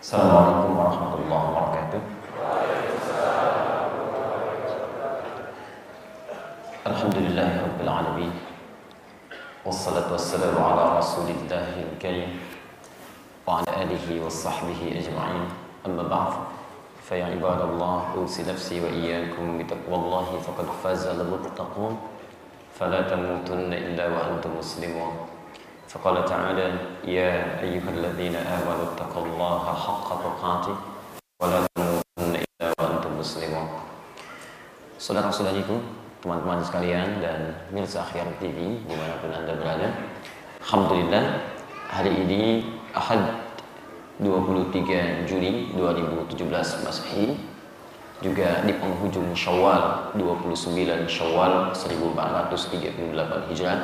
Assalamualaikum warahmatullahi wabarakatuh. Alhamdulillahi rabbil alamin. Wassalatu wassalamu ala Rasulillahil karim wa ala alihi wa sahbihi ajma'in. Amma ba'd. فيا عباد الله أوصي نفسي وإياكم بتقوى الله فقد فاز المتقون فلا تموتن إلا وأنتم مسلمون فقال تعالى يا أيها الذين آمنوا اتقوا الله حق تقاته ولا تموتن إلا وأنتم مسلمون Saudara-saudariku, teman-teman sekalian dan mirsa akhir TV dimanapun anda berada Alhamdulillah hari ini Ahad 23 Juli 2017 Masehi juga di penghujung Syawal 29 Syawal 1438 Hijrah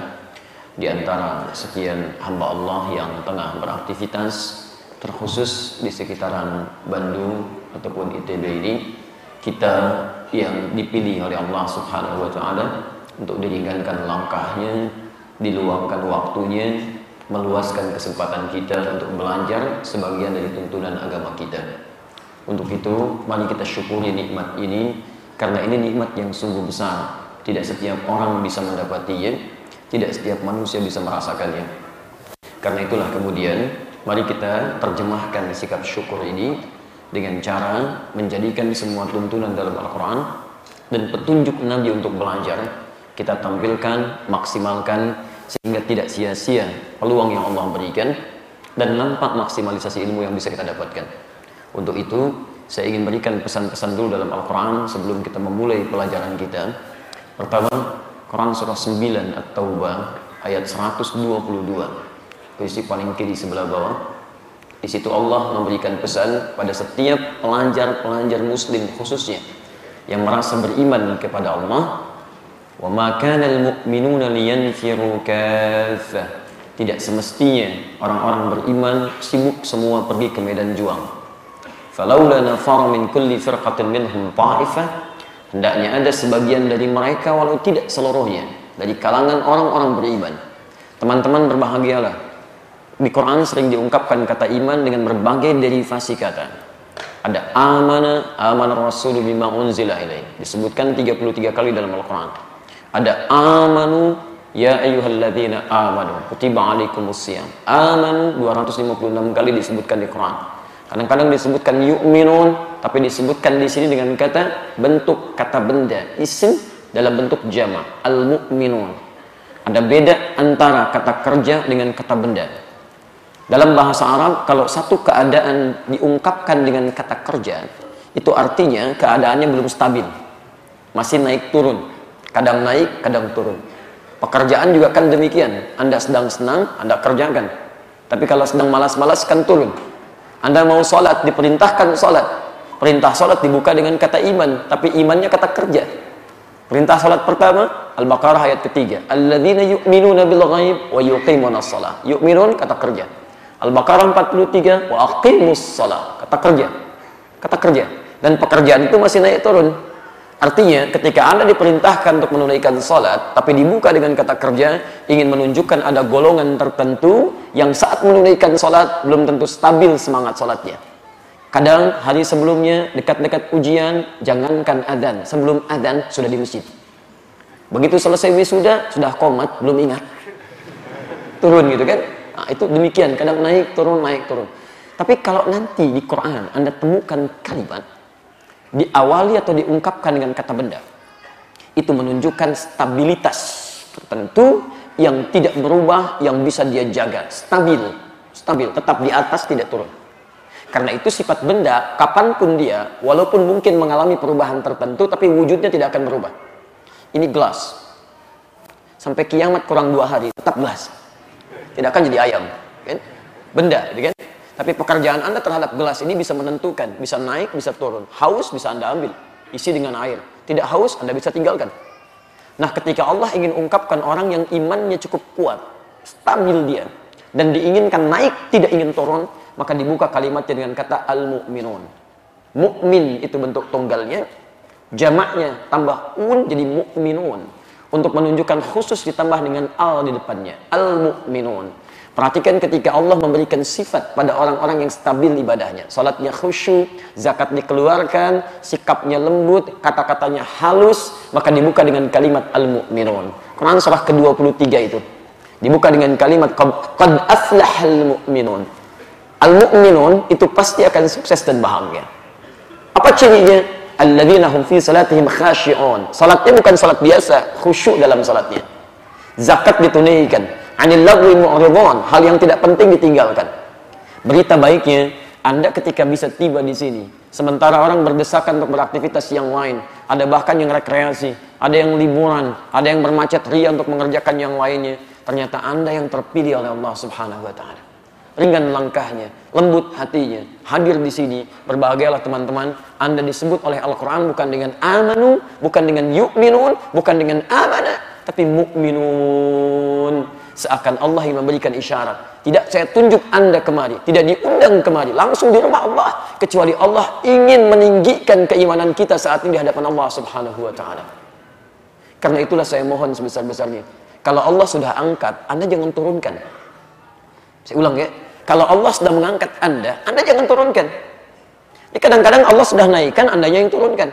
di antara sekian hamba Allah yang tengah beraktivitas terkhusus di sekitaran Bandung ataupun ITB ini kita yang dipilih oleh Allah Subhanahu wa taala untuk diringankan langkahnya, diluangkan waktunya meluaskan kesempatan kita untuk belajar sebagian dari tuntunan agama kita. Untuk itu, mari kita syukuri nikmat ini karena ini nikmat yang sungguh besar. Tidak setiap orang bisa mendapatinya, tidak setiap manusia bisa merasakannya. Karena itulah kemudian mari kita terjemahkan sikap syukur ini dengan cara menjadikan semua tuntunan dalam Al-Quran dan petunjuk Nabi untuk belajar kita tampilkan, maksimalkan sehingga tidak sia-sia peluang yang Allah berikan dan nampak maksimalisasi ilmu yang bisa kita dapatkan. Untuk itu, saya ingin berikan pesan-pesan dulu dalam Al-Quran sebelum kita memulai pelajaran kita. Pertama, Quran surah 9 At-Taubah ayat 122. Posisi paling kiri sebelah bawah. Di situ Allah memberikan pesan pada setiap pelajar-pelajar muslim khususnya yang merasa beriman kepada Allah Wa ma kana al-mu'minuna liyanfiru. Tidak semestinya orang-orang beriman sibuk semua pergi ke medan juang. Falaula nafara min kulli firqatin minhum ta'ifah. Hendaknya ada sebagian dari mereka walau tidak seluruhnya dari kalangan orang-orang beriman. Teman-teman berbahagialah. Di Quran sering diungkapkan kata iman dengan berbagai derivasi kata. Ada amana, amana rasulu bima unzila ilaih. Disebutkan 33 kali dalam Al-Quran ada amanu ya ayyuhalladzina amanu kutiba alaikumusiyam amanu 256 kali disebutkan di Quran kadang-kadang disebutkan yu'minun tapi disebutkan di sini dengan kata bentuk kata benda isim dalam bentuk jama al-mu'minun ada beda antara kata kerja dengan kata benda dalam bahasa Arab kalau satu keadaan diungkapkan dengan kata kerja itu artinya keadaannya belum stabil masih naik turun kadang naik, kadang turun. Pekerjaan juga kan demikian. Anda sedang senang, Anda kerjakan. Tapi kalau sedang malas-malas kan turun. Anda mau sholat, diperintahkan sholat. Perintah sholat dibuka dengan kata iman, tapi imannya kata kerja. Perintah sholat pertama, Al-Baqarah ayat ketiga. Alladzina yu'minuna bil ghaib wa yuqimuna shalah. Yu'minun kata kerja. Al-Baqarah 43 wa aqimus shalah. Kata kerja. Kata kerja. Dan pekerjaan itu masih naik turun. Artinya ketika Anda diperintahkan untuk menunaikan sholat, tapi dibuka dengan kata kerja, ingin menunjukkan ada golongan tertentu yang saat menunaikan sholat belum tentu stabil semangat sholatnya. Kadang hari sebelumnya dekat-dekat ujian, jangankan adan, sebelum adan sudah di masjid. Begitu selesai wisuda, sudah komat, belum ingat. Turun gitu kan. Nah, itu demikian, kadang naik, turun, naik, turun. Tapi kalau nanti di Quran Anda temukan kalimat diawali atau diungkapkan dengan kata benda. Itu menunjukkan stabilitas tertentu yang tidak berubah yang bisa dia jaga. Stabil. Stabil. Tetap di atas tidak turun. Karena itu sifat benda kapan pun dia walaupun mungkin mengalami perubahan tertentu tapi wujudnya tidak akan berubah. Ini gelas. Sampai kiamat kurang dua hari tetap gelas. Tidak akan jadi ayam kan? benda gitu kan tapi pekerjaan Anda terhadap gelas ini bisa menentukan, bisa naik, bisa turun. Haus bisa Anda ambil, isi dengan air. Tidak haus Anda bisa tinggalkan. Nah, ketika Allah ingin ungkapkan orang yang imannya cukup kuat, stabil dia, dan diinginkan naik, tidak ingin turun, maka dibuka kalimatnya dengan kata al-mu'minun. Mukmin itu bentuk tunggalnya, jamaknya tambah un jadi mu'minun. Untuk menunjukkan khusus ditambah dengan al di depannya. Al-mu'minun Perhatikan ketika Allah memberikan sifat pada orang-orang yang stabil ibadahnya. Salatnya khusyuk, zakat dikeluarkan, sikapnya lembut, kata-katanya halus, maka dibuka dengan kalimat al-mu'minun. Quran surah ke-23 itu. Dibuka dengan kalimat qad aflahal mu'minun. Al-mu'minun itu pasti akan sukses dan bahagia. Apa cirinya? Alladzina hum fi salatihim khashi'un. Salatnya bukan salat biasa, khusyuk dalam salatnya. Zakat ditunaikan hal yang tidak penting ditinggalkan. Berita baiknya, Anda ketika bisa tiba di sini, sementara orang berdesakan untuk beraktivitas yang lain, ada bahkan yang rekreasi, ada yang liburan, ada yang bermacet ria untuk mengerjakan yang lainnya, ternyata Anda yang terpilih oleh Allah Subhanahu wa taala. Ringan langkahnya, lembut hatinya, hadir di sini. Berbahagialah teman-teman, Anda disebut oleh Al-Qur'an bukan dengan amanu, bukan dengan yu'minun, bukan dengan amana, tapi mukminun seakan Allah yang memberikan isyarat. Tidak saya tunjuk Anda kemari, tidak diundang kemari, langsung di rumah Allah kecuali Allah ingin meninggikan keimanan kita saat ini di hadapan Allah Subhanahu wa taala. Karena itulah saya mohon sebesar-besarnya. Kalau Allah sudah angkat, Anda jangan turunkan. Saya ulang ya. Kalau Allah sudah mengangkat Anda, Anda jangan turunkan. Jadi kadang-kadang Allah sudah naikkan, Anda yang turunkan.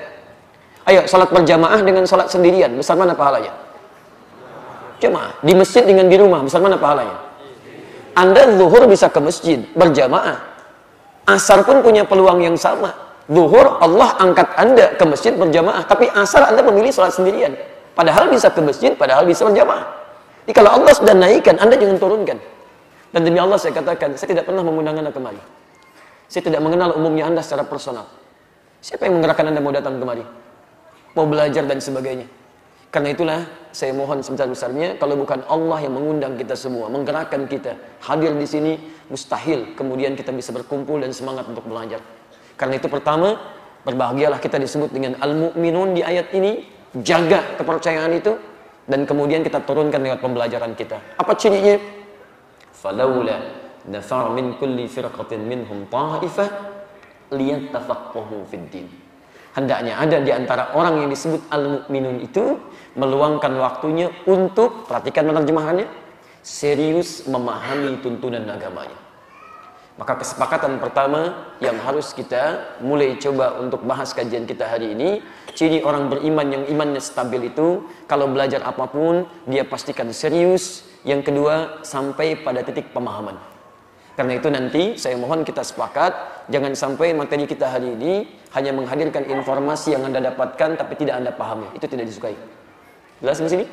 Ayo, salat berjamaah dengan salat sendirian, besar mana pahalanya? Jemaah di masjid dengan di rumah besar mana pahalanya? Anda zuhur bisa ke masjid berjamaah. Asar pun punya peluang yang sama. Zuhur Allah angkat anda ke masjid berjamaah. Tapi asar anda memilih sholat sendirian. Padahal bisa ke masjid padahal bisa berjamaah. Jadi kalau Allah sudah naikkan anda jangan turunkan. Dan demi Allah saya katakan saya tidak pernah mengundang anda kemari. Saya tidak mengenal umumnya anda secara personal. Siapa yang menggerakkan anda mau datang kemari? Mau belajar dan sebagainya karena itulah saya mohon sebesar-besarnya kalau bukan Allah yang mengundang kita semua, menggerakkan kita hadir di sini, mustahil kemudian kita bisa berkumpul dan semangat untuk belajar. Karena itu pertama, berbahagialah kita disebut dengan al-mu'minun di ayat ini, jaga kepercayaan itu dan kemudian kita turunkan lewat pembelajaran kita. Apa cirinya? Falaula nafar min kulli firqatin minhum ta'ifah liyattafaqahu fid din. Hendaknya ada di antara orang yang disebut al-mu'minun itu meluangkan waktunya untuk perhatikan penerjemahannya serius memahami tuntunan agamanya. Maka kesepakatan pertama yang harus kita mulai coba untuk bahas kajian kita hari ini ciri orang beriman yang imannya stabil itu kalau belajar apa pun dia pastikan serius. Yang kedua sampai pada titik pemahaman. Karena itu nanti saya mohon kita sepakat jangan sampai materi kita hari ini hanya menghadirkan informasi yang anda dapatkan tapi tidak anda pahami. Itu tidak disukai Jelas di sini?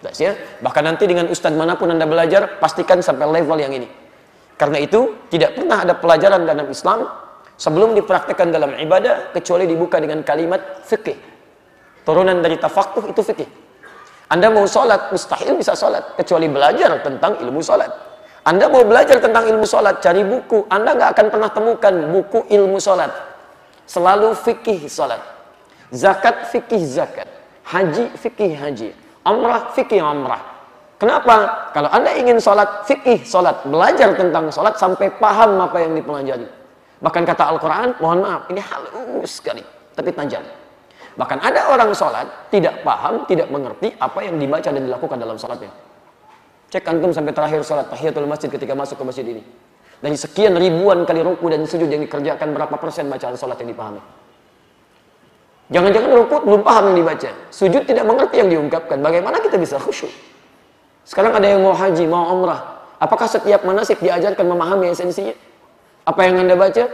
Jelas ya. Bahkan nanti dengan ustadz mana pun Anda belajar, pastikan sampai level yang ini. Karena itu, tidak pernah ada pelajaran dalam Islam sebelum dipraktekkan dalam ibadah, kecuali dibuka dengan kalimat fikih. Turunan dari tafakuh itu fikih. Anda mau sholat, mustahil bisa sholat, kecuali belajar tentang ilmu sholat. Anda mau belajar tentang ilmu sholat, cari buku. Anda nggak akan pernah temukan buku ilmu sholat. Selalu fikih sholat. Zakat, fikih zakat. Haji, fikih haji. Umrah, fikih umrah. Kenapa? Kalau Anda ingin sholat, fikih sholat. Belajar tentang sholat sampai paham apa yang dipelajari. Bahkan kata Al-Quran, mohon maaf, ini halus sekali. Tapi tajam. Bahkan ada orang sholat, tidak paham, tidak mengerti apa yang dibaca dan dilakukan dalam sholatnya. Cek antum sampai terakhir sholat, tahiyatul masjid ketika masuk ke masjid ini. Dari sekian ribuan kali ruku dan sujud yang dikerjakan, berapa persen bacaan sholat yang dipahami? Jangan-jangan rukuk belum paham yang dibaca. Sujud tidak mengerti yang diungkapkan. Bagaimana kita bisa khusyuk? Sekarang ada yang mau haji, mau umrah. Apakah setiap manasik diajarkan memahami esensinya? Apa yang anda baca?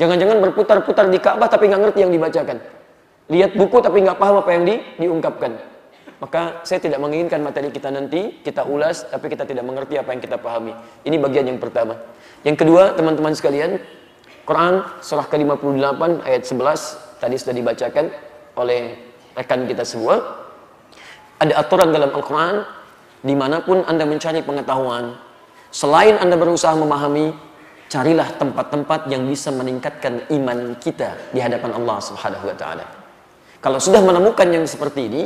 Jangan-jangan berputar-putar di Ka'bah tapi nggak ngerti yang dibacakan. Lihat buku tapi nggak paham apa yang di, diungkapkan. Maka saya tidak menginginkan materi kita nanti, kita ulas, tapi kita tidak mengerti apa yang kita pahami. Ini bagian yang pertama. Yang kedua, teman-teman sekalian, Quran surah ke-58 ayat 11 tadi sudah dibacakan oleh rekan kita semua. Ada aturan dalam Al-Quran, di mana pun Anda mencari pengetahuan, selain Anda berusaha memahami, carilah tempat-tempat yang bisa meningkatkan iman kita di hadapan Allah Subhanahu wa taala. Kalau sudah menemukan yang seperti ini,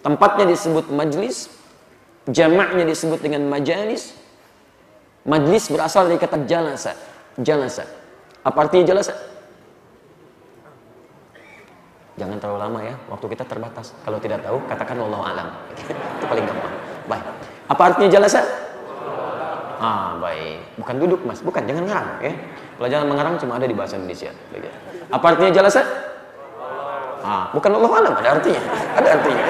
tempatnya disebut majlis, jamaknya disebut dengan majalis. Majlis berasal dari kata jalasa. Jalasa. Apa artinya jalasa? Jangan terlalu lama ya, waktu kita terbatas. Kalau tidak tahu, katakan Allah alam. Itu paling gampang. Baik. Apa artinya jalasa? Ah, baik. Bukan duduk, Mas. Bukan, jangan ngarang, ya. Pelajaran mengarang cuma ada di bahasa Indonesia. Baik, ya. Apa artinya jalasa? Ah, bukan Allah alam, ada artinya. Ada artinya.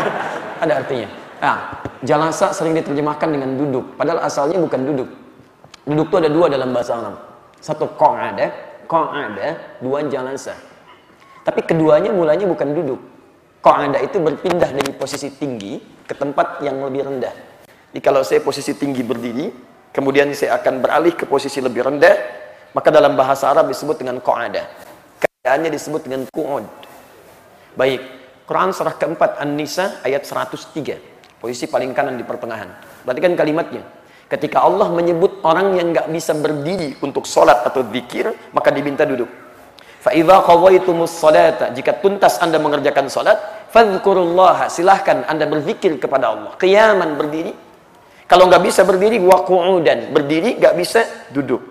Ada artinya. Nah, jalasa sering diterjemahkan dengan duduk, padahal asalnya bukan duduk. Duduk itu ada dua dalam bahasa Arab. Satu qa'ada, qa'ada, dua jalasa. Tapi keduanya mulanya bukan duduk. Qa'ada itu berpindah dari posisi tinggi ke tempat yang lebih rendah. Jadi kalau saya posisi tinggi berdiri, kemudian saya akan beralih ke posisi lebih rendah, maka dalam bahasa Arab disebut dengan qa'ada. Keadaannya disebut dengan qu'ud. Baik, Quran surah keempat An-Nisa ayat 103. Posisi paling kanan di pertengahan. Berarti kan kalimatnya. Ketika Allah menyebut orang yang nggak bisa berdiri untuk sholat atau zikir, maka diminta duduk. Fa'idha qawaitumus salata. Jika tuntas anda mengerjakan salat, fadhkurullah. Silahkan anda berzikir kepada Allah. Qiyaman berdiri. Kalau nggak bisa berdiri, waqu'udan. Berdiri nggak bisa duduk.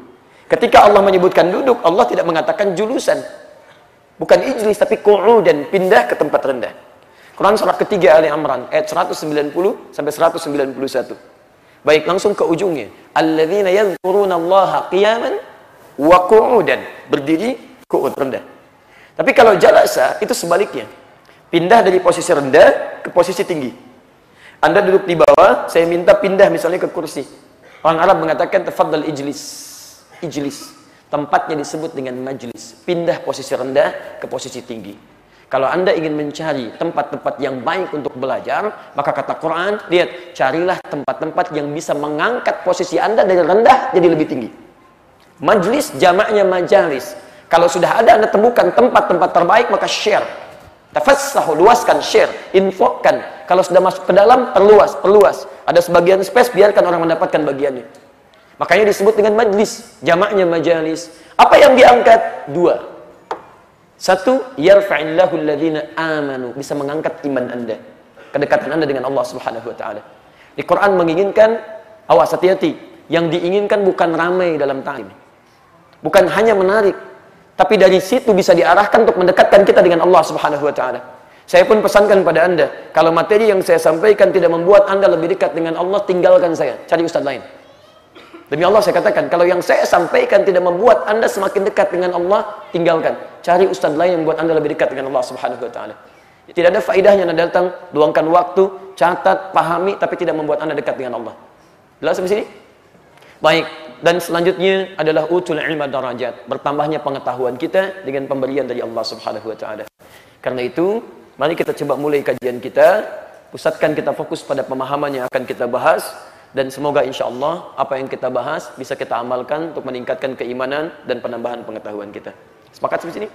Ketika Allah menyebutkan duduk, Allah tidak mengatakan julusan. Bukan ijlis, tapi qu'udan. Pindah ke tempat rendah. Quran surah ketiga Ali Imran ayat 190 sampai 191. Baik, langsung ke ujungnya. Alladzina yadhkuruna Allah qiyaman wa qu'udan. Berdiri ku'ud rendah. Tapi kalau jalasa itu sebaliknya. Pindah dari posisi rendah ke posisi tinggi. Anda duduk di bawah, saya minta pindah misalnya ke kursi. Orang Arab mengatakan tafaddal ijlis. Ijlis. Tempatnya disebut dengan majlis. Pindah posisi rendah ke posisi tinggi. Kalau Anda ingin mencari tempat-tempat yang baik untuk belajar, maka kata Quran, lihat, carilah tempat-tempat yang bisa mengangkat posisi Anda dari rendah jadi lebih tinggi. Majlis jamaknya majalis. Kalau sudah ada Anda temukan tempat-tempat terbaik, maka share. Tafassahu, luaskan, share, infokan. Kalau sudah masuk ke dalam, perluas, perluas. Ada sebagian space, biarkan orang mendapatkan bagiannya. Makanya disebut dengan majlis, jamaknya majalis. Apa yang diangkat? Dua. Satu, yarfa'illahu alladhina amanu, bisa mengangkat iman Anda. Kedekatan Anda dengan Allah Subhanahu wa taala. Di Quran menginginkan awas hati-hati, yang diinginkan bukan ramai dalam ta'lim. Bukan hanya menarik, tapi dari situ bisa diarahkan untuk mendekatkan kita dengan Allah Subhanahu wa taala. Saya pun pesankan pada Anda, kalau materi yang saya sampaikan tidak membuat Anda lebih dekat dengan Allah, tinggalkan saya, cari ustaz lain. Demi Allah saya katakan, kalau yang saya sampaikan tidak membuat Anda semakin dekat dengan Allah, tinggalkan. Cari ustaz lain yang membuat Anda lebih dekat dengan Allah Subhanahu wa taala. Tidak ada faedahnya Anda datang, luangkan waktu, catat, pahami tapi tidak membuat Anda dekat dengan Allah. Jelas sampai sini? Baik, dan selanjutnya adalah utul ilma darajat, bertambahnya pengetahuan kita dengan pemberian dari Allah Subhanahu wa taala. Karena itu, mari kita coba mulai kajian kita, pusatkan kita fokus pada pemahaman yang akan kita bahas dan semoga insya Allah apa yang kita bahas bisa kita amalkan untuk meningkatkan keimanan dan penambahan pengetahuan kita. Sepakat sampai sini?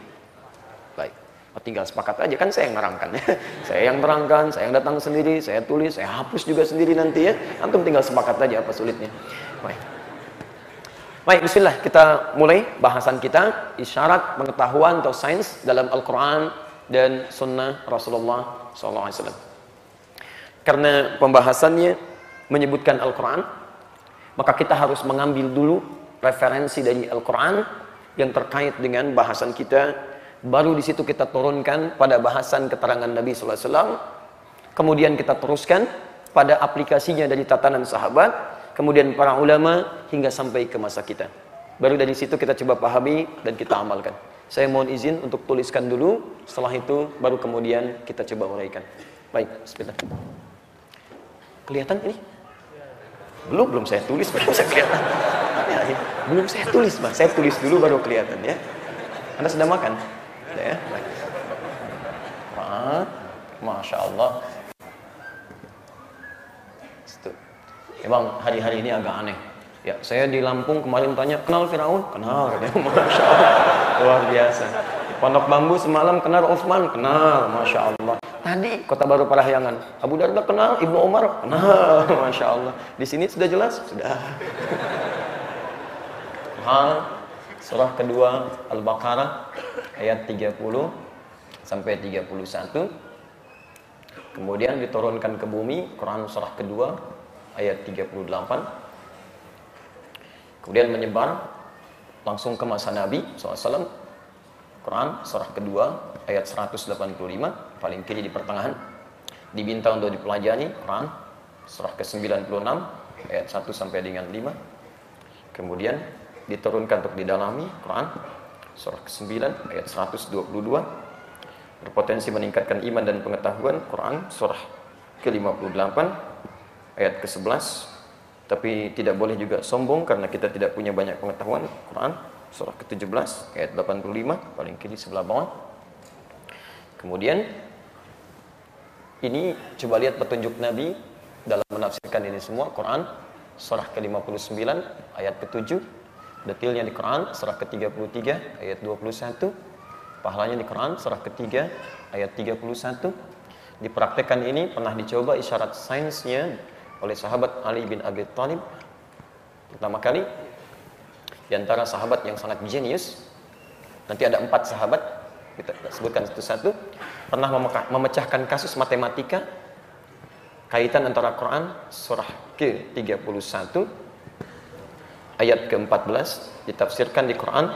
Baik. Oh, tinggal sepakat aja kan saya yang nerangkan ya. saya yang terangkan, saya yang datang sendiri, saya tulis, saya hapus juga sendiri nanti ya. Antum tinggal sepakat aja apa sulitnya. Baik. Baik, bismillah kita mulai bahasan kita isyarat pengetahuan atau sains dalam Al-Quran dan Sunnah Rasulullah SAW. Karena pembahasannya menyebutkan Al-Quran, maka kita harus mengambil dulu referensi dari Al-Quran yang terkait dengan bahasan kita. Baru di situ kita turunkan pada bahasan keterangan Nabi SAW. Kemudian kita teruskan pada aplikasinya dari tatanan sahabat kemudian para ulama hingga sampai ke masa kita. Baru dari situ kita coba pahami dan kita amalkan. Saya mohon izin untuk tuliskan dulu, setelah itu baru kemudian kita coba uraikan. Baik, bismillah. Kelihatan ini? Belum, belum saya tulis, baru saya kelihatan. Ya, ya. Belum saya tulis, Mas. Saya tulis dulu baru kelihatan ya. Anda sudah makan? Ya? Baik. Masya Allah. Emang hari-hari ini agak aneh. Ya, saya di Lampung kemarin tanya, kenal Firaun? Kenal, katanya. Masya Allah. Luar biasa. Pondok Bambu semalam kenal Utsman? Kenal, Masya Allah. Tadi Kota Baru Parahyangan, Abu Darda kenal, Ibnu Umar? Kenal, Masya Allah. Di sini sudah jelas? Sudah. Quran, surah kedua Al-Baqarah, ayat 30 sampai 31. Kemudian diturunkan ke bumi, Quran surah kedua ayat 38 kemudian menyebar langsung ke masa Nabi SAW Quran surah kedua ayat 185 paling kiri di pertengahan. Diminta untuk dipelajari Quran surah ke-96 ayat 1 sampai dengan 5 Kemudian diturunkan untuk didalami Quran surah ke-9 ayat 122 berpotensi meningkatkan iman dan pengetahuan Quran surah ke-58 ayat ke-11 tapi tidak boleh juga sombong karena kita tidak punya banyak pengetahuan. Quran surah ke-17 ayat 85 paling kiri sebelah bawah. Kemudian ini coba lihat petunjuk Nabi dalam menafsirkan ini semua. Quran surah ke-59 ayat ke-7 detailnya di Quran surah ke-33 ayat 21 pahalanya di Quran surah ketiga ayat 31 dipraktekkan ini pernah dicoba isyarat sainsnya oleh sahabat Ali bin Abi Thalib pertama kali di antara sahabat yang sangat jenius nanti ada empat sahabat kita sebutkan satu-satu. Pernah memecahkan kasus matematika kaitan antara Quran surah ke-31 ayat ke-14 ditafsirkan di Quran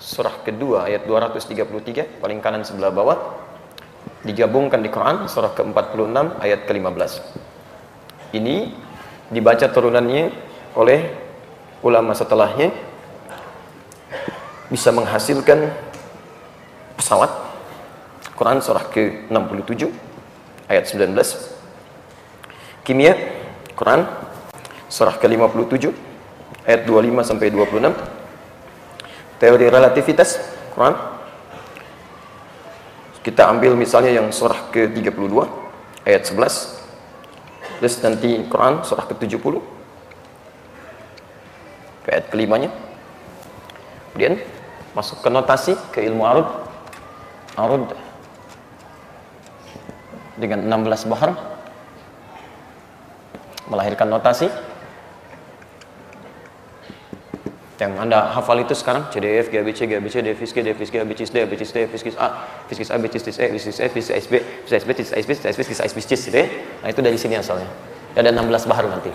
surah kedua ayat 233 paling kanan sebelah bawah digabungkan di Quran surah ke-46 ayat ke-15 ini dibaca turunannya oleh ulama setelahnya bisa menghasilkan pesawat Quran surah ke-67 ayat 19 kimia Quran surah ke-57 ayat 25 sampai 26 teori relativitas Quran. Kita ambil misalnya yang surah ke-32 ayat 11 Terus nanti Quran surah ke-70 ke ayat kelimanya. Kemudian masuk ke notasi ke ilmu arud. Arud dengan 16 bahar melahirkan notasi yang anda hafal itu sekarang CDF, GABC, GABC, DFISK, DFISK, ABCD, ABCD, FISKIS A, FISKIS A, BCD E, FISKIS F, FISKIS SB, FISKIS SB, FISKIS SB, FISKIS SB, FISKIS gitu ya. Nah itu dari sini asalnya. Ada 16 bahar nanti.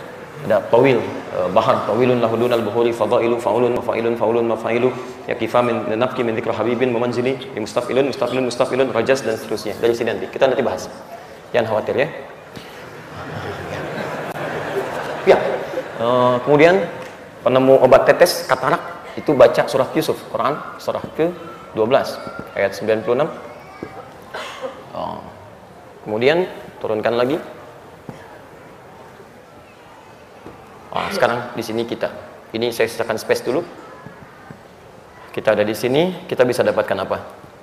Ada tawil, bahar, tawilun lahudun al-buhuri, fadailu, faulun, mafailun, faulun, mafailu, yakifa min nafki min dhikra habibin, memanzili, mustafilun, mustafilun, mustafilun, rajas, dan seterusnya. Dari sini nanti. Kita nanti bahas. Jangan khawatir ya. Ya. Uh, kemudian penemu obat tetes katarak itu baca surah Yusuf Quran surah ke-12 ayat 96 oh. kemudian turunkan lagi. Oh, sekarang di sini kita. Ini saya sisakan space dulu. Kita ada di sini kita bisa dapatkan apa?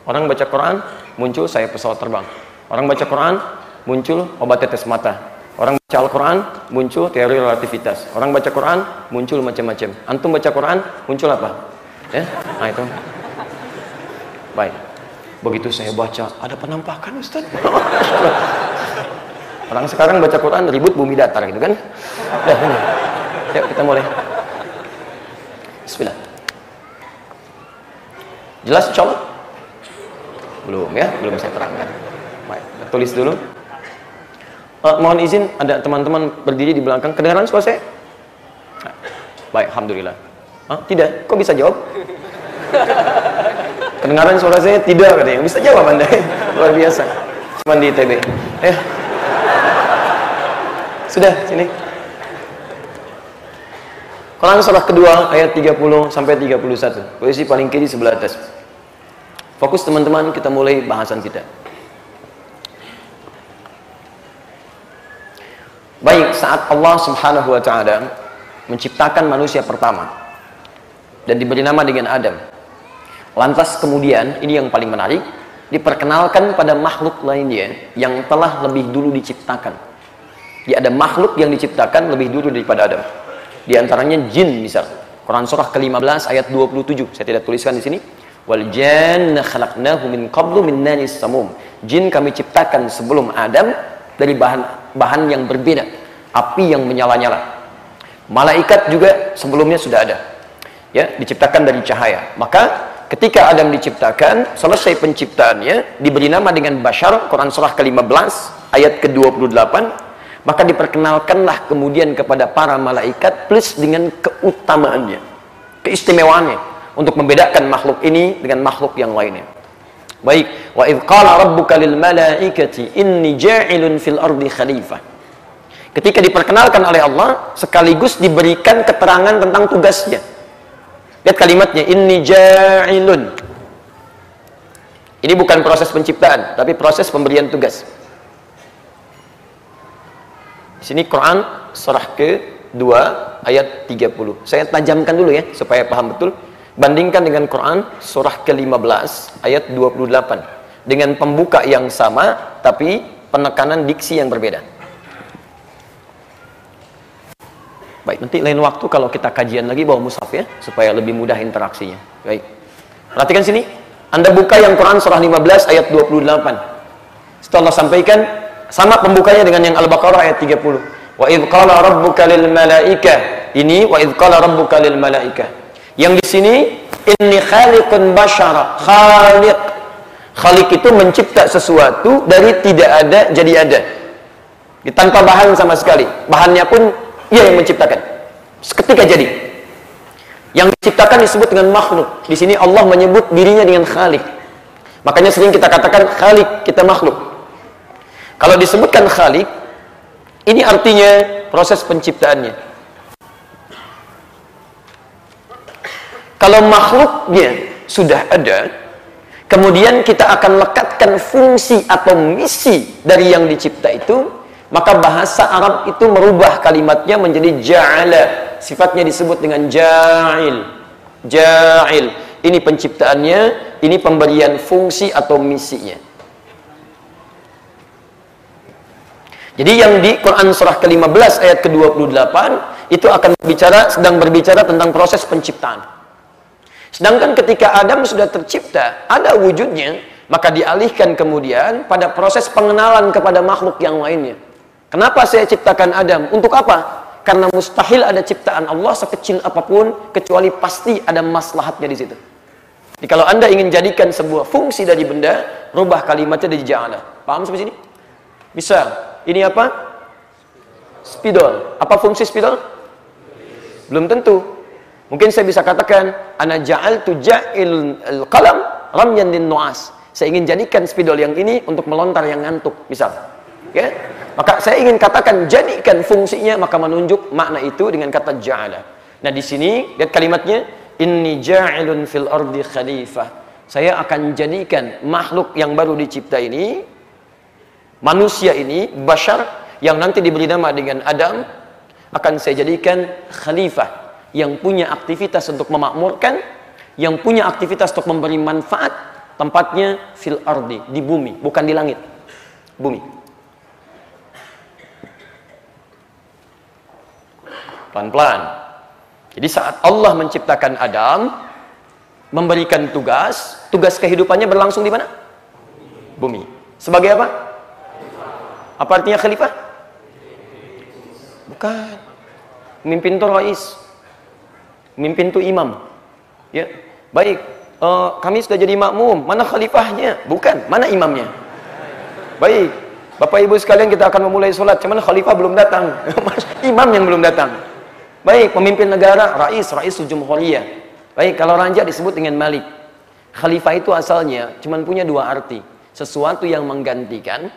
Orang baca Quran muncul saya pesawat terbang. Orang baca Quran muncul obat tetes mata Orang baca Al-Quran, muncul teori relativitas. Orang baca Quran, muncul macam-macam. Antum baca Quran, muncul apa? Ya, nah itu. Baik. Begitu saya baca, ada penampakan Ustaz. Orang sekarang baca Quran ribut bumi datar gitu kan? Ya, ini. Yuk kita mulai. Bismillah. Jelas insya Belum ya, belum saya terangkan. Baik, tulis dulu. Uh, mohon izin ada teman-teman berdiri di belakang. Kedengaran suara saya? Nah, baik, alhamdulillah. Hah? Tidak? Kok bisa jawab? Kedengaran suara saya? Tidak katanya. Bisa jawab Anda. Luar biasa. Cuman di ITB. Eh. Sudah, sini. Quran surah kedua ayat 30 sampai 31. Posisi paling kiri sebelah atas. Fokus teman-teman, kita mulai bahasan kita. Baik, saat Allah Subhanahu wa taala menciptakan manusia pertama dan diberi nama dengan Adam. Lantas kemudian, ini yang paling menarik, diperkenalkan pada makhluk lainnya yang telah lebih dulu diciptakan. Dia ada makhluk yang diciptakan lebih dulu daripada Adam. Di antaranya jin misal. Quran surah ke-15 ayat 27. Saya tidak tuliskan di sini. Wal janna khalaqnahu min qablu min samum. Jin kami ciptakan sebelum Adam dari bahan bahan yang berbeda api yang menyala-nyala. Malaikat juga sebelumnya sudah ada ya diciptakan dari cahaya. Maka ketika Adam diciptakan selesai penciptaannya diberi nama dengan Bashar Quran surah ke-15 ayat ke-28 maka diperkenalkanlah kemudian kepada para malaikat plus dengan keutamaannya keistimewaannya untuk membedakan makhluk ini dengan makhluk yang lainnya Baik, wa idh qala rabbuka lil malaikati inni ja'ilun fil ardi khalifah. Ketika diperkenalkan oleh Allah, sekaligus diberikan keterangan tentang tugasnya. Lihat kalimatnya, inni ja'ilun. Ini bukan proses penciptaan, tapi proses pemberian tugas. Di sini Quran surah ke-2 ayat 30. Saya tajamkan dulu ya supaya paham betul. Bandingkan dengan Quran surah ke-15 ayat 28 dengan pembuka yang sama tapi penekanan diksi yang berbeda. Baik, nanti lain waktu kalau kita kajian lagi bawa mushaf ya supaya lebih mudah interaksinya. Baik. Perhatikan sini. Anda buka yang Quran surah 15 ayat 28. Setelah sampaikan sama pembukanya dengan yang Al-Baqarah ayat 30. Wa idh qala rabbuka lil malaika. Ini wa idh qala rabbuka lil malaika. Yang di sini inni khaliqun bashara. Khaliq. Khaliq itu mencipta sesuatu dari tidak ada jadi ada. Tanpa bahan sama sekali. Bahannya pun ia yang menciptakan. Ketika jadi. Yang diciptakan disebut dengan makhluk. Di sini Allah menyebut dirinya dengan Khalik. Makanya sering kita katakan Khalik, kita makhluk. Kalau disebutkan Khalik, ini artinya proses penciptaannya. Kalau makhluknya sudah ada, kemudian kita akan lekatkan fungsi atau misi dari yang dicipta itu, maka bahasa Arab itu merubah kalimatnya menjadi ja'ala. Sifatnya disebut dengan ja'il. Ja'il. Ini penciptaannya, ini pemberian fungsi atau misinya. Jadi yang di Quran surah ke-15 ayat ke-28 itu akan berbicara sedang berbicara tentang proses penciptaan. Sedangkan ketika Adam sudah tercipta, ada wujudnya, maka dialihkan kemudian pada proses pengenalan kepada makhluk yang lainnya. Kenapa saya ciptakan Adam? Untuk apa? Karena mustahil ada ciptaan Allah sekecil apa pun kecuali pasti ada maslahatnya di situ. Jadi kalau Anda ingin jadikan sebuah fungsi dari benda, rubah kalimatnya dari ja'ala. Paham sampai sini? Bisa. Ini apa? Spidol. Apa fungsi spidol? Belum tentu. Mungkin saya bisa katakan, ana ja'altu ja'il qalam ramyan din nuas. Saya ingin jadikan spidol yang ini untuk melontar yang ngantuk, misal. Ya? Maka saya ingin katakan jadikan fungsinya maka menunjuk makna itu dengan kata ja'ala. Nah, di sini lihat kalimatnya, inni ja'ilun fil ardi khalifah. Saya akan jadikan makhluk yang baru dicipta ini manusia ini, bashar, yang nanti diberi nama dengan Adam, akan saya jadikan khalifah yang punya aktivitas untuk memakmurkan, yang punya aktivitas untuk memberi manfaat, tempatnya fil ardi, di bumi, bukan di langit. Bumi. Pelan-pelan. Jadi saat Allah menciptakan Adam, memberikan tugas, tugas kehidupannya berlangsung di mana? Bumi. Sebagai apa? Apa artinya khalifah? Bukan. Mimpin itu rais. Mimpin itu imam. Ya. Baik. Uh, kami sudah jadi makmum. Mana khalifahnya? Bukan. Mana imamnya? Baik. Bapak Ibu sekalian kita akan memulai sholat. Cuman khalifah belum datang. imam yang belum datang. Baik. Pemimpin negara. Rais. Rais Jumhuriyah. Baik. Kalau raja disebut dengan malik. Khalifah itu asalnya cuma punya dua arti. Sesuatu yang menggantikan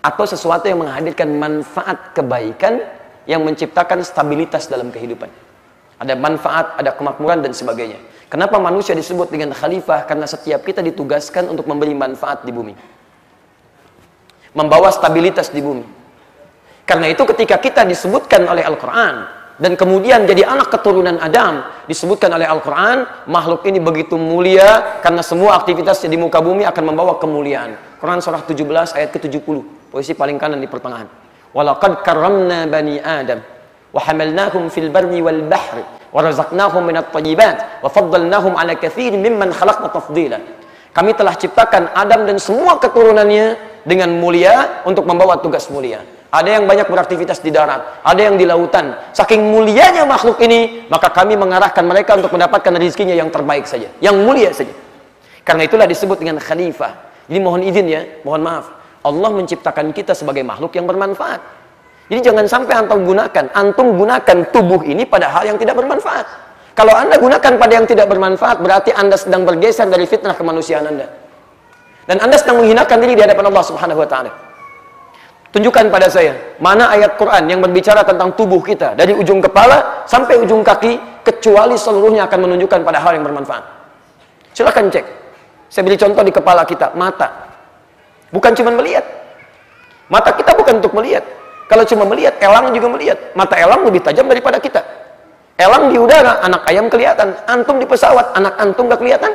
atau sesuatu yang menghadirkan manfaat kebaikan yang menciptakan stabilitas dalam kehidupan. Ada manfaat, ada kemakmuran dan sebagainya. Kenapa manusia disebut dengan khalifah? Karena setiap kita ditugaskan untuk memberi manfaat di bumi. Membawa stabilitas di bumi. Karena itu ketika kita disebutkan oleh Al-Quran, dan kemudian jadi anak keturunan Adam disebutkan oleh Al-Quran makhluk ini begitu mulia karena semua aktivitasnya di muka bumi akan membawa kemuliaan Quran surah 17 ayat ke-70 posisi paling kanan di pertengahan walaqad karramna bani adam wal bahri wa razaqnahum minat tayyibat wa faddalnahum ala katsirin mimman khalaqna tafdila kami telah ciptakan Adam dan semua keturunannya dengan mulia untuk membawa tugas mulia. Ada yang banyak beraktivitas di darat, ada yang di lautan. Saking mulianya makhluk ini, maka kami mengarahkan mereka untuk mendapatkan rezekinya yang terbaik saja, yang mulia saja. Karena itulah disebut dengan khalifah. Ini mohon izin ya, mohon maaf. Allah menciptakan kita sebagai makhluk yang bermanfaat. Jadi jangan sampai antum gunakan, antum gunakan tubuh ini pada hal yang tidak bermanfaat. Kalau anda gunakan pada yang tidak bermanfaat, berarti anda sedang bergeser dari fitnah kemanusiaan anda. Dan anda sedang menghinakan diri di hadapan Allah subhanahu wa ta'ala. Tunjukkan pada saya, mana ayat Quran yang berbicara tentang tubuh kita, dari ujung kepala sampai ujung kaki, kecuali seluruhnya akan menunjukkan pada hal yang bermanfaat. Silahkan cek. Saya beri contoh di kepala kita, mata. Bukan cuma melihat. Mata kita bukan untuk melihat. Kalau cuma melihat, elang juga melihat. Mata elang lebih tajam daripada kita. Elang di udara, anak ayam kelihatan. Antum di pesawat, anak antum gak kelihatan.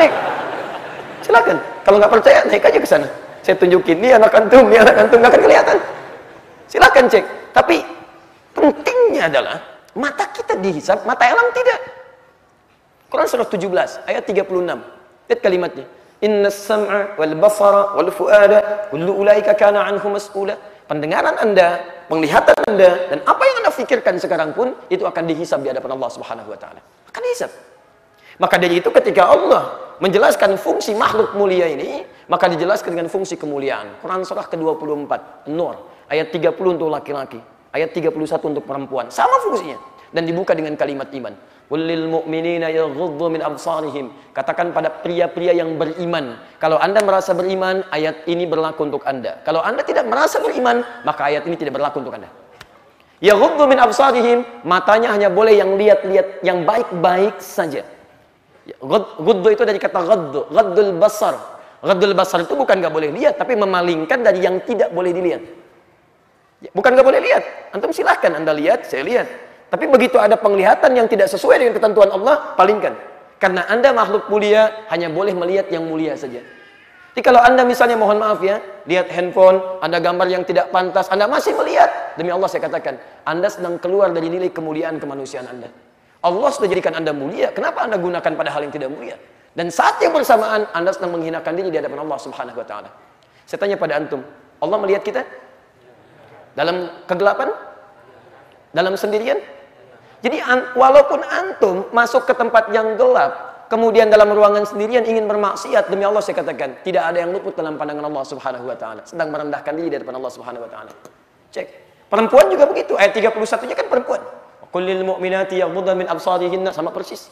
Cek. Silakan. Kalau nggak percaya, naik aja ke sana. Saya tunjukin, ini anak antum, ini anak antum gak akan kelihatan. Silakan cek. Tapi pentingnya adalah mata kita dihisap, mata elang tidak. Quran surah 17 ayat 36. Lihat kalimatnya. Inna sam'a wal basara wal fuada kullu ulaika kana anhu mas'ula. Pendengaran Anda, penglihatan Anda dan apa yang Anda pikirkan sekarang pun itu akan dihisab di hadapan Allah Subhanahu wa taala. Akan dihisab. Maka dari itu ketika Allah menjelaskan fungsi makhluk mulia ini, maka dijelaskan dengan fungsi kemuliaan. Quran surah ke-24, Nur, ayat 30 untuk laki-laki, ayat 31 untuk perempuan. Sama fungsinya dan dibuka dengan kalimat iman. Walil mu'minina yaghuddu min absarihim. Katakan pada pria-pria yang beriman, kalau Anda merasa beriman, ayat ini berlaku untuk Anda. Kalau Anda tidak merasa beriman, maka ayat ini tidak berlaku untuk Anda. Yaghuddu min absarihim, matanya hanya boleh yang lihat-lihat yang baik-baik saja. Ghuddu itu dari kata ghaddu, ghaddul basar. Ghaddul basar itu bukan nggak boleh lihat, tapi memalingkan dari yang tidak boleh dilihat. Bukan nggak boleh lihat. Antum silahkan Anda lihat, saya lihat. Tapi begitu ada penglihatan yang tidak sesuai dengan ketentuan Allah, palingkan. Karena Anda makhluk mulia hanya boleh melihat yang mulia saja. Jadi kalau Anda misalnya mohon maaf ya, lihat handphone, ada gambar yang tidak pantas, Anda masih melihat. Demi Allah saya katakan, Anda sedang keluar dari nilai kemuliaan kemanusiaan Anda. Allah sudah jadikan Anda mulia, kenapa Anda gunakan pada hal yang tidak mulia? Dan saat yang bersamaan Anda sedang menghinakan diri di hadapan Allah Subhanahu wa taala. Saya tanya pada antum, Allah melihat kita? Dalam kegelapan? Dalam sendirian? Jadi walaupun antum masuk ke tempat yang gelap, kemudian dalam ruangan sendirian ingin bermaksiat, demi Allah saya katakan, tidak ada yang luput dalam pandangan Allah Subhanahu wa taala. Sedang merendahkan diri di hadapan Allah Subhanahu wa taala. Cek. Perempuan juga begitu. Ayat 31-nya kan perempuan. Kullil mu'minati yaghdudna min absarihinna sama persis.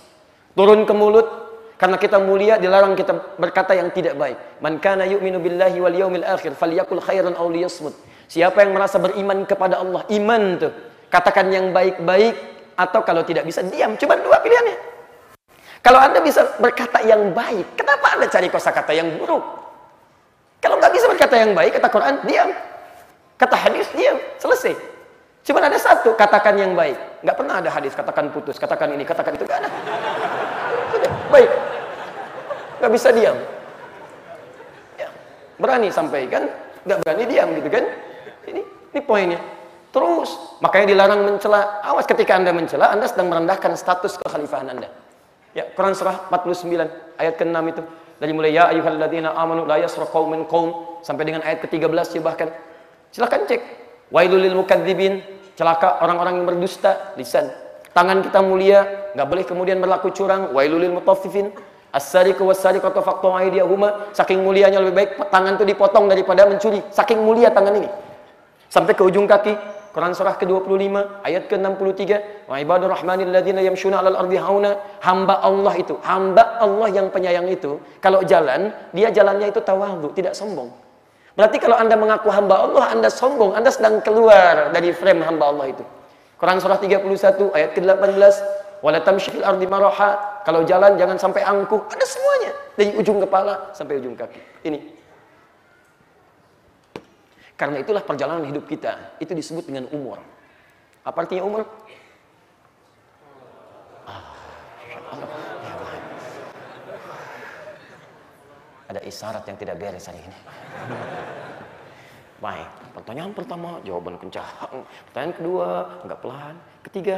Turun ke mulut karena kita mulia dilarang kita berkata yang tidak baik. Man kana yu'minu billahi wal yawmil akhir falyakul khairan aw liyasmut. Siapa yang merasa beriman kepada Allah, iman tuh. Katakan yang baik-baik atau kalau tidak bisa diam. Cuma dua pilihannya. Kalau Anda bisa berkata yang baik, kenapa Anda cari kosakata yang buruk? Kalau nggak bisa berkata yang baik, kata Quran, diam. Kata hadis, diam. Selesai. Cuma ada satu, katakan yang baik. Nggak pernah ada hadis, katakan putus, katakan ini, katakan itu. Nggak ada. Baik. Nggak bisa diam. Ya. Berani sampaikan, nggak berani diam gitu kan. Ini, ini poinnya. Terus, makanya dilarang mencela. Awas ketika Anda mencela, Anda sedang merendahkan status kekhalifahan Anda. Ya, Quran surah 49 ayat ke-6 itu. Dari mulai ya ayyuhalladzina amanu la yasra qaumin qaum sampai dengan ayat ke-13 ya bahkan. Silakan cek. Wailul lil mukadzibin, celaka orang-orang yang berdusta lisan. Tangan kita mulia, nggak boleh kemudian berlaku curang. Wailul lil mutaffifin, as-sariqu was-sariqatu faqtu aydiyahuma. Saking mulianya lebih baik tangan itu dipotong daripada mencuri. Saking mulia tangan ini. Sampai ke ujung kaki, Quran surah ke-25 ayat ke-63. Wa ibadur rahmanil ladzina yamshuna 'alal ardi hauna. Hamba Allah itu hamba Allah yang penyayang itu kalau jalan dia jalannya itu tawadhu tidak sombong. Berarti kalau Anda mengaku hamba Allah Anda sombong Anda sedang keluar dari frame hamba Allah itu. Quran surah 31 ayat ke-18 wala tamshi fil ardi maraha. Kalau jalan jangan sampai angkuh. Ada semuanya. Dari ujung kepala sampai ujung kaki. Ini karena itulah perjalanan hidup kita. Itu disebut dengan umur. Apa artinya umur? Ada isyarat yang tidak beres hari ini. Baik, pertanyaan pertama jawaban kencang. Pertanyaan kedua enggak pelan. Ketiga,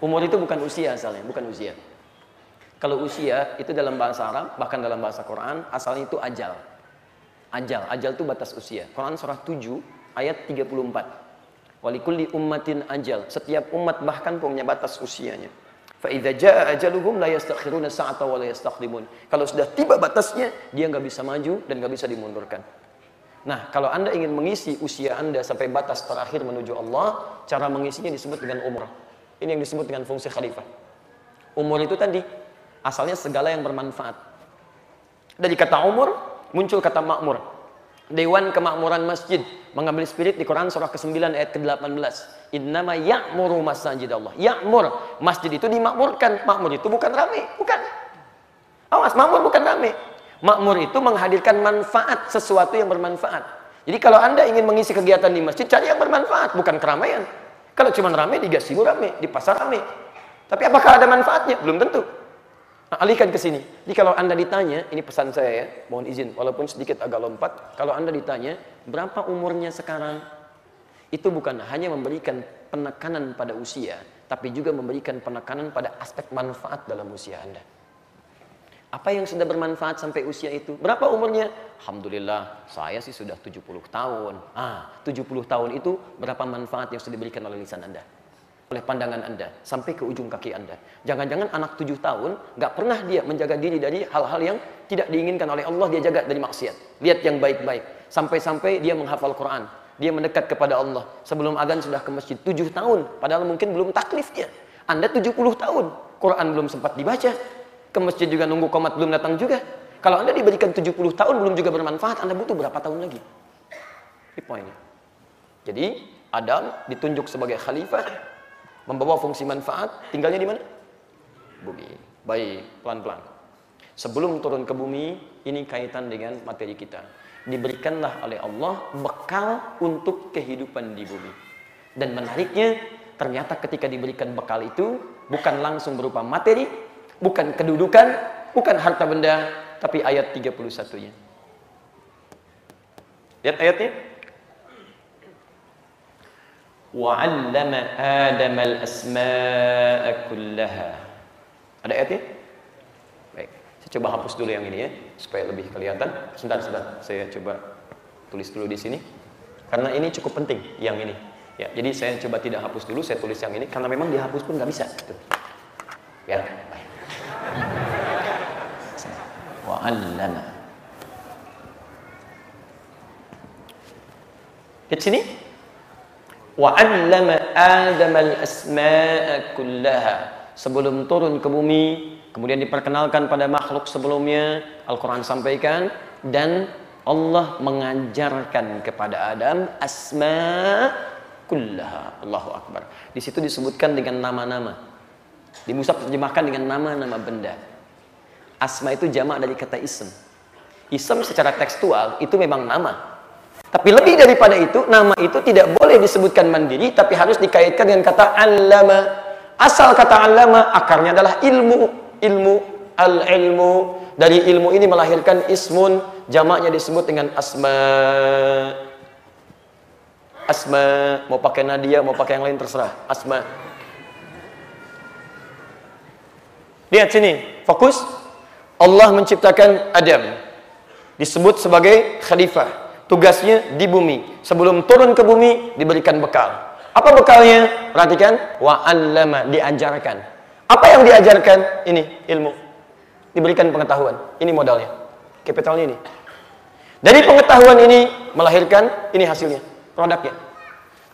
umur itu bukan usia asalnya, bukan usia. Kalau usia itu dalam bahasa Arab, bahkan dalam bahasa Quran, asalnya itu ajal. Ajal, ajal itu batas usia. Quran surah 7 ayat 34. Walikulli ummatin ajal. Setiap umat bahkan punya batas usianya. Fa idza jaa ajaluhum la yastakhiruna sa'ata wa la yastaqdimun. Kalau sudah tiba batasnya, dia nggak bisa maju dan nggak bisa dimundurkan. Nah, kalau Anda ingin mengisi usia Anda sampai batas terakhir menuju Allah, cara mengisinya disebut dengan umrah. Ini yang disebut dengan fungsi khalifah. Umur itu tadi asalnya segala yang bermanfaat. Dari kata umur muncul kata makmur. Dewan kemakmuran masjid. mengambil spirit di Quran surah ke-9 ayat ke-18. Innama ya'muru masjid Allah. Ya'mur. Masjid itu dimakmurkan. Makmur itu bukan rame, bukan. Awas, makmur bukan rame. Makmur itu menghadirkan manfaat, sesuatu yang bermanfaat. Jadi kalau Anda ingin mengisi kegiatan di masjid, cari yang bermanfaat, bukan keramaian. Kalau cuma rame, di gasibu rame, di pasar rame. Tapi apakah ada manfaatnya? Belum tentu. Alihkan ke sini. Jadi kalau Anda ditanya, ini pesan saya ya, mohon izin, walaupun sedikit agak lompat, kalau Anda ditanya, berapa umurnya sekarang? Itu bukan hanya memberikan penekanan pada usia, tapi juga memberikan penekanan pada aspek manfaat dalam usia Anda. Apa yang sudah bermanfaat sampai usia itu? Berapa umurnya? Alhamdulillah, saya sih sudah 70 tahun. Ah, 70 tahun itu berapa manfaat yang sudah diberikan oleh lisan Anda? Oleh pandangan Anda sampai ke ujung kaki Anda. Jangan-jangan anak tujuh tahun nggak pernah dia menjaga diri dari hal-hal yang tidak diinginkan oleh Allah dia jaga dari maksiat. Lihat yang baik-baik. Sampai-sampai dia menghafal Quran. Dia mendekat kepada Allah. Sebelum agan sudah ke masjid tujuh tahun. Padahal mungkin belum taklif dia. Anda tujuh puluh tahun. Quran belum sempat dibaca. Ke masjid juga nunggu komat belum datang juga. Kalau Anda diberikan 70 tahun belum juga bermanfaat, Anda butuh berapa tahun lagi? Ini poinnya. Jadi, Adam ditunjuk sebagai khalifah membawa fungsi manfaat, tinggalnya di mana? Bumi. Baik, pelan-pelan. Sebelum turun ke bumi, ini kaitan dengan materi kita. Diberikanlah oleh Allah bekal untuk kehidupan di bumi. Dan menariknya, ternyata ketika diberikan bekal itu, bukan langsung berupa materi, bukan kedudukan, bukan harta benda, tapi ayat 31-nya. Lihat ayatnya. وعلم آدم الأسماء كلها ada ayatnya? baik saya coba hapus dulu yang ini ya supaya lebih kelihatan sebentar sebentar saya coba tulis dulu di sini karena ini cukup penting yang ini ya jadi saya coba tidak hapus dulu saya tulis yang ini karena memang dihapus pun nggak bisa gitu. ya baik wa'allama lihat sini wa 'allama Adam al-asma'a kullaha. Sebelum turun ke bumi, kemudian diperkenalkan pada makhluk sebelumnya, Al-Qur'an sampaikan dan Allah mengajarkan kepada Adam asma kullaha. Allahu akbar. Di situ disebutkan dengan nama-nama. Di Musa terjemahkan dengan nama-nama benda. Asma itu jamak dari kata ism. Ism secara tekstual itu memang nama, tapi lebih daripada itu, nama itu tidak boleh disebutkan mandiri, tapi harus dikaitkan dengan kata allama. Asal kata allama, akarnya adalah ilmu. Ilmu, al-ilmu. Dari ilmu ini melahirkan ismun, jamaknya disebut dengan asma. Asma, mau pakai Nadia, mau pakai yang lain terserah. Asma. Lihat sini, fokus. Allah menciptakan Adam. Disebut sebagai khalifah tugasnya di bumi. Sebelum turun ke bumi diberikan bekal. Apa bekalnya? Perhatikan, wa allama diajarkan. Apa yang diajarkan? Ini ilmu. Diberikan pengetahuan. Ini modalnya. Kapitalnya ini. Dari pengetahuan ini melahirkan ini hasilnya, produknya.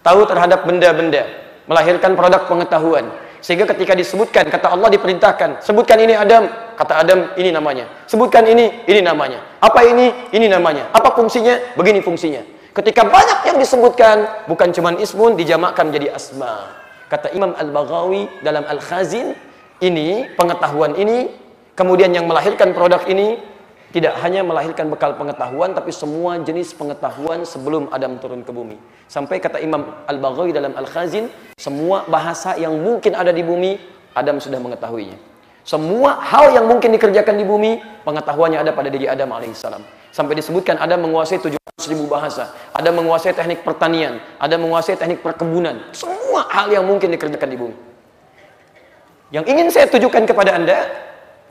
Tahu terhadap benda-benda, melahirkan produk pengetahuan. Sehingga ketika disebutkan, kata Allah diperintahkan, sebutkan ini Adam, kata Adam ini namanya. Sebutkan ini, ini namanya. Apa ini? Ini namanya. Apa fungsinya? Begini fungsinya. Ketika banyak yang disebutkan, bukan cuma ismun, dijamakkan menjadi asma. Kata Imam Al-Baghawi dalam Al-Khazin, ini, pengetahuan ini, kemudian yang melahirkan produk ini, tidak hanya melahirkan bekal pengetahuan, tapi semua jenis pengetahuan sebelum Adam turun ke bumi. Sampai kata Imam Al-Baghawi dalam Al-Khazin, semua bahasa yang mungkin ada di bumi, Adam sudah mengetahuinya. Semua hal yang mungkin dikerjakan di bumi, pengetahuannya ada pada diri Adam alaihissalam. Sampai disebutkan Adam menguasai 700 ribu bahasa. Ada menguasai teknik pertanian. Ada menguasai teknik perkebunan. Semua hal yang mungkin dikerjakan di bumi. Yang ingin saya tujukan kepada Anda,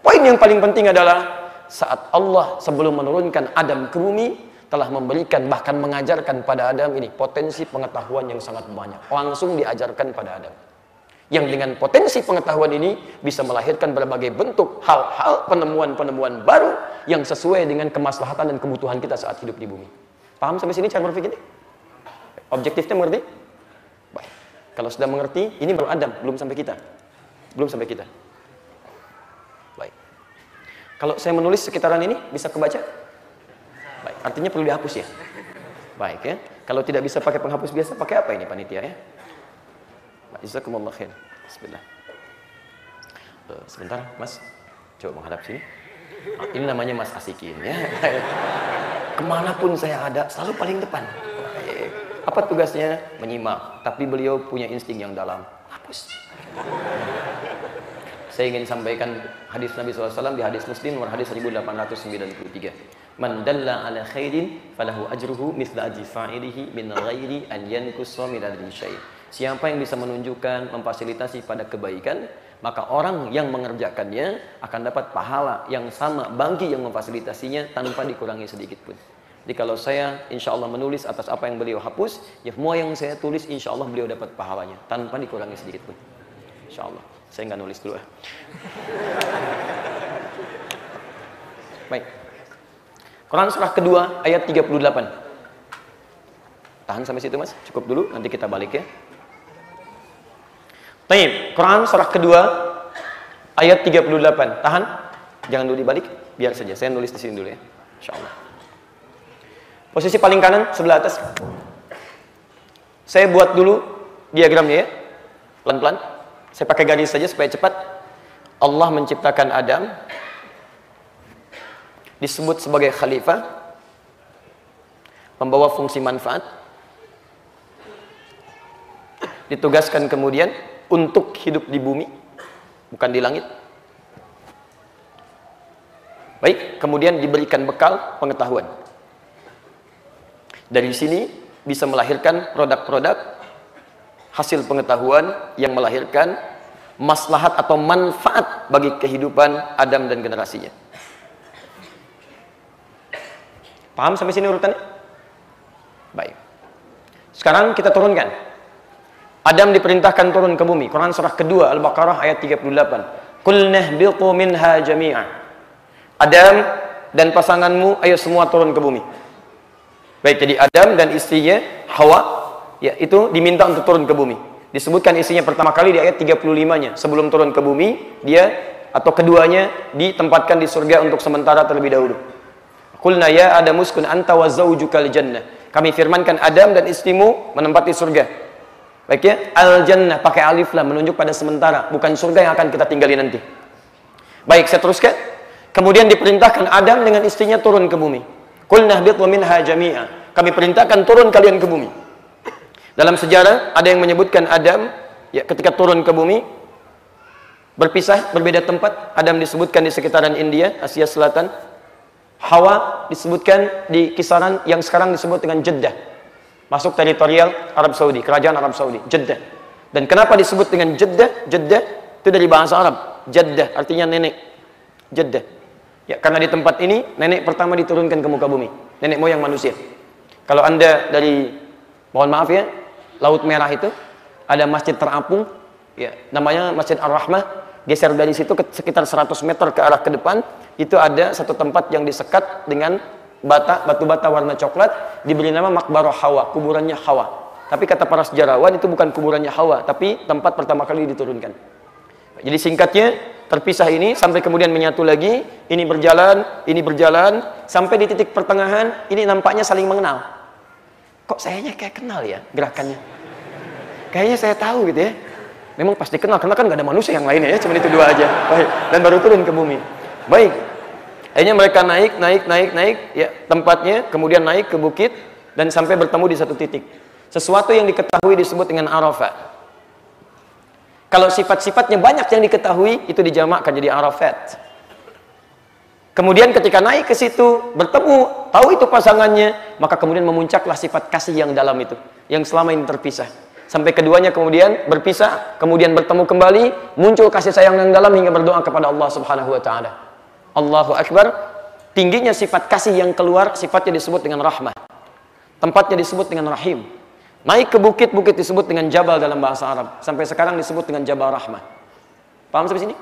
poin yang paling penting adalah saat Allah sebelum menurunkan Adam ke bumi, telah memberikan bahkan mengajarkan pada Adam ini potensi pengetahuan yang sangat banyak. Langsung diajarkan pada Adam yang dengan potensi pengetahuan ini bisa melahirkan berbagai bentuk hal-hal penemuan-penemuan baru yang sesuai dengan kemaslahatan dan kebutuhan kita saat hidup di bumi. Paham sampai sini cara berpikir ini? Objektifnya mengerti? Baik. Kalau sudah mengerti, ini baru Adam, belum sampai kita. Belum sampai kita. Baik. Kalau saya menulis sekitaran ini, bisa kebaca? Baik, artinya perlu dihapus ya? Baik ya. Kalau tidak bisa pakai penghapus biasa, pakai apa ini panitia ya? Jazakumullah khair. Bismillah. Uh, sebentar, Mas. Coba menghadap sini. Ah, ini namanya Mas Asikin ya. Ke mana pun saya ada, selalu paling depan. Apa tugasnya? Menyimak. Tapi beliau punya insting yang dalam. Hapus. Saya ingin sampaikan hadis Nabi SAW di hadis Muslim nomor hadis 1893. Man dalla ala khairin falahu ajruhu mithla ajri fa'ilihi min ghairi an yankusa min adri syai'. Siapa yang bisa menunjukkan, memfasilitasi pada kebaikan, maka orang yang mengerjakannya akan dapat pahala yang sama bagi yang memfasilitasinya tanpa dikurangi sedikit pun. Jadi kalau saya insya Allah menulis atas apa yang beliau hapus, ya semua yang saya tulis insya Allah beliau dapat pahalanya tanpa dikurangi sedikit pun. Insya Allah. Saya nggak nulis dulu ya. Baik. Quran surah kedua ayat 38. Tahan sampai situ mas, cukup dulu, nanti kita balik ya. Taib, Quran surah kedua ayat 38. Tahan, jangan dulu dibalik, biar saja. Saya nulis di sini dulu ya. Insya Allah. Posisi paling kanan sebelah atas. Saya buat dulu diagramnya ya, pelan-pelan. Saya pakai garis saja supaya cepat. Allah menciptakan Adam disebut sebagai khalifah membawa fungsi manfaat ditugaskan kemudian untuk hidup di bumi bukan di langit baik kemudian diberikan bekal pengetahuan dari sini bisa melahirkan produk-produk hasil pengetahuan yang melahirkan maslahat atau manfaat bagi kehidupan Adam dan generasinya. Paham sampai sini urutannya? Baik. Sekarang kita turunkan. Adam diperintahkan turun ke bumi. Quran surah kedua Al-Baqarah ayat 38. Qul nahbitu minha jami'a. Adam dan pasanganmu ayo semua turun ke bumi. Baik, jadi Adam dan istrinya Hawa ya itu diminta untuk turun ke bumi. Disebutkan isinya pertama kali di ayat 35-nya. Sebelum turun ke bumi, dia atau keduanya ditempatkan di surga untuk sementara terlebih dahulu. Qulna ya Adam uskun anta wa zaujukal jannah. Kami firmankan Adam dan istrimu menempati surga. Baik ya, al jannah pakai alif lah menunjuk pada sementara, bukan surga yang akan kita tinggali nanti. Baik, saya teruskan. Kemudian diperintahkan Adam dengan istrinya turun ke bumi. Qulna bitu minha jami'a. Kami perintahkan turun kalian ke bumi. Dalam sejarah ada yang menyebutkan Adam ya ketika turun ke bumi berpisah berbeda tempat. Adam disebutkan di sekitaran India, Asia Selatan. Hawa disebutkan di kisaran yang sekarang disebut dengan Jeddah. Masuk teritorial Arab Saudi, kerajaan Arab Saudi, Jeddah. Dan kenapa disebut dengan Jeddah? Jeddah itu dari bahasa Arab. Jeddah artinya nenek. Jeddah. Ya, karena di tempat ini nenek pertama diturunkan ke muka bumi. Nenek moyang manusia. Kalau Anda dari mohon maaf ya, Laut Merah itu ada masjid terapung ya namanya Masjid Ar-Rahmah. Geser dari situ ke sekitar 100 meter ke arah ke depan itu ada satu tempat yang disekat dengan bata batu bata warna coklat diberi nama Makbaro Hawa kuburannya Hawa. Tapi kata para sejarawan itu bukan kuburannya Hawa tapi tempat pertama kali diturunkan. Jadi singkatnya terpisah ini sampai kemudian menyatu lagi ini berjalan ini berjalan sampai di titik pertengahan ini nampaknya saling mengenal kok sayanya kayak kenal ya gerakannya? Kayaknya saya tahu gitu ya. Memang pasti kenal karena kan gak ada manusia yang lainnya ya cuma itu dua aja. Baik dan baru turun ke bumi. Baik akhirnya mereka naik naik naik naik ya tempatnya kemudian naik ke bukit dan sampai bertemu di satu titik. Sesuatu yang diketahui disebut dengan arafat kalau sifat-sifatnya banyak yang diketahui itu dijamakkan jadi arafat Kemudian ketika naik ke situ, bertemu, tahu itu pasangannya, maka kemudian memuncaklah sifat kasih yang dalam itu, yang selama ini terpisah. Sampai keduanya kemudian berpisah, kemudian bertemu kembali, muncul kasih sayang yang dalam hingga berdoa kepada Allah Subhanahu wa taala. Allahu akbar. Tingginya sifat kasih yang keluar, sifatnya disebut dengan rahmah. Tempatnya disebut dengan rahim. Naik ke bukit-bukit disebut dengan jabal dalam bahasa Arab. Sampai sekarang disebut dengan jabal rahmah. Paham sampai sini?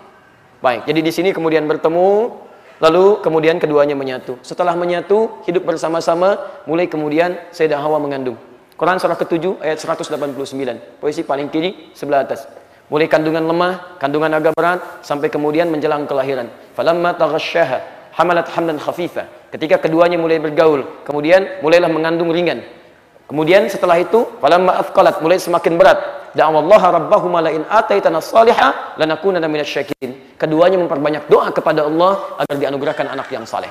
Baik, jadi di sini kemudian bertemu Lalu kemudian keduanya menyatu. Setelah menyatu, hidup bersama-sama, mulai kemudian Sayyidah Hawa mengandung. Quran surah ke-7 ayat 189. Posisi paling kiri sebelah atas. Mulai kandungan lemah, kandungan agak berat sampai kemudian menjelang kelahiran. Falamma taghasyaha hamalat hamdan khafifa. Ketika keduanya mulai bergaul, kemudian mulailah mengandung ringan. Kemudian setelah itu, falamma athqalat mulai semakin berat. Da'awallaha rabbahuma la in ataitana salihah lanakunanna minasyakirin. Keduanya memperbanyak doa kepada Allah agar dianugerahkan anak yang saleh.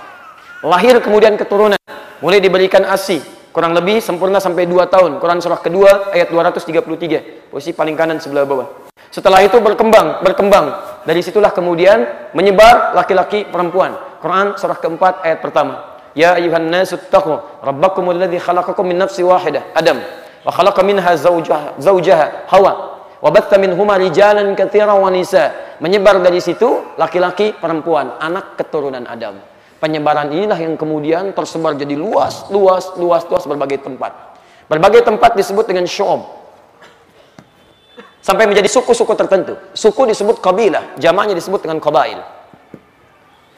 Lahir kemudian keturunan, mulai diberikan ASI, kurang lebih sempurna sampai 2 tahun. Quran surah kedua ayat 233, posisi paling kanan sebelah bawah. Setelah itu berkembang, berkembang. Dari situlah kemudian menyebar laki-laki perempuan. Quran surah keempat ayat pertama. Ya ayuhan nasu taqu rabbakumul ladzi khalaqakum min nafsin wahidah Adam wa khalaqa minha zawjaha zawjaha Hawa wa batta minhuma rijalan menyebar dari situ laki-laki perempuan. Anak keturunan Adam. Penyebaran inilah yang kemudian tersebar jadi luas luas luas luas berbagai tempat. Berbagai tempat disebut dengan syu'ub. Sampai menjadi suku-suku tertentu. Suku disebut kabilah jamaknya disebut dengan qabail.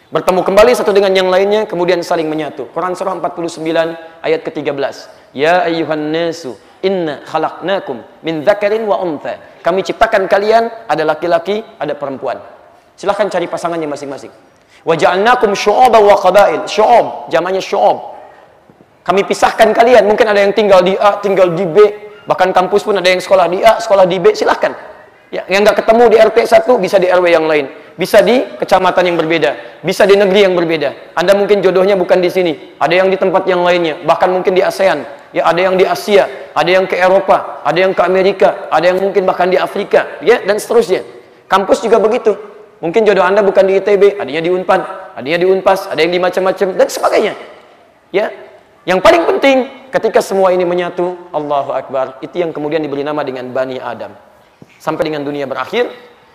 Bertemu kembali satu dengan yang lainnya kemudian saling menyatu. Quran surah 49 ayat ke-13 ya ayyuhan nasu inna khalaqnakum min dzakarin wa untha. Kami ciptakan kalian ada laki-laki ada perempuan. Silahkan cari pasangannya masing-masing. Wa ja'alnakum syu'uban wa qabail. Syu'ub jamaknya syu'ub kami pisahkan kalian. Mungkin ada yang tinggal di A tinggal di B. Bahkan kampus pun ada yang sekolah di A sekolah di B. Silahkan ya, yang nggak ketemu di RT 1 bisa di RW yang lain. Bisa di kecamatan yang berbeda, bisa di negeri yang berbeda. Anda mungkin jodohnya bukan di sini, ada yang di tempat yang lainnya, bahkan mungkin di ASEAN, ya ada yang di Asia, ada yang ke Eropa, ada yang ke Amerika, ada yang mungkin bahkan di Afrika, ya dan seterusnya. Kampus juga begitu. Mungkin jodoh Anda bukan di ITB, adanya di Unpad, adanya di Unpas, ada yang di macam-macam dan sebagainya. Ya. Yang paling penting ketika semua ini menyatu, Allahu Akbar, itu yang kemudian diberi nama dengan Bani Adam. Sampai dengan dunia berakhir,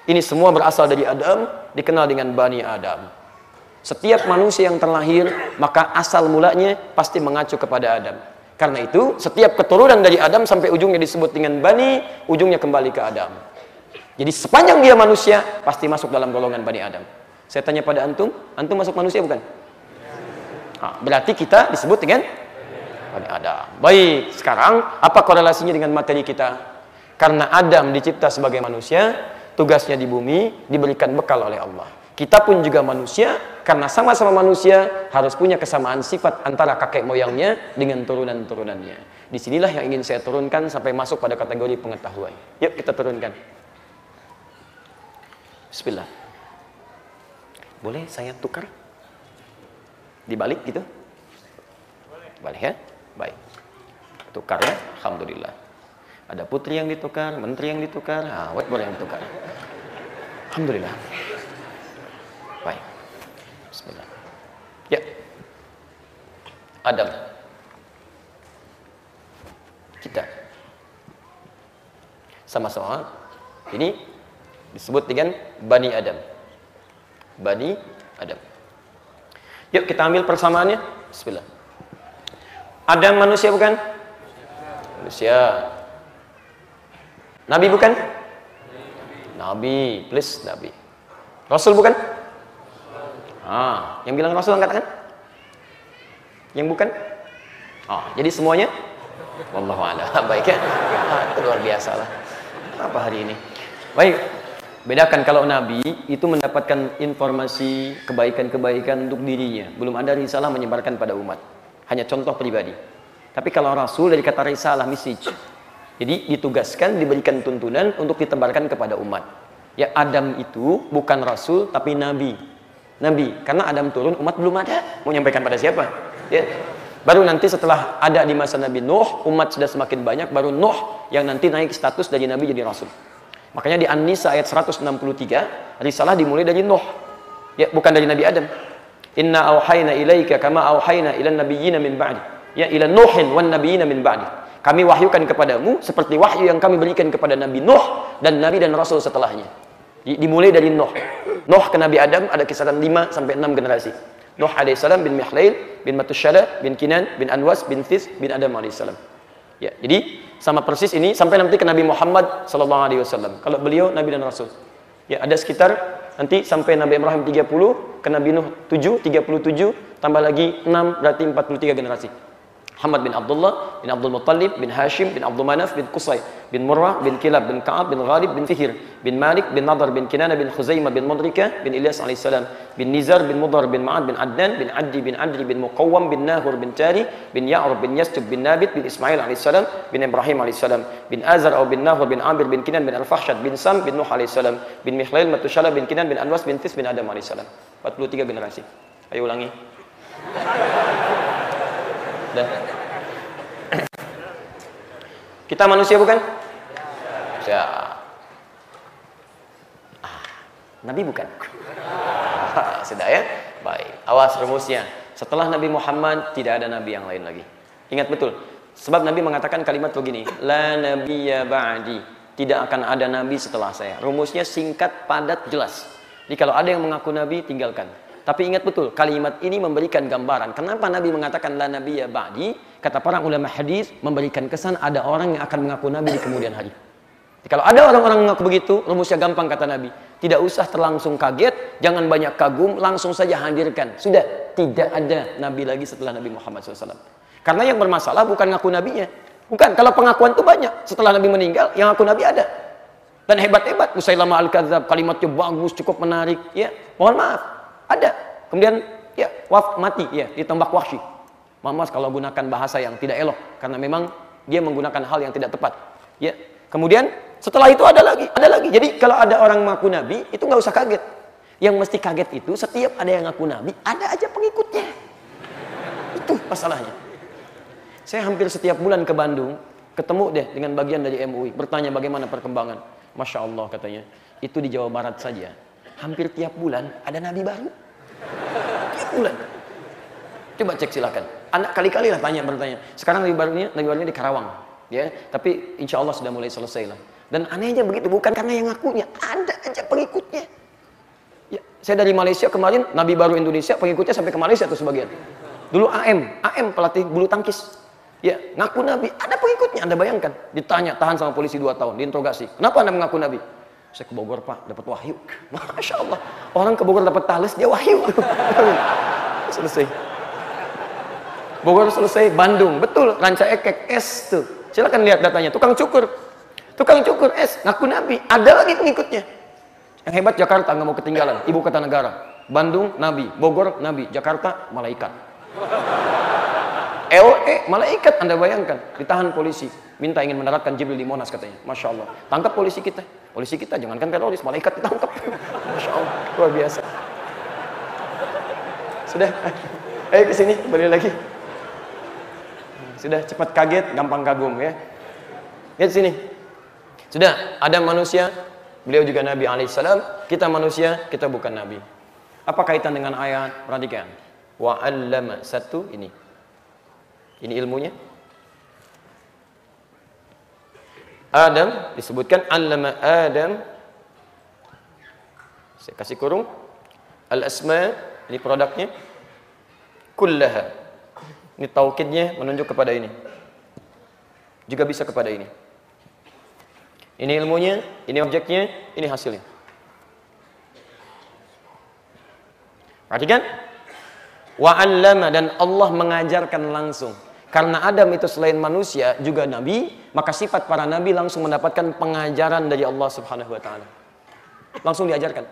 ini semua berasal dari Adam, dikenal dengan Bani Adam. Setiap manusia yang terlahir, maka asal mulanya pasti mengacu kepada Adam. Karena itu, setiap keturunan dari Adam sampai ujungnya disebut dengan Bani, ujungnya kembali ke Adam. Jadi sepanjang dia manusia, pasti masuk dalam golongan Bani Adam. Saya tanya pada Antum, Antum masuk manusia bukan? Nah, berarti kita disebut dengan Bani Adam. Baik, sekarang apa korelasinya dengan materi kita? Karena Adam dicipta sebagai manusia, tugasnya di bumi diberikan bekal oleh Allah. Kita pun juga manusia, karena sama-sama manusia harus punya kesamaan sifat antara kakek moyangnya dengan turunan-turunannya. Di sinilah yang ingin saya turunkan sampai masuk pada kategori pengetahuan. Yuk kita turunkan. Bismillah. Boleh saya tukar? Dibalik gitu? Balik ya? Baik. Tukar ya? Alhamdulillah. Ada putri yang ditukar, menteri yang ditukar, ah, boleh yang ditukar. Alhamdulillah. Bismillah. Ya. Adam. Kita. Sama-sama. Ini disebut dengan Bani Adam. Bani Adam. Yuk kita ambil persamaannya. Bismillah. Adam manusia bukan? Manusia. Nabi bukan? Nabi, please Nabi. Rasul bukan? Ah, yang bilang Rasul angkat tangan? Yang bukan? Oh, jadi semuanya? Wallahu a'lam. Baik ya. Ah, luar biasa lah. Apa hari ini? Baik. Bedakan kalau Nabi itu mendapatkan informasi kebaikan-kebaikan untuk dirinya. Belum ada risalah menyebarkan pada umat. Hanya contoh pribadi. Tapi kalau Rasul dari kata risalah, message. Jadi ditugaskan, diberikan tuntunan untuk ditebarkan kepada umat. Ya Adam itu bukan rasul tapi nabi. Nabi, karena Adam turun umat belum ada. Mau nyampaikan pada siapa? Ya. Baru nanti setelah ada di masa Nabi Nuh, umat sudah semakin banyak, baru Nuh yang nanti naik status dari nabi jadi rasul. Makanya di An-Nisa ayat 163, risalah dimulai dari Nuh. Ya, bukan dari Nabi Adam. Inna auhayna ilaika kama auhayna ila nabiyyina min ba'di. Ya, ila Nuhin wan nabiyyina min ba'di. Kami wahyukan kepadamu seperti wahyu yang kami berikan kepada Nabi Nuh dan Nabi dan Rasul setelahnya. Dimulai dari Nuh. Nuh ke Nabi Adam ada kisaran 5 sampai 6 generasi. Nuh alaihissalam bin Mihlail bin Matusyada bin Kinan bin Anwas bin This bin Adam alaihissalam. Ya, jadi sama persis ini sampai nanti ke Nabi Muhammad sallallahu alaihi wasallam. Kalau beliau Nabi dan Rasul. Ya, ada sekitar nanti sampai Nabi Ibrahim 30, ke Nabi Nuh 7, 37, tambah lagi 6 berarti 43 generasi. Muhammad bin Abdullah bin Abdul Muttalib bin Hashim bin Abdul Manaf bin Qusay bin Murrah bin Kilab bin Ka'ab bin Ghalib bin Fihir bin Malik bin Nadar bin Kinana bin Khuzaimah bin Mudrika bin Ilyas alaihissalam bin Nizar bin Mudar bin Ma'ad bin Adnan bin Addi bin Adri bin Muqawwam bin Nahur bin Tari bin Ya'rub bin Yastub bin Nabit bin Ismail alaihissalam bin Ibrahim alaihissalam bin Azar atau bin Nahur bin Amir bin Kinan bin Al-Fahsyad bin Sam bin Nuh alaihissalam bin Mikhlail Matushala bin Kinan bin Anwas bin Tis bin Adam alaihissalam 43 generasi ayo ulangi Dah. Kita manusia bukan? Ya. Ah, Nabi bukan? Sudah ya? Baik. Awas rumusnya. Setelah Nabi Muhammad tidak ada nabi yang lain lagi. Ingat betul. Sebab Nabi mengatakan kalimat begini, la nabiyya ba'di. Tidak akan ada nabi setelah saya. Rumusnya singkat, padat, jelas. Jadi kalau ada yang mengaku nabi, tinggalkan. Tapi ingat betul, kalimat ini memberikan gambaran. Kenapa Nabi mengatakan la nabiyya ba'di? Kata para ulama hadis memberikan kesan ada orang yang akan mengaku Nabi di kemudian hari. Kalau ada orang-orang mengaku begitu, rumusnya gampang kata Nabi. Tidak usah terlangsung kaget, jangan banyak kagum, langsung saja hadirkan. Sudah, tidak ada Nabi lagi setelah Nabi Muhammad SAW. Karena yang bermasalah bukan ngaku Nabinya. Bukan, kalau pengakuan itu banyak. Setelah Nabi meninggal, yang ngaku Nabi ada. Dan hebat-hebat, Musailamah Al-Kadzab, kalimatnya bagus, cukup menarik. Ya, mohon maaf, ada. Kemudian ya waf mati ya ditembak wahsy. Mamas kalau gunakan bahasa yang tidak elok karena memang dia menggunakan hal yang tidak tepat. Ya. Kemudian setelah itu ada lagi, ada lagi. Jadi kalau ada orang mengaku nabi itu nggak usah kaget. Yang mesti kaget itu setiap ada yang ngaku nabi ada aja pengikutnya. Itu masalahnya. Saya hampir setiap bulan ke Bandung ketemu deh dengan bagian dari MUI bertanya bagaimana perkembangan. Masya Allah katanya itu di Jawa Barat saja hampir tiap bulan ada nabi baru. Tiap bulan. Coba cek silakan. Anak kali-kali lah tanya bertanya. Sekarang nabi barunya nabi barunya di Karawang, ya. Tapi insya Allah sudah mulai selesai lah. Dan anehnya begitu bukan karena yang ngakunya, ada aja pengikutnya. Ya, saya dari Malaysia kemarin nabi baru Indonesia pengikutnya sampai ke Malaysia tuh sebagian. Dulu AM, AM pelatih bulu tangkis. Ya, ngaku nabi, ada pengikutnya. Anda bayangkan, ditanya tahan sama polisi dua tahun, diinterogasi. Kenapa Anda mengaku nabi? Saya ke Bogor pak, dapat wahyu. Masya Allah. Orang ke Bogor dapat talis, dia wahyu. selesai. Bogor selesai, Bandung. Betul, ranca ekek, S tuh. Silakan lihat datanya. Tukang cukur. Tukang cukur, S. Ngaku Nabi. Ada lagi pengikutnya. Yang hebat Jakarta, nggak mau ketinggalan. Ibu kota negara. Bandung, Nabi. Bogor, Nabi. Jakarta, malaikat. LE, malaikat Anda bayangkan. Ditahan polisi. Minta ingin meneratkan Jibril di Monas katanya. Masya Allah. Tangkap polisi kita. Polisi kita jangankan teroris, malaikat ditangkap. Masya Allah, luar biasa. Sudah, ayo ke sini, kembali lagi. Sudah cepat kaget, gampang kagum ya. Lihat sini. Sudah, ada manusia, beliau juga Nabi alaihissalam, kita manusia, kita bukan Nabi. Apa kaitan dengan ayat? Perhatikan. Wa allama satu ini. Ini ilmunya. Adam disebutkan allama Adam. Saya kasih kurung. Al asma ini produknya. Kullaha. Ini taukidnya menunjuk kepada ini. Juga bisa kepada ini. Ini ilmunya ini objeknya ini hasilnya. Perhatikan. Wa allama dan Allah mengajarkan langsung karena Adam itu selain manusia juga nabi, maka sifat para nabi langsung mendapatkan pengajaran dari Allah Subhanahu wa taala. Langsung diajarkan.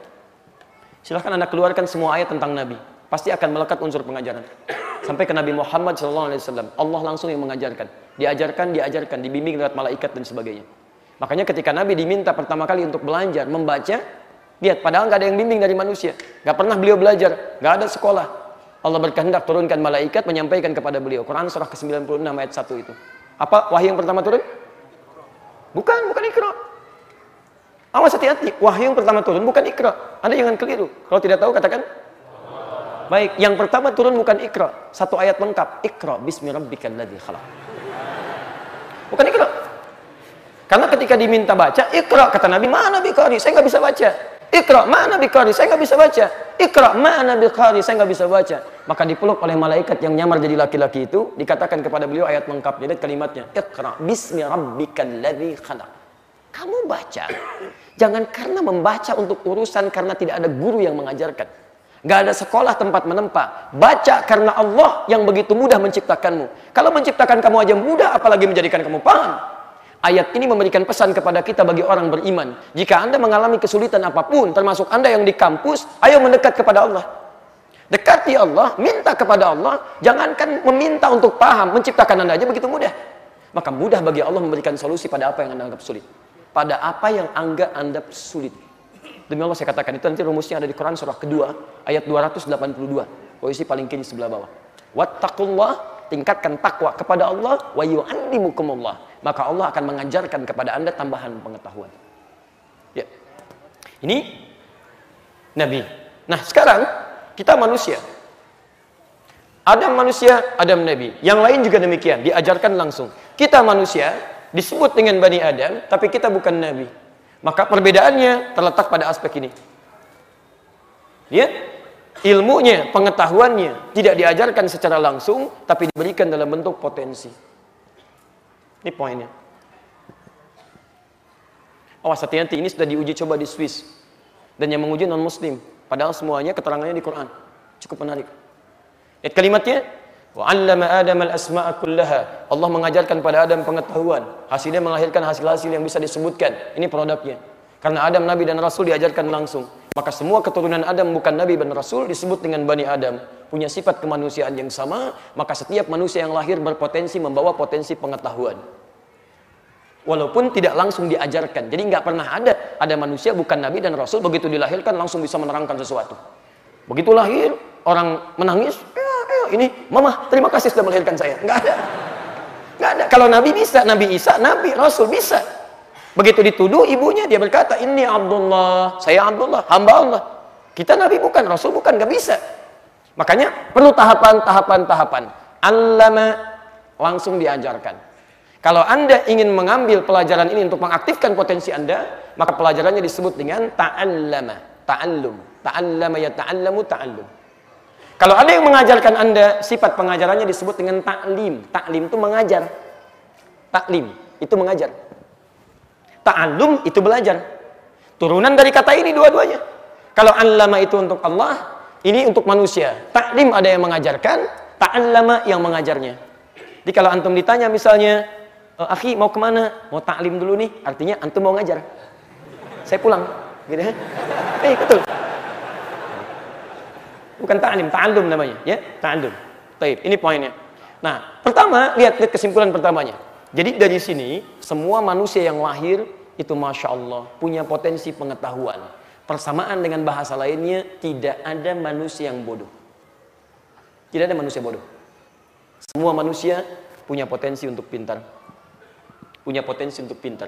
Silahkan Anda keluarkan semua ayat tentang nabi, pasti akan melekat unsur pengajaran. Sampai ke Nabi Muhammad SAW, Allah langsung yang mengajarkan. Diajarkan, diajarkan, dibimbing lewat malaikat dan sebagainya. Makanya ketika Nabi diminta pertama kali untuk belajar, membaca, lihat padahal nggak ada yang bimbing dari manusia, nggak pernah beliau belajar, nggak ada sekolah, Allah berkehendak turunkan malaikat menyampaikan kepada beliau. Quran surah ke-96 ayat 1 itu. Apa wahyu yang pertama turun? Bukan, bukan ikra. Awas hati-hati, wahyu yang pertama turun bukan ikra. Anda jangan keliru. Kalau tidak tahu katakan Baik, yang pertama turun bukan ikra. Satu ayat lengkap. Ikra bismi rabbikal ladzi khalaq. Bukan ikra. Karena ketika diminta baca, ikra kata Nabi, "Mana Nabi Qari? Saya nggak bisa baca." Ikra, mana bikari? Saya nggak bisa baca. Ikra, mana bikari? Saya nggak bisa baca. Maka dipeluk oleh malaikat yang nyamar jadi laki-laki itu, dikatakan kepada beliau ayat lengkap. Jadi kalimatnya, Ikra, bismi rabbikal ladzi khalaq. Kamu baca. Jangan karena membaca untuk urusan karena tidak ada guru yang mengajarkan. Gak ada sekolah tempat menempa. Baca karena Allah yang begitu mudah menciptakanmu. Kalau menciptakan kamu aja mudah, apalagi menjadikan kamu paham. Ayat ini memberikan pesan kepada kita bagi orang beriman. Jika Anda mengalami kesulitan apa pun, termasuk Anda yang di kampus, ayo mendekat kepada Allah. Dekati Allah, minta kepada Allah, jangankan meminta untuk paham, menciptakan Anda aja begitu mudah. Maka mudah bagi Allah memberikan solusi pada apa yang Anda anggap sulit. Pada apa yang anggap Anda sulit. Demi Allah saya katakan itu nanti rumusnya ada di Quran surah kedua ayat 282. Posisi paling kiri sebelah bawah. Wattaqullah tingkatkan takwa kepada Allah wa yu'allimukumullah. Maka Allah akan mengajarkan kepada Anda tambahan pengetahuan. Ya. Ini nabi. Nah, sekarang kita manusia. Adam manusia, Adam nabi. Yang lain juga demikian, diajarkan langsung. Kita manusia disebut dengan Bani Adam, tapi kita bukan nabi. Maka perbedaannya terletak pada aspek ini. Ya, ilmunya, pengetahuannya tidak diajarkan secara langsung, tapi diberikan dalam bentuk potensi. Ini poinnya. Awas hati-hati, ini sudah diuji coba di Swiss. Dan yang menguji non-muslim. Padahal semuanya keterangannya di Quran. Cukup menarik. Ayat kalimatnya, Wa 'allama Adam al-asma'a kullaha. Allah mengajarkan pada Adam pengetahuan. Hasilnya melahirkan hasil-hasil yang bisa disebutkan. Ini produknya. Karena Adam nabi dan rasul diajarkan langsung. Maka semua keturunan Adam bukan nabi dan rasul disebut dengan Bani Adam. Punya sifat kemanusiaan yang sama, maka setiap manusia yang lahir berpotensi membawa potensi pengetahuan. Walaupun tidak langsung diajarkan. Jadi nggak pernah ada ada manusia bukan nabi dan rasul begitu dilahirkan langsung bisa menerangkan sesuatu. Begitu lahir, orang menangis, ini mama terima kasih sudah melahirkan saya nggak ada nggak ada kalau Nabi bisa Nabi Isa Nabi Rasul bisa begitu dituduh ibunya dia berkata ini Abdullah saya Abdullah hamba Allah kita Nabi bukan Rasul bukan nggak bisa makanya perlu tahapan tahapan tahapan allama langsung diajarkan kalau anda ingin mengambil pelajaran ini untuk mengaktifkan potensi anda maka pelajarannya disebut dengan ta'allama ta'allum ta'allama ya ta'allamu ta'allum kalau ada yang mengajarkan Anda, sifat pengajarannya disebut dengan taklim. Taklim itu mengajar. Taklim itu mengajar. Ta'allum itu belajar. Turunan dari kata ini dua-duanya. Kalau allama itu untuk Allah, ini untuk manusia. Taklim ada yang mengajarkan, ta'allama yang mengajarnya. Jadi kalau antum ditanya misalnya, e, akhi mau ke mana? Mau taklim dulu nih, artinya antum mau ngajar. Saya pulang. Gitu ya. Eh, betul. Bukan ta'lim, ta'allum namanya, ya, ta'allum. Baik, ini poinnya. Nah, pertama, lihat, lihat kesimpulan pertamanya. Jadi dari sini, semua manusia yang lahir itu Masya Allah, punya potensi pengetahuan. Persamaan dengan bahasa lainnya, tidak ada manusia yang bodoh. Tidak ada manusia bodoh. Semua manusia punya potensi untuk pintar. Punya potensi untuk pintar.